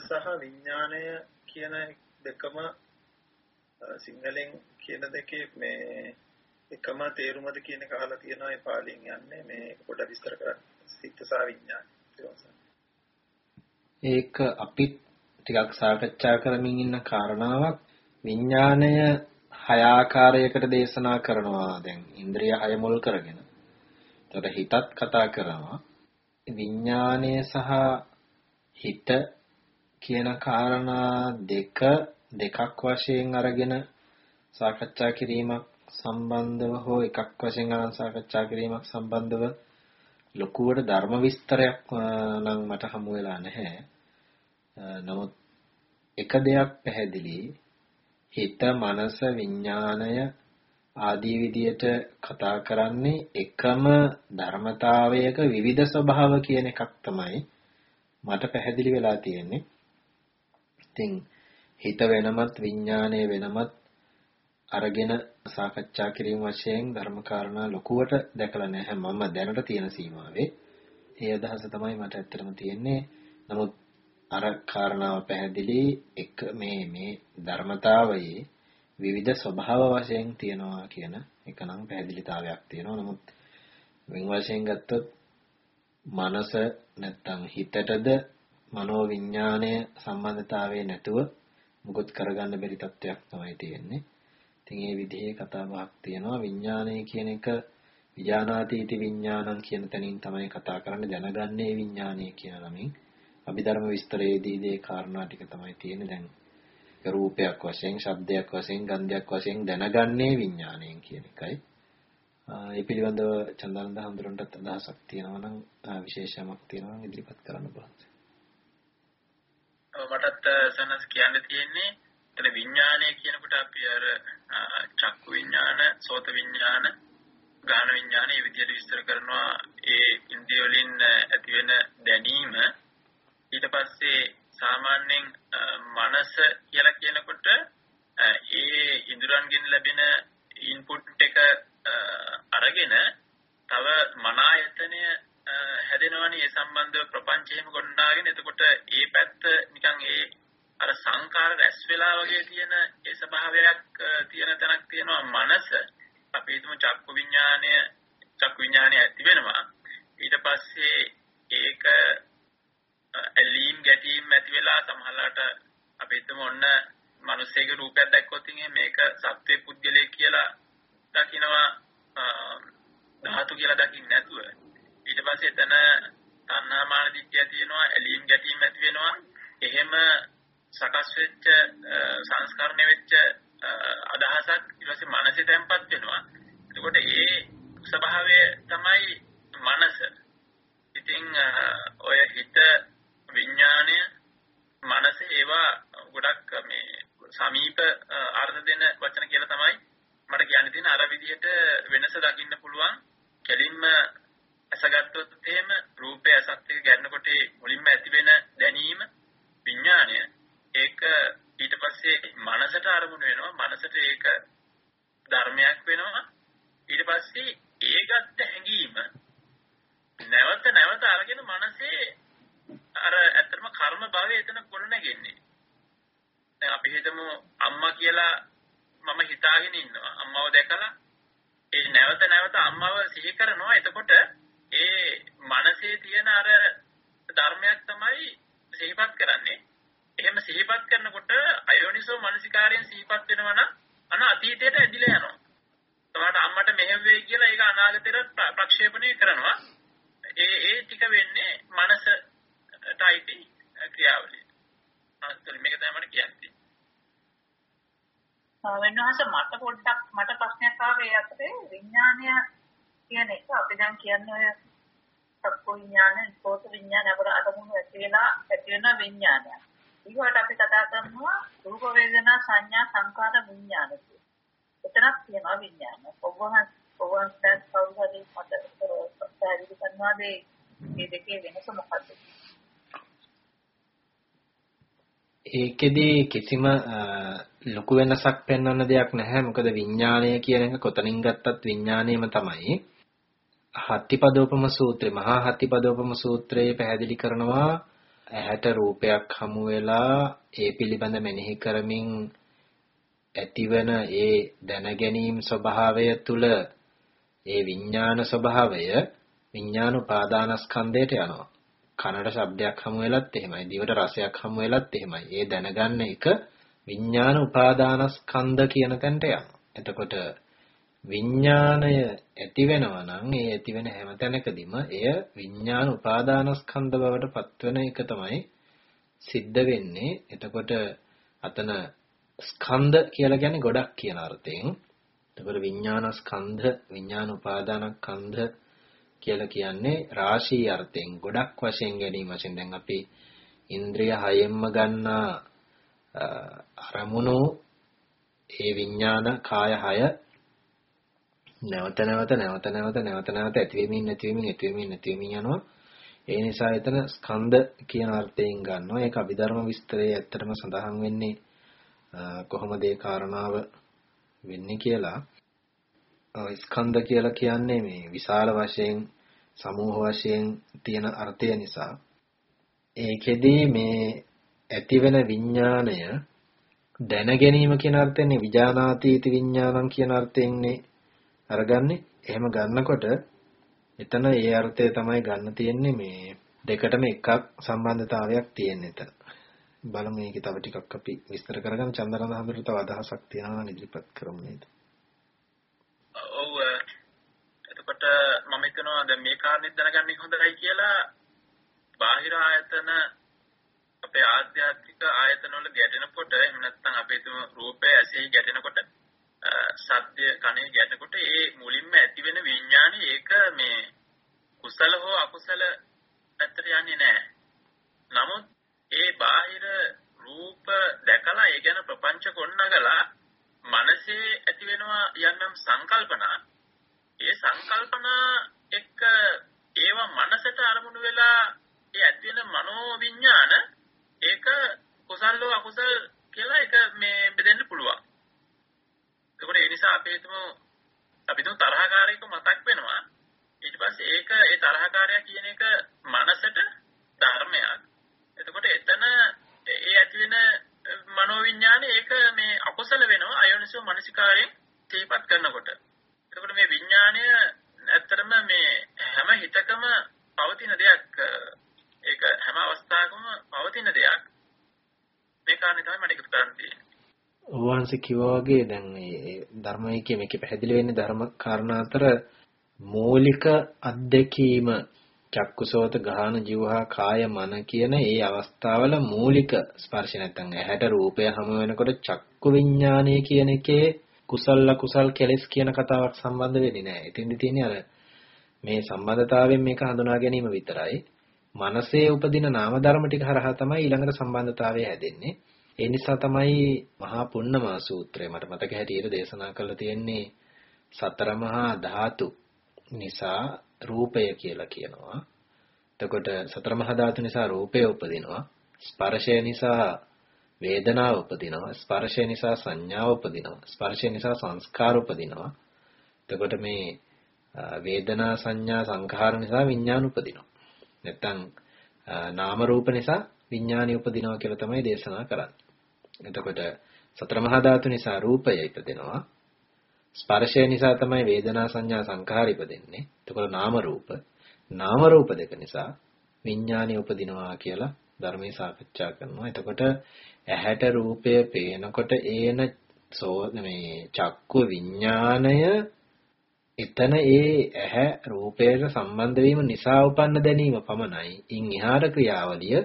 සහ විඥාණය කියන දෙකම සිංහලෙන් කියන දෙකේ මේ එකම තේරුමද කියන එක අහලා තියෙනවා ඒ පාලියෙන් යන්නේ මේ පොඩ විස්තර කරන්න. සිත සහ විඥාන. ඒක අපි ටිකක් සාකච්ඡා කරමින් ඉන්න කාරණාවක් විඥාණය හය ආකාරයකට දේශනා කරනවා දැන් ඉන්ද්‍රිය හය මුල් කරගෙන. එතකොට හිතත් කතා කරනවා. විඥාණය සහ හිත කියන කාරණා දෙක දෙකක් වශයෙන් අරගෙන සාකච්ඡා කිරීමක් සම්බන්ධව හෝ එකක් වශයෙන් අරන් සාකච්ඡා කිරීමක් සම්බන්ධව ලොකුවට ධර්ම විස්තරයක් නම් මට හමු වෙලා නැහැ. නමුත් එක දෙයක් පැහැදිලි හිත මනස විඥාණය ආදී විදියට කතා කරන්නේ එකම ධර්මතාවයක විවිධ ස්වභාව කියන එකක් තමයි මට පැහැදිලි වෙලා තියෙන්නේ. ඉතින් හිත වෙනමත් විඥානය වෙනමත් අරගෙන සාකච්ඡා කිරීම වශයෙන් ධර්මකාරණා ලොකුවට දැකලා නැහැ මම දැනට තියෙන සීමාවේ. ඒ අදහස තමයි මට ඇත්තටම තියෙන්නේ. නමුත් අර කාරණාව පැහැදිලි එක මේ මේ ධර්මතාවයේ විවිධ ස්වභාව වශයෙන් තියෙනවා කියන එක නම් පැහැදිලිතාවයක් තියෙනවා. නමුත් වෙන වශයෙන් ගත්තොත් මනස නැත්තම් හිතටද මනෝ විඥාණය සම්බන්ධතාවයේ නැතුව මුකුත් කරගන්න බැරි තත්ත්වයක් තමයි තියෙන්නේ. ඉතින් මේ විදිහේ කතා බහක් තියෙනවා විඥානය කියන එක විඥානාතීති විඥානං කියන තැනින් තමයි කතා කරන්නේ දැනගන්නේ විඥානය කියන නමින්. අභිධර්ම විස්තරයේදී මේ කාරණා ටික තමයි තියෙන්නේ දැන්. රූපයක් වශයෙන්, ශබ්දයක් වශයෙන්, ගන්ධයක් වශයෙන් දැනගන්නේ විඥානයෙන් කියන එකයි. ඒ පිළිබඳව චන්දනන්ද හඳුරන්නට අදහසක් තියෙනවා නම් විශේෂයක් තියෙනවා නම් ඉදිරිපත් කරන්න බලන්න. මටත් සනස් කියන්න තියෙන්නේ එතන විඥානය කියනකොට අපි අර චක්කු විඥාන, සෝත විඥාන, ගාන විඥාන මේ විදිහට විස්තර කරනවා. ඒ ඉන්ද්‍රිය වලින් ඇති වෙන දැනීම. ඊට පස්සේ සාමාන්‍යයෙන් මනස කියලා කියනකොට ඒ ඉන්ද්‍රයන්ගෙන් ලැබෙන ඉන්පුට් එක අරගෙන තව මන ආයතනය හැදෙනවනේ ඒ සම්බන්ධව ප්‍රපංචයෙම ගොඩනගාගෙන එතකොට ඒ පැත්ත නිකන් ඒ අර සංකාර රැස් වෙලා වගේ තියෙන ඒ ස්වභාවයක් තියෙන තැනක් තියෙනවා මනස. අපි හිතමු චක්කු විඥානය චක්කු විඥානය ඇති වෙනවා. ඊට පස්සේ ඒක ඇලීම් ගැටීම් ඇති වෙලා සමහරලාට අපි හිතමු ඔන්න මිනිස්සෙගේ රූපයක් දැක්කොත් මේක සත්වේ පුද්ගලයෙක් කියලා දකිනවා. ධාතු කියලා දකින්න නැතුව. ඊට පස්සේ එතන තණ්හා මාන දිට්ඨිය තියෙනවා ඇලීම් ගැටීම් ඇති වෙනවා. එහෙම සකස් වෙච්ච සංස්කරණය වෙච්ච අදහසක් ඊට පස්සේ මනසේ තැම්පත් වෙනවා. එතකොට ඒ ස්වභාවය තමයි මනස. ඉතින් ඔය හිත විඥාණය මනස ඒවා ගොඩක් මේ සමීප අර්ථ දෙන වචන කියලා තමයි මට කියන්න. තියෙන අර විදිහට වෙනස දකින්න පුළුවන්. කෙලින්ම ඇසගත්තොත් එහෙම රූපය ඇසත් එක්ක ගැටෙනකොට මුලින්ම ඇති වෙන දැනීම විඥාණය ඒක ඊට පස්සේ මනසට අරමුණු වෙනවා. මනසට ඒක ධර්මයක් වෙනවා. ඊට පස්සේ ඒකත් හැඟීම නැවත නැවත අරගෙන මනසේ අර ඇත්තටම කර්ම භාවය එතන ගොඩ නැගෙන්නේ දැන් අපි හිතමු අම්මා කියලා මම හිතාගෙන ඉන්නවා. අම්මව දැකලා ඒ නැවත නැවත අම්මව සිහි කරනවා. එතකොට ඒ මනසේ තියෙන අර ධර්මයක් තමයි සිහිපත් කරන්නේ. එහෙම සිහිපත් කරනකොට අයෝනිසෝ මනසිකාරයෙන් සිහිපත් වෙනවා නම් අන අතීතයට ඇදිලා යනවා. තමාට අම්මට මෙහෙම වෙයි කියලා ඒක අනාගතයට ප්‍රක්ෂේපණය කරනවා. ඒ ඒ ටික වෙන්නේ මනසටයි ක්‍රියාවලිය. අන්තර මේක තමයි මට කියන්නේ. වෙනවාස මට පොඩ්ඩක් මට ප්‍රශ්නයක් ආවේ ඒ අතරේ විඥානය කියන එක අපි දැන් කියන්නේ සක්කු විඥාන, ස්පෝත විඥාන අපර අරමුණු ඇති වෙලා ඇති වෙන විඥානය. ඊවට අපි කතා කරනවා රූප වේදනා සංඥා සංකාර විඥාන කියලා. එතනක් තියෙනවා විඥාන. ඔබවහන් ඔබවහන් දැන් කවුරු හරි මට පැහැදිලි කරනවාද මේ දෙකේ වෙනස මොකක්ද? ඒකෙදි කිසිම ලොකු වෙනසක් පෙන්වන්න දෙයක් නැහැ මොකද විඥාණය කියන එක කොතනින් ගත්තත් විඥාණයම තමයි හත්තිපදෝපම සූත්‍රය මහා හත්තිපදෝපම සූත්‍රයේ පැහැදිලි කරනවා. ඇහැට රූපයක් හමු වෙලා ඒ පිළිබඳ මෙනෙහි කරමින් ඇතිවන ඒ දැනගැනීම් ස්වභාවය තුල ඒ විඥාන ස්වභාවය විඥාන උපාදානස්කන්ධයට යනවා. කනට ශබ්දයක් හමු වෙලත් එහෙමයි දිවට රසයක් හමු වෙලත් එහෙමයි. ඒ දැනගන්න එක විඥාන උපාදානස්කන්ධ කියන තැනට යනවා. එතකොට විඥාණය ඇති වෙනවා නම් ඒ ඇති වෙන හැම තැනකදීම එය විඥාන උපාදානස්කන්ධ බවට පත්වෙන එක තමයි සිද්ධ වෙන්නේ. එතකොට අතන ස්කන්ධ කියලා කියන්නේ ගොඩක් කියන අර්ථයෙන්. එතකොට විඥානස්කන්ධ විඥාන උපාදානස්කන්ධ කියලා කියන්නේ රාශී අර්ථයෙන් ගොඩක් වශයෙන් ගැනීම වශයෙන්. දැන් අපි ඉන්ද්‍රිය හයෙන්ම ගන්නා අරමුණු ඒ විඥාන කාය හය නැවත නැවත නැවත නැවත නැවත නැවත ඇතිවෙමින් නැතිවෙමින් ඇතිවෙමින් නැතිවෙමින් යනවා. ඒ නිසා එතන ස්කන්ධ කියන අර්ථයෙන් ගන්නවා. ඒක අභිධර්ම විස්තරයේ ඇත්තටම සඳහන් වෙන්නේ කොහොමද ඒ කාරණාව වෙන්නේ කියලා. ස්කන්ධ කියලා කියන්නේ මේ විශාල වශයෙන් සමූහ වශයෙන් තියෙන අර්ථය නිසා. ඒකෙදී මේ ඇතිවෙන විඥාණය දැන ගැනීම කියන අර්ථයෙන් විජානාතීති විඥානං කියන අර්ථයෙන්නේ අරගන්නේ. එහෙම ගන්නකොට එතන ඒ අර්ථය තමයි ගන්න තියෙන්නේ මේ දෙකටම එකක් සම්බන්ධතාවයක් තියෙන එතන බලමු මේකේ තව ටිකක් අපි විස්තර කරගන්න. චන්දරන හඳුරට තව අදහසක් තියෙනවා නම් ඉදිරිපත් කරමු නේද ඔව්. එතකොට මම හිතනවා දැන් මේ කාරණේ දැනගන්න හොඳයි කියලා බාහිර ආයතන අපේ ආධ්‍යාත්මික ආයතන වල ගැටෙනකොට එහෙම නැත්නම් අපේ තුම රූපය ඇසෙහි ගැටෙනකොට සත්‍ය කණේ ගැටෙනකොට ඒ මුලින්ම ඇති වෙන විඥානය ඒක මේ කුසල හෝ අකුසල පැත්තට යන්නේ නැහැ. නමුත් ඒ බාහිර රූප දැකලා ඒ ගැන ප්‍රපංච කොන්නගලා මනසේ ඇති වෙනවා යන්නම් සංකල්පනා ඒ සංකල්පනා එක්ක ඒවා මනසට අරමුණු වෙලා ඒ ඇති වෙන මනෝ විඥාන ඒක කුසල හෝ අකුසල එතකොට ඒ නිසා අපි හිතමු අපි තුන් තරහකාරීක මතක් වෙනවා. ඊට පස්සේ ඒක ඒ තරහකාරයා කියන එක මනසට ධර්මයක්. එතකොට එතන ඒ ඇති වෙන මනෝවිඤ්ඤාණය ඒක මේ අකුසල වෙනවා අයෝනිසෝ මනසිකාරයෙන් තීපත් කරනකොට. එතකොට මේ විඤ්ඤාණය ඇත්තටම මේ හැම හිතකම පවතින දෙයක් ඒක හැම අවස්ථාවකම පවතින දෙයක්. මේ කාරණේ තමයි මට එකතු කරන්න තියෙන්නේ. වහන්සේ කිව්වා වගේ දැන් මේ ධර්මයේ මේකේ පැහැදිලි වෙන්නේ ධර්ම කාරණා අතර මූලික අත්දැකීම චක්කුසෝත ගාහන જીවහා කාය මන කියන ඒ අවස්ථාවල මූලික ස්පර්ශ නැත්නම් ඇහැට රූපය හමු වෙනකොට චක්කු විඥානය කියන එකේ කුසල කුසල් කෙලස් කියන කතාවක් සම්බන්ධ වෙන්නේ නැහැ. එතෙන්දි තියෙන්නේ අර මේ සම්බන්ධතාවයෙන් මේක හඳුනා ගැනීම විතරයි. මනසේ උපදින නාම ධර්ම ටික හරහා තමයි ඊළඟට සම්බන්ධතාවය හැදෙන්නේ. ඒ නිසා තමයි මහා පුන්නමා සූත්‍රය මට මතක හැටියට දේශනා කරලා තියෙන්නේ සතර මහා ධාතු නිසා රූපය කියලා කියනවා. එතකොට සතර මහා ධාතු නිසා රූපය උපදිනවා. ස්පර්ශය නිසා වේදනාව උපදිනවා. ස්පර්ශය නිසා සංඥාව උපදිනවා. ස්පර්ශය නිසා සංස්කාර උපදිනවා. එතකොට මේ වේදනා සංඥා සංඛාර නිසා විඥාන උපදිනවා. නැත්තම් නාම රූප නිසා විඥානය උපදිනවා කියලා තමයි දේශනා කරන්නේ. එතකොට සතර මහා ධාතු නිසා රූපය ඉපදෙනවා. ස්පර්ශය නිසා තමයි වේදනා සංඥා සංඛාර ඉපදෙන්නේ. එතකොට නාම රූප. නාම රූප දෙක නිසා විඥානය උපදිනවා කියලා ධර්මයේ සාකච්ඡා කරනවා. එතකොට ඇහැට රූපය පේනකොට ඒන සෝ මේ චක්කු විඥාණය එතන ඒ ඇහැ රූපයට සම්බන්ධ වීම නිසා උපන්න දැනීම පමණයි. ඉන් එහාට ක්‍රියාවලිය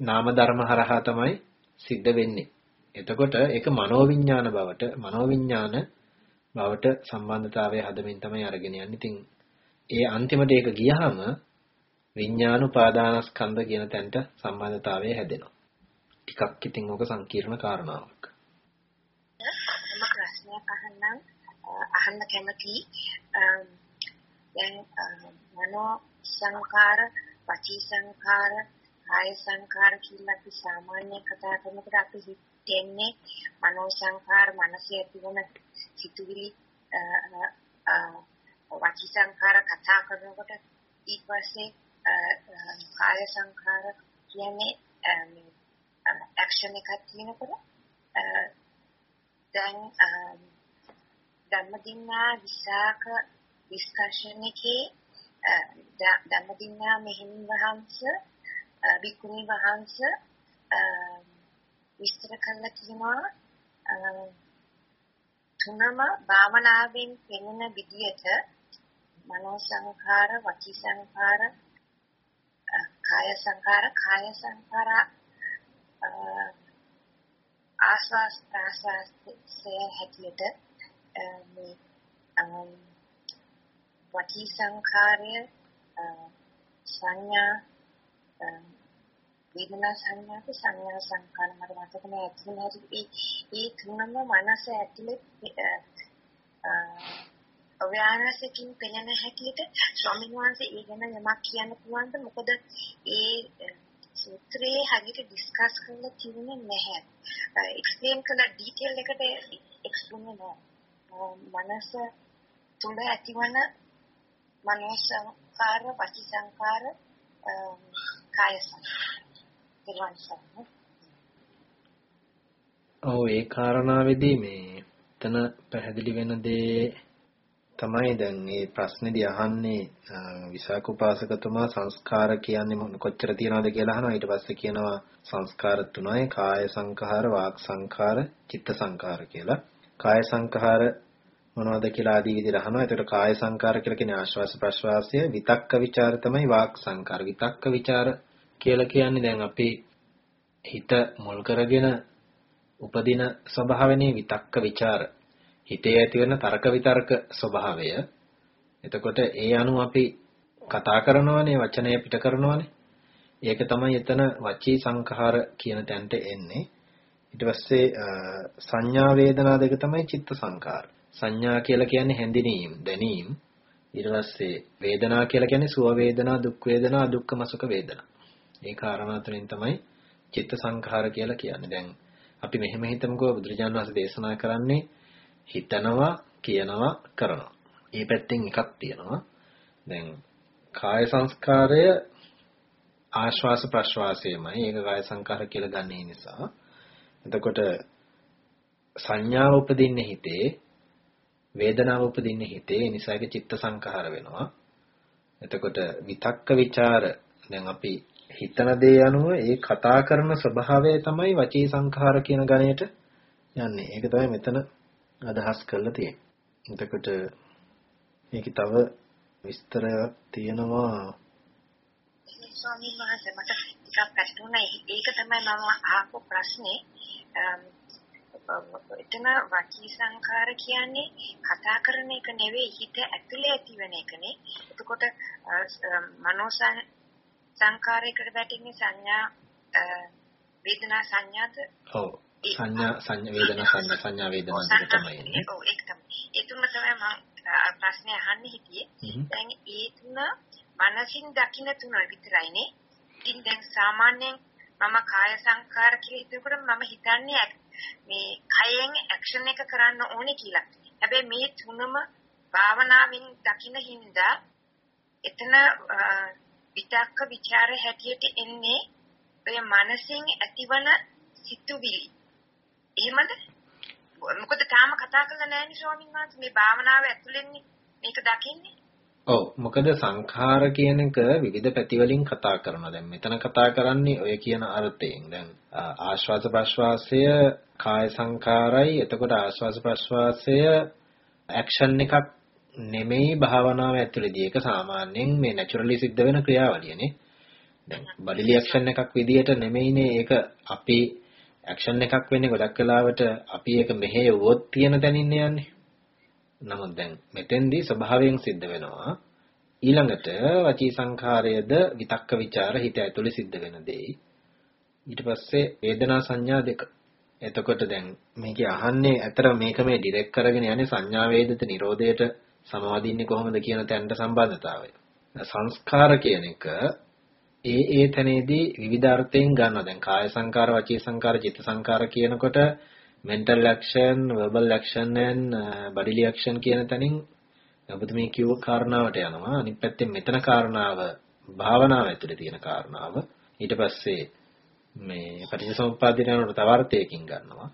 නාම ධර්ම හරහා තමයි සිද්ධ වෙන්නේ. එතකොට ඒක මනෝවිඤ්ඤාණ බවට මනෝවිඤ්ඤාණ බවට සම්බන්ධතාවය හදමින් තමයි අරගෙන යන්නේ. ඉතින් ඒ අන්තිමට ඒක ගියහම විඥාන උපාදානස්කන්ධ කියන තැනට සම්බන්ධතාවය හැදෙනවා. ටිකක් ඉතින් ඕක සංකීර්ණ කාරණාවක්. මම ප්‍රශ්නයක් අහන්නම් අහන්න කැමතියි. දැන් මනෝ සංකාර, වචී සංකාර, කාය සංකාර කියලා අපි සාමාන්‍ය කතා කරනකොට අපි හිතන්නේ මනෝ සංකාර මනසේ ඇතිවන සිතුවිලි වචී සංකාර කතා කරනකොට ඊට පස්සේ කාය සංකාර කියන්නේ මේ ඇක්ෂන් එකක් තියෙනකොට දැන් ධම්මදින්නා විසාක ඩිස්කෂන් එකේ ධම්මදින්නා මෙහෙණින් වහන්සේ විකුණි වහන්සේ විස්තර කළා කියනවා තුනම භාවනාවෙන් පෙනෙන විදියට මනෝ සංඛාර, වචී සංඛාර, කාය සංඛාර, කාය සංඛාර ආස්වාස් ප්‍රාස්වාස්යේ හැටියට මේ වචී සංඛාරය සංඥා වේදනා සංඥාක සංඥා සංකාර මට මතක නෑ එතන ඒ ඒ තුනම මනස ඇතුලේ අව්‍යානසිකින් පෙළෙන හැටියට ස්වාමීන් වහන්සේ ඒ ගැන යමක් කියන්න පුළුවන්ද? මොකද ඒ සූත්‍රයේ හරියට ඩිස්කස් කරලා තිබුණේ නැහැ. එක්ස්ප්ලেইন කළා ඩීටේල් එකට එක්ස්ප්ලেইন මනස තුල ඇතිවන මනෝසංකාර පටිසංකාර කාය ඔව් ඒ කාරණාවේදී මේ එතන පැහැදිලි වෙන දේ තමයි දැන් මේ ප්‍රශ්නේදී අහන්නේ විසාක උපාසකතුමා සංස්කාර කියන්නේ මොන කොච්චර තියනවද කියලා අහනවා ඊට පස්සේ කියනවා සංස්කාර තුනයි කාය සංඛාර වාක් සංඛාර චිත්ත සංඛාර කියලා කාය සංඛාර මොනවද කියලා ආදී විදිහට අහනවා. එතකොට කාය සංකාර කියලා කියන්නේ ආශ්වාස ප්‍රශ්වාසය, විතක්ක ਵਿਚාර තමයි වාක් සංකාර. විතක්ක ਵਿਚාර කියලා කියන්නේ දැන් අපි හිත මුල් කරගෙන උපදින ස්වභාවනේ විතක්ක ਵਿਚාර. හිතේ ඇතිවෙන තර්ක විතර්ක ස්වභාවය. එතකොට ඒ අනුව අපි කතා කරනවානේ වචනය පිට කරනවානේ. ඒක තමයි එතන වචී සංඛාර කියන තැනට එන්නේ. ඊට පස්සේ සංඥා වේදනා දෙක තමයි චිත්ත සංඛාර. සංඥා කියලා කියන්නේ හැඳිනීම් දැනීම්. ඊට පස්සේ වේදනා කියලා කියන්නේ සුව වේදනා දුක් වේදනා දුක්ඛම සුඛ වේදනා. ඒ කාරණා තුනෙන් තමයි චිත්ත සංඛාර කියලා කියන්නේ දැන් අපි මෙහෙම හිතමුකෝ බුදුරජාණන් වහන්සේ දේශනා කරන්නේ හිතනවා කියනවා කරනවා. මේ පැත්තෙන් එකක් තියෙනවා. දැන් කාය සංස්කාරය ආශ්වාස ප්‍රශ්වාසයමයි. ඒක කාය සංකාර කියලා ගන්නේ නිසා. එතකොට සංඥාව උපදින්නේ හිතේ වේදනාව උපදින්නේ හිතේ ඒ නිසා ඒක චිත්ත සංඛාර වෙනවා. එතකොට විතක්ක ਵਿਚාර දැන් අපි හිතන දේ අනුව ඒ කතා කරන ස්වභාවය තමයි වචී සංඛාර කියන ගණයට යන්නේ. ඒක තමයි මෙතන අදහස් කරලා තියෙන්නේ. එතකොට මේකේ තව විස්තරයක් තියෙනවා ස්වාමීන් වහන්සේ මට ටිකක් පැටලුණා ඒක තමයි මම අහපු ප්‍රශ්නේ එතන වචී සංඛාර කියන්නේ කතා කරන එක නෙවෙයි හිත ඇතුලේ ඇතිවෙන එකනේ එතකොට මනෝ සංඛාරයකට වැටෙන්නේ සංඥා වේදනා සංඥාද? ඔව්. සංඥා සංඥා වේදනා සංඥා සංඥා වේදනා දෙක තමයි එන්නේ. ඔව් ඒක තමයි. ඒ තුන තමයි මම ප්‍රශ්නේ අහන්න හිටියේ. දැන් ඒ තුන මනසින් දකින්න තුන විතරයිනේ ඉතින් දැන් සාමාන්‍යයෙන් මම කාය සංකාර කියලා හිතනකොට මම හිතන්නේ මේ කයෙන් ඇක්ෂන් එක කරන්න ඕනේ කියලා. හැබැයි මේ තුනම භාවනාවෙන් දකින්න හින්දා එතන විතක්ක ਵਿਚාර හැටියට එන්නේ ඔය මනසින් ඇතිවන සිතුවිලි. එහෙමද? මොකද තාම කතා කරලා නැහැ නේ ස්වාමීන් වහන්සේ මේ භාවනාව ඇතුළෙන් මේක දකින්නේ. ඔව් මොකද සංඛාර කියන එක විවිධ පැති වලින් කතා කරනවා. දැන් මෙතන කතා කරන්නේ ඔය කියන අර්ථයෙන්. දැන් ආශ්වාස ප්‍රශ්වාසය කාය සංඛාරයි. එතකොට ආශ්වාස ප්‍රශ්වාසය ඇක්ෂන් එකක් නෙමෙයි භාවනාව ඇතුළේදී. ඒක සාමාන්‍යයෙන් මේ නැචරලි සිද්ධ වෙන ක්‍රියාවලියනේ. දැන් බඩලි ඇක්ෂන් එකක් විදියට නෙමෙයිනේ ඒක අපි ඇක්ෂන් එකක් වෙන්නේ ගොඩක් වෙලාවට අපි ඒක මෙහෙයවුවොත් තියෙන තැනින් යන්නේ. නමුත් දැන් මෙතෙන්දී ස්වභාවයෙන් සිද්ධ වෙනවා ඊළඟට වචී සංඛාරයද විතක්ක ਵਿਚාර හිත ඇතුලේ සිද්ධ වෙන දෙයි ඊට පස්සේ වේදනා සංඥා දෙක එතකොට දැන් මේකේ අහන්නේ ඇතර මේක මේ ඩිරෙක්ට් කරගෙන යන්නේ සංඥා වේදිත නිරෝධයට සමවදින්නේ කොහොමද කියන තැනට සම්බන්ධතාවය. සංස්කාර කියන එක ඒ ඒ තැනේදී විවිධාර්ථයෙන් ගන්නවා. දැන් කාය සංකාර වචී සංකාර චිත්ත සංකාර කියනකොට mental action verbal action and uh, bodily action කියන තැනින් ඔබට මේ කිව්ව කාරණාවට යනවා. අනිත් පැත්තෙන් මෙතන කාරණාව භාවනාව ඇතුලේ තියෙන කාරණාව. ඊට පස්සේ මේ පටිච්චසමුප්පාදින යනකොට තව අර්ථයකින් ගන්නවා.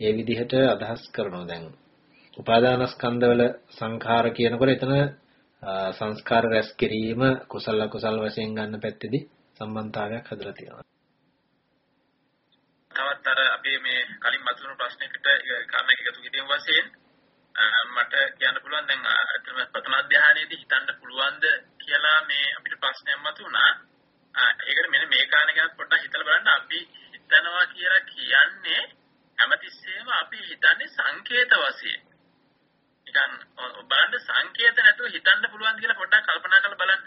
ඒ විදිහට අදහස් කරනවා. දැන් උපාදානස්කන්ධවල සංඛාර කියනකොට එතන සංස්කාර රැස් කිරීම කුසල කුසල වශයෙන් ගන්න පැත්තේදී සම්බන්ධතාවයක් හදලා තියෙනවා තවත් අර අපේ මේ කලින් මතුවුණු ප්‍රශ්නයකට කාරණයක් එකතු කිරීම වශයෙන් මට කියන්න පුළුවන් දැන් අතන ප්‍රථම අධ්‍යයනයේදී හිතන්න පුළුවන්ද කියලා මේ අපිට ප්‍රශ්නයක් මතුවුණා. ඒකට මෙන්න මේ කාරණේ ගැන පොඩ්ඩක් හිතලා බලන්න අපි හිතනවා කියලා කියන්නේ හැමතිස්සෙම අපි හිතන්නේ සංකේත වශයෙන්. නිකන් බලන්න සංකේත නැතුව හිතන්න පුළුවන් කියලා පොඩ්ඩක් කල්පනා කරලා බලන්න.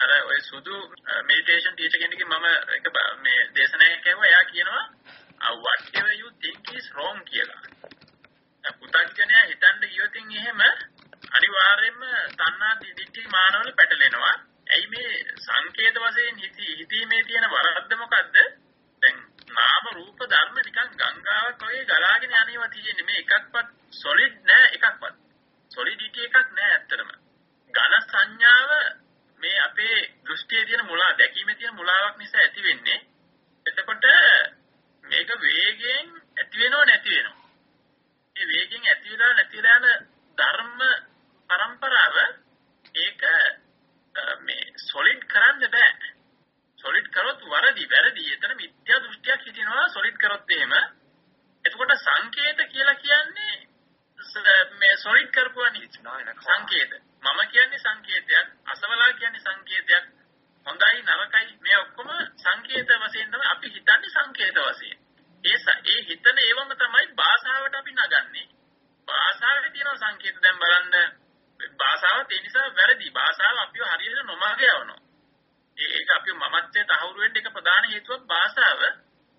අර ඔය සුදු මෙඩිටේෂන් ටීචර් කෙනෙක්ගේ මම එක මේ දේශනාවක් ඇහුවා එයා කියනවා whatever you think is wrong කියලා. පුතග්ජනයා හිතන්න ගියොතින් එහෙම අනිවාර්යයෙන්ම තණ්හා දිට්ඨි මානවල පැටලෙනවා. ඇයි මේ සංකේත වශයෙන් හිතීමේ තියෙන වරද්ද මොකද්ද? දැන් නාම රූප ධර්ම නිකන් ගංගාවක් වගේ ගලාගෙන යනවා තියෙන්නේ මේ එකක්වත් solid නෑ එකක්වත්. solidity එකක් නෑ ඇත්තටම. ඝන සංඥාව මේ අපේ දෘෂ්ටියේ තියෙන මුලා දැකීමේ තියෙන මුලාවක් නිසා ඇති වෙන්නේ. එතකොට මේක වේගයෙන් ඇති වෙනව නැති වෙනව. මේ වේගයෙන් ඇති වෙලා නැති වෙලා යන ධර්ම પરම්පරාව ඒක මේ solid කරන්න බෑ. Solid කරොත් වරදි වැරදි. එතන මිත්‍යා දෘෂ්ටියක් හිටිනවා solid කරොත් එහෙම. එතකොට සංකේත කියලා කියන්නේ මේ solid කරපුවා සංකේත. මම කියන්නේ සංකේතයක්, අසවලා කියන්නේ සංකේතයක්, හොඳයි නරකයි මේ ඔක්කොම සංකේත වශයෙන් තමයි අපි හිතන්නේ සංකේත වශයෙන්. ඒ ඒ හිතන ඒවම තමයි භාෂාවට අපි නගන්නේ. භාෂාවේ තියෙන සංකේත දැන් බලන්න භාෂාව ඒ නිසා වැරදි. භාෂාව අපිව හරියට නොමග යවනවා. ඒක අපි මමත්වයට අහුරු වෙන්න එක ප්‍රධාන හේතුවක් භාෂාව. ඒ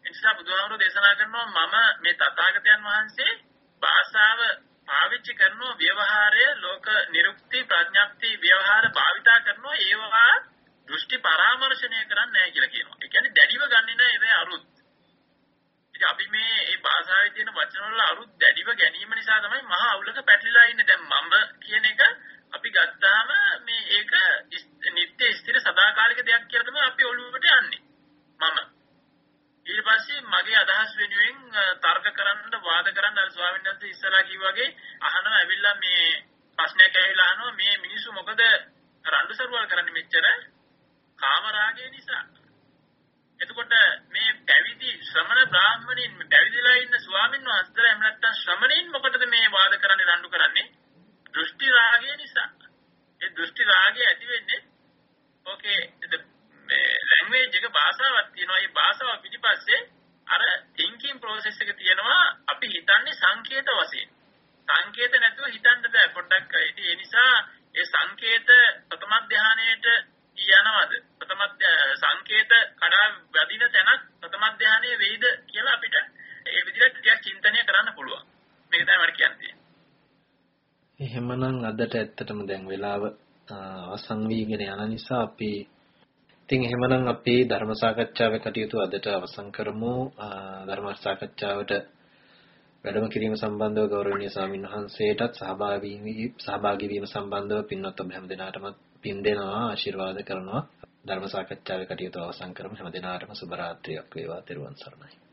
නිසා බුදුහාමුදුරෝ දේශනා කරනවා මම මේ තථාගතයන් වහන්සේ භාෂාව පාවිච්චි කරන ව්‍යවහාරය ලෝක නිරුක්ති ප්‍රඥප්ති ව්‍යවහාර භාවිතා කරනවා ඒවා දෘෂ්ටි පරාමර්ශණය කරන්නේ නැහැ කියලා කියනවා. ඒ කියන්නේ දැඩිව ගන්නෙ නැහැ ඒවේ අරුත්. ඉතින් අපි මේ මේ භාෂාවේ තියෙන වචන වල අරුත් දැඩිව ගැනීම නිසා තමයි මහා අවුලක පැටලිලා ඉන්නේ. දැන් මම කියන එක අපි ගත්තාම මේ ඒක නිත්‍ය ස්ථිර සදාකාලික දෙයක් කියලා තමයි අපි ඔළුවට යන්නේ. මම. ඊට පස්සේ මගේ අදහස් වෙනුවෙන් තර්ක කරන්න වාද කරන්න අර ස්වාමීන් වහන්සේ ඉස්සලා කිව්වාගේ අහනවා ඇවිල්ලා මේ ප්‍රශ්නයක් ඇවිල්ලා අහනවා මේ මිනිස්සු මොකද රණ්ඩු සරුවල් කරන්නේ මෙච්චර කාම රාගය නිසා. එතකොට මේ පැවිදි ශ්‍රමණ බ්‍රාහ්මණින් පැවිදිලා ඉන්න ස්වාමීන් වහන්සේලා එහෙම නැත්නම් ශ්‍රමණින් මොකටද මේ වාද කරන්නේ රණ්ඩු කරන්නේ? දෘෂ්ටි රාගය නිසා. ඒ දෘෂ්ටි රාගය ඇති වෙන්නේ ඕකේ මේ ලැන්ග්වේජ් එක භාෂාවක් තියෙනවා. ඒ භාෂාව පිටිපස්සේ අර thinking process එක තියෙනවා අපි හිතන්නේ සංකේත වශයෙන්. සංකේත නැතුව හිතන්න බෑ පොඩ්ඩක් ඒ නිසා ඒ සංකේත ප්‍රථම ධානයේට යනවද ප්‍රථම සංකේත කඩා වැදින තැනක් ප්‍රථම ධානයේ වෙයිද කියලා අපිට ඒ විදිහට ටිකක් චින්තනය කරන්න පුළුවන් මේක තමයි මට කියන්නේ එහෙමනම් අදට ඇත්තටම දැන් වෙලාව අවසන් වීගෙන යන නිසා අපි ඉතින් එහෙමනම් අපි ධර්ම සාකච්ඡාවේ කටයුතු අදට අවසන් කරමු. ධර්ම සාකච්ඡාවට වැඩම කිරීම සම්බන්ධව ගෞරවනීය ස්වාමීන් වහන්සේටත් සහභාගී සහභාගී වීම සම්බන්ධව පින්වත් ඔබ හැම දිනාටම පින් දෙනවා ආශිර්වාද කරනවා. ධර්ම සාකච්ඡාවේ කටයුතු අවසන් කරමු. හැම දිනාටම සුබ රාත්‍රියක් වේවා. ත්වන් සරණයි.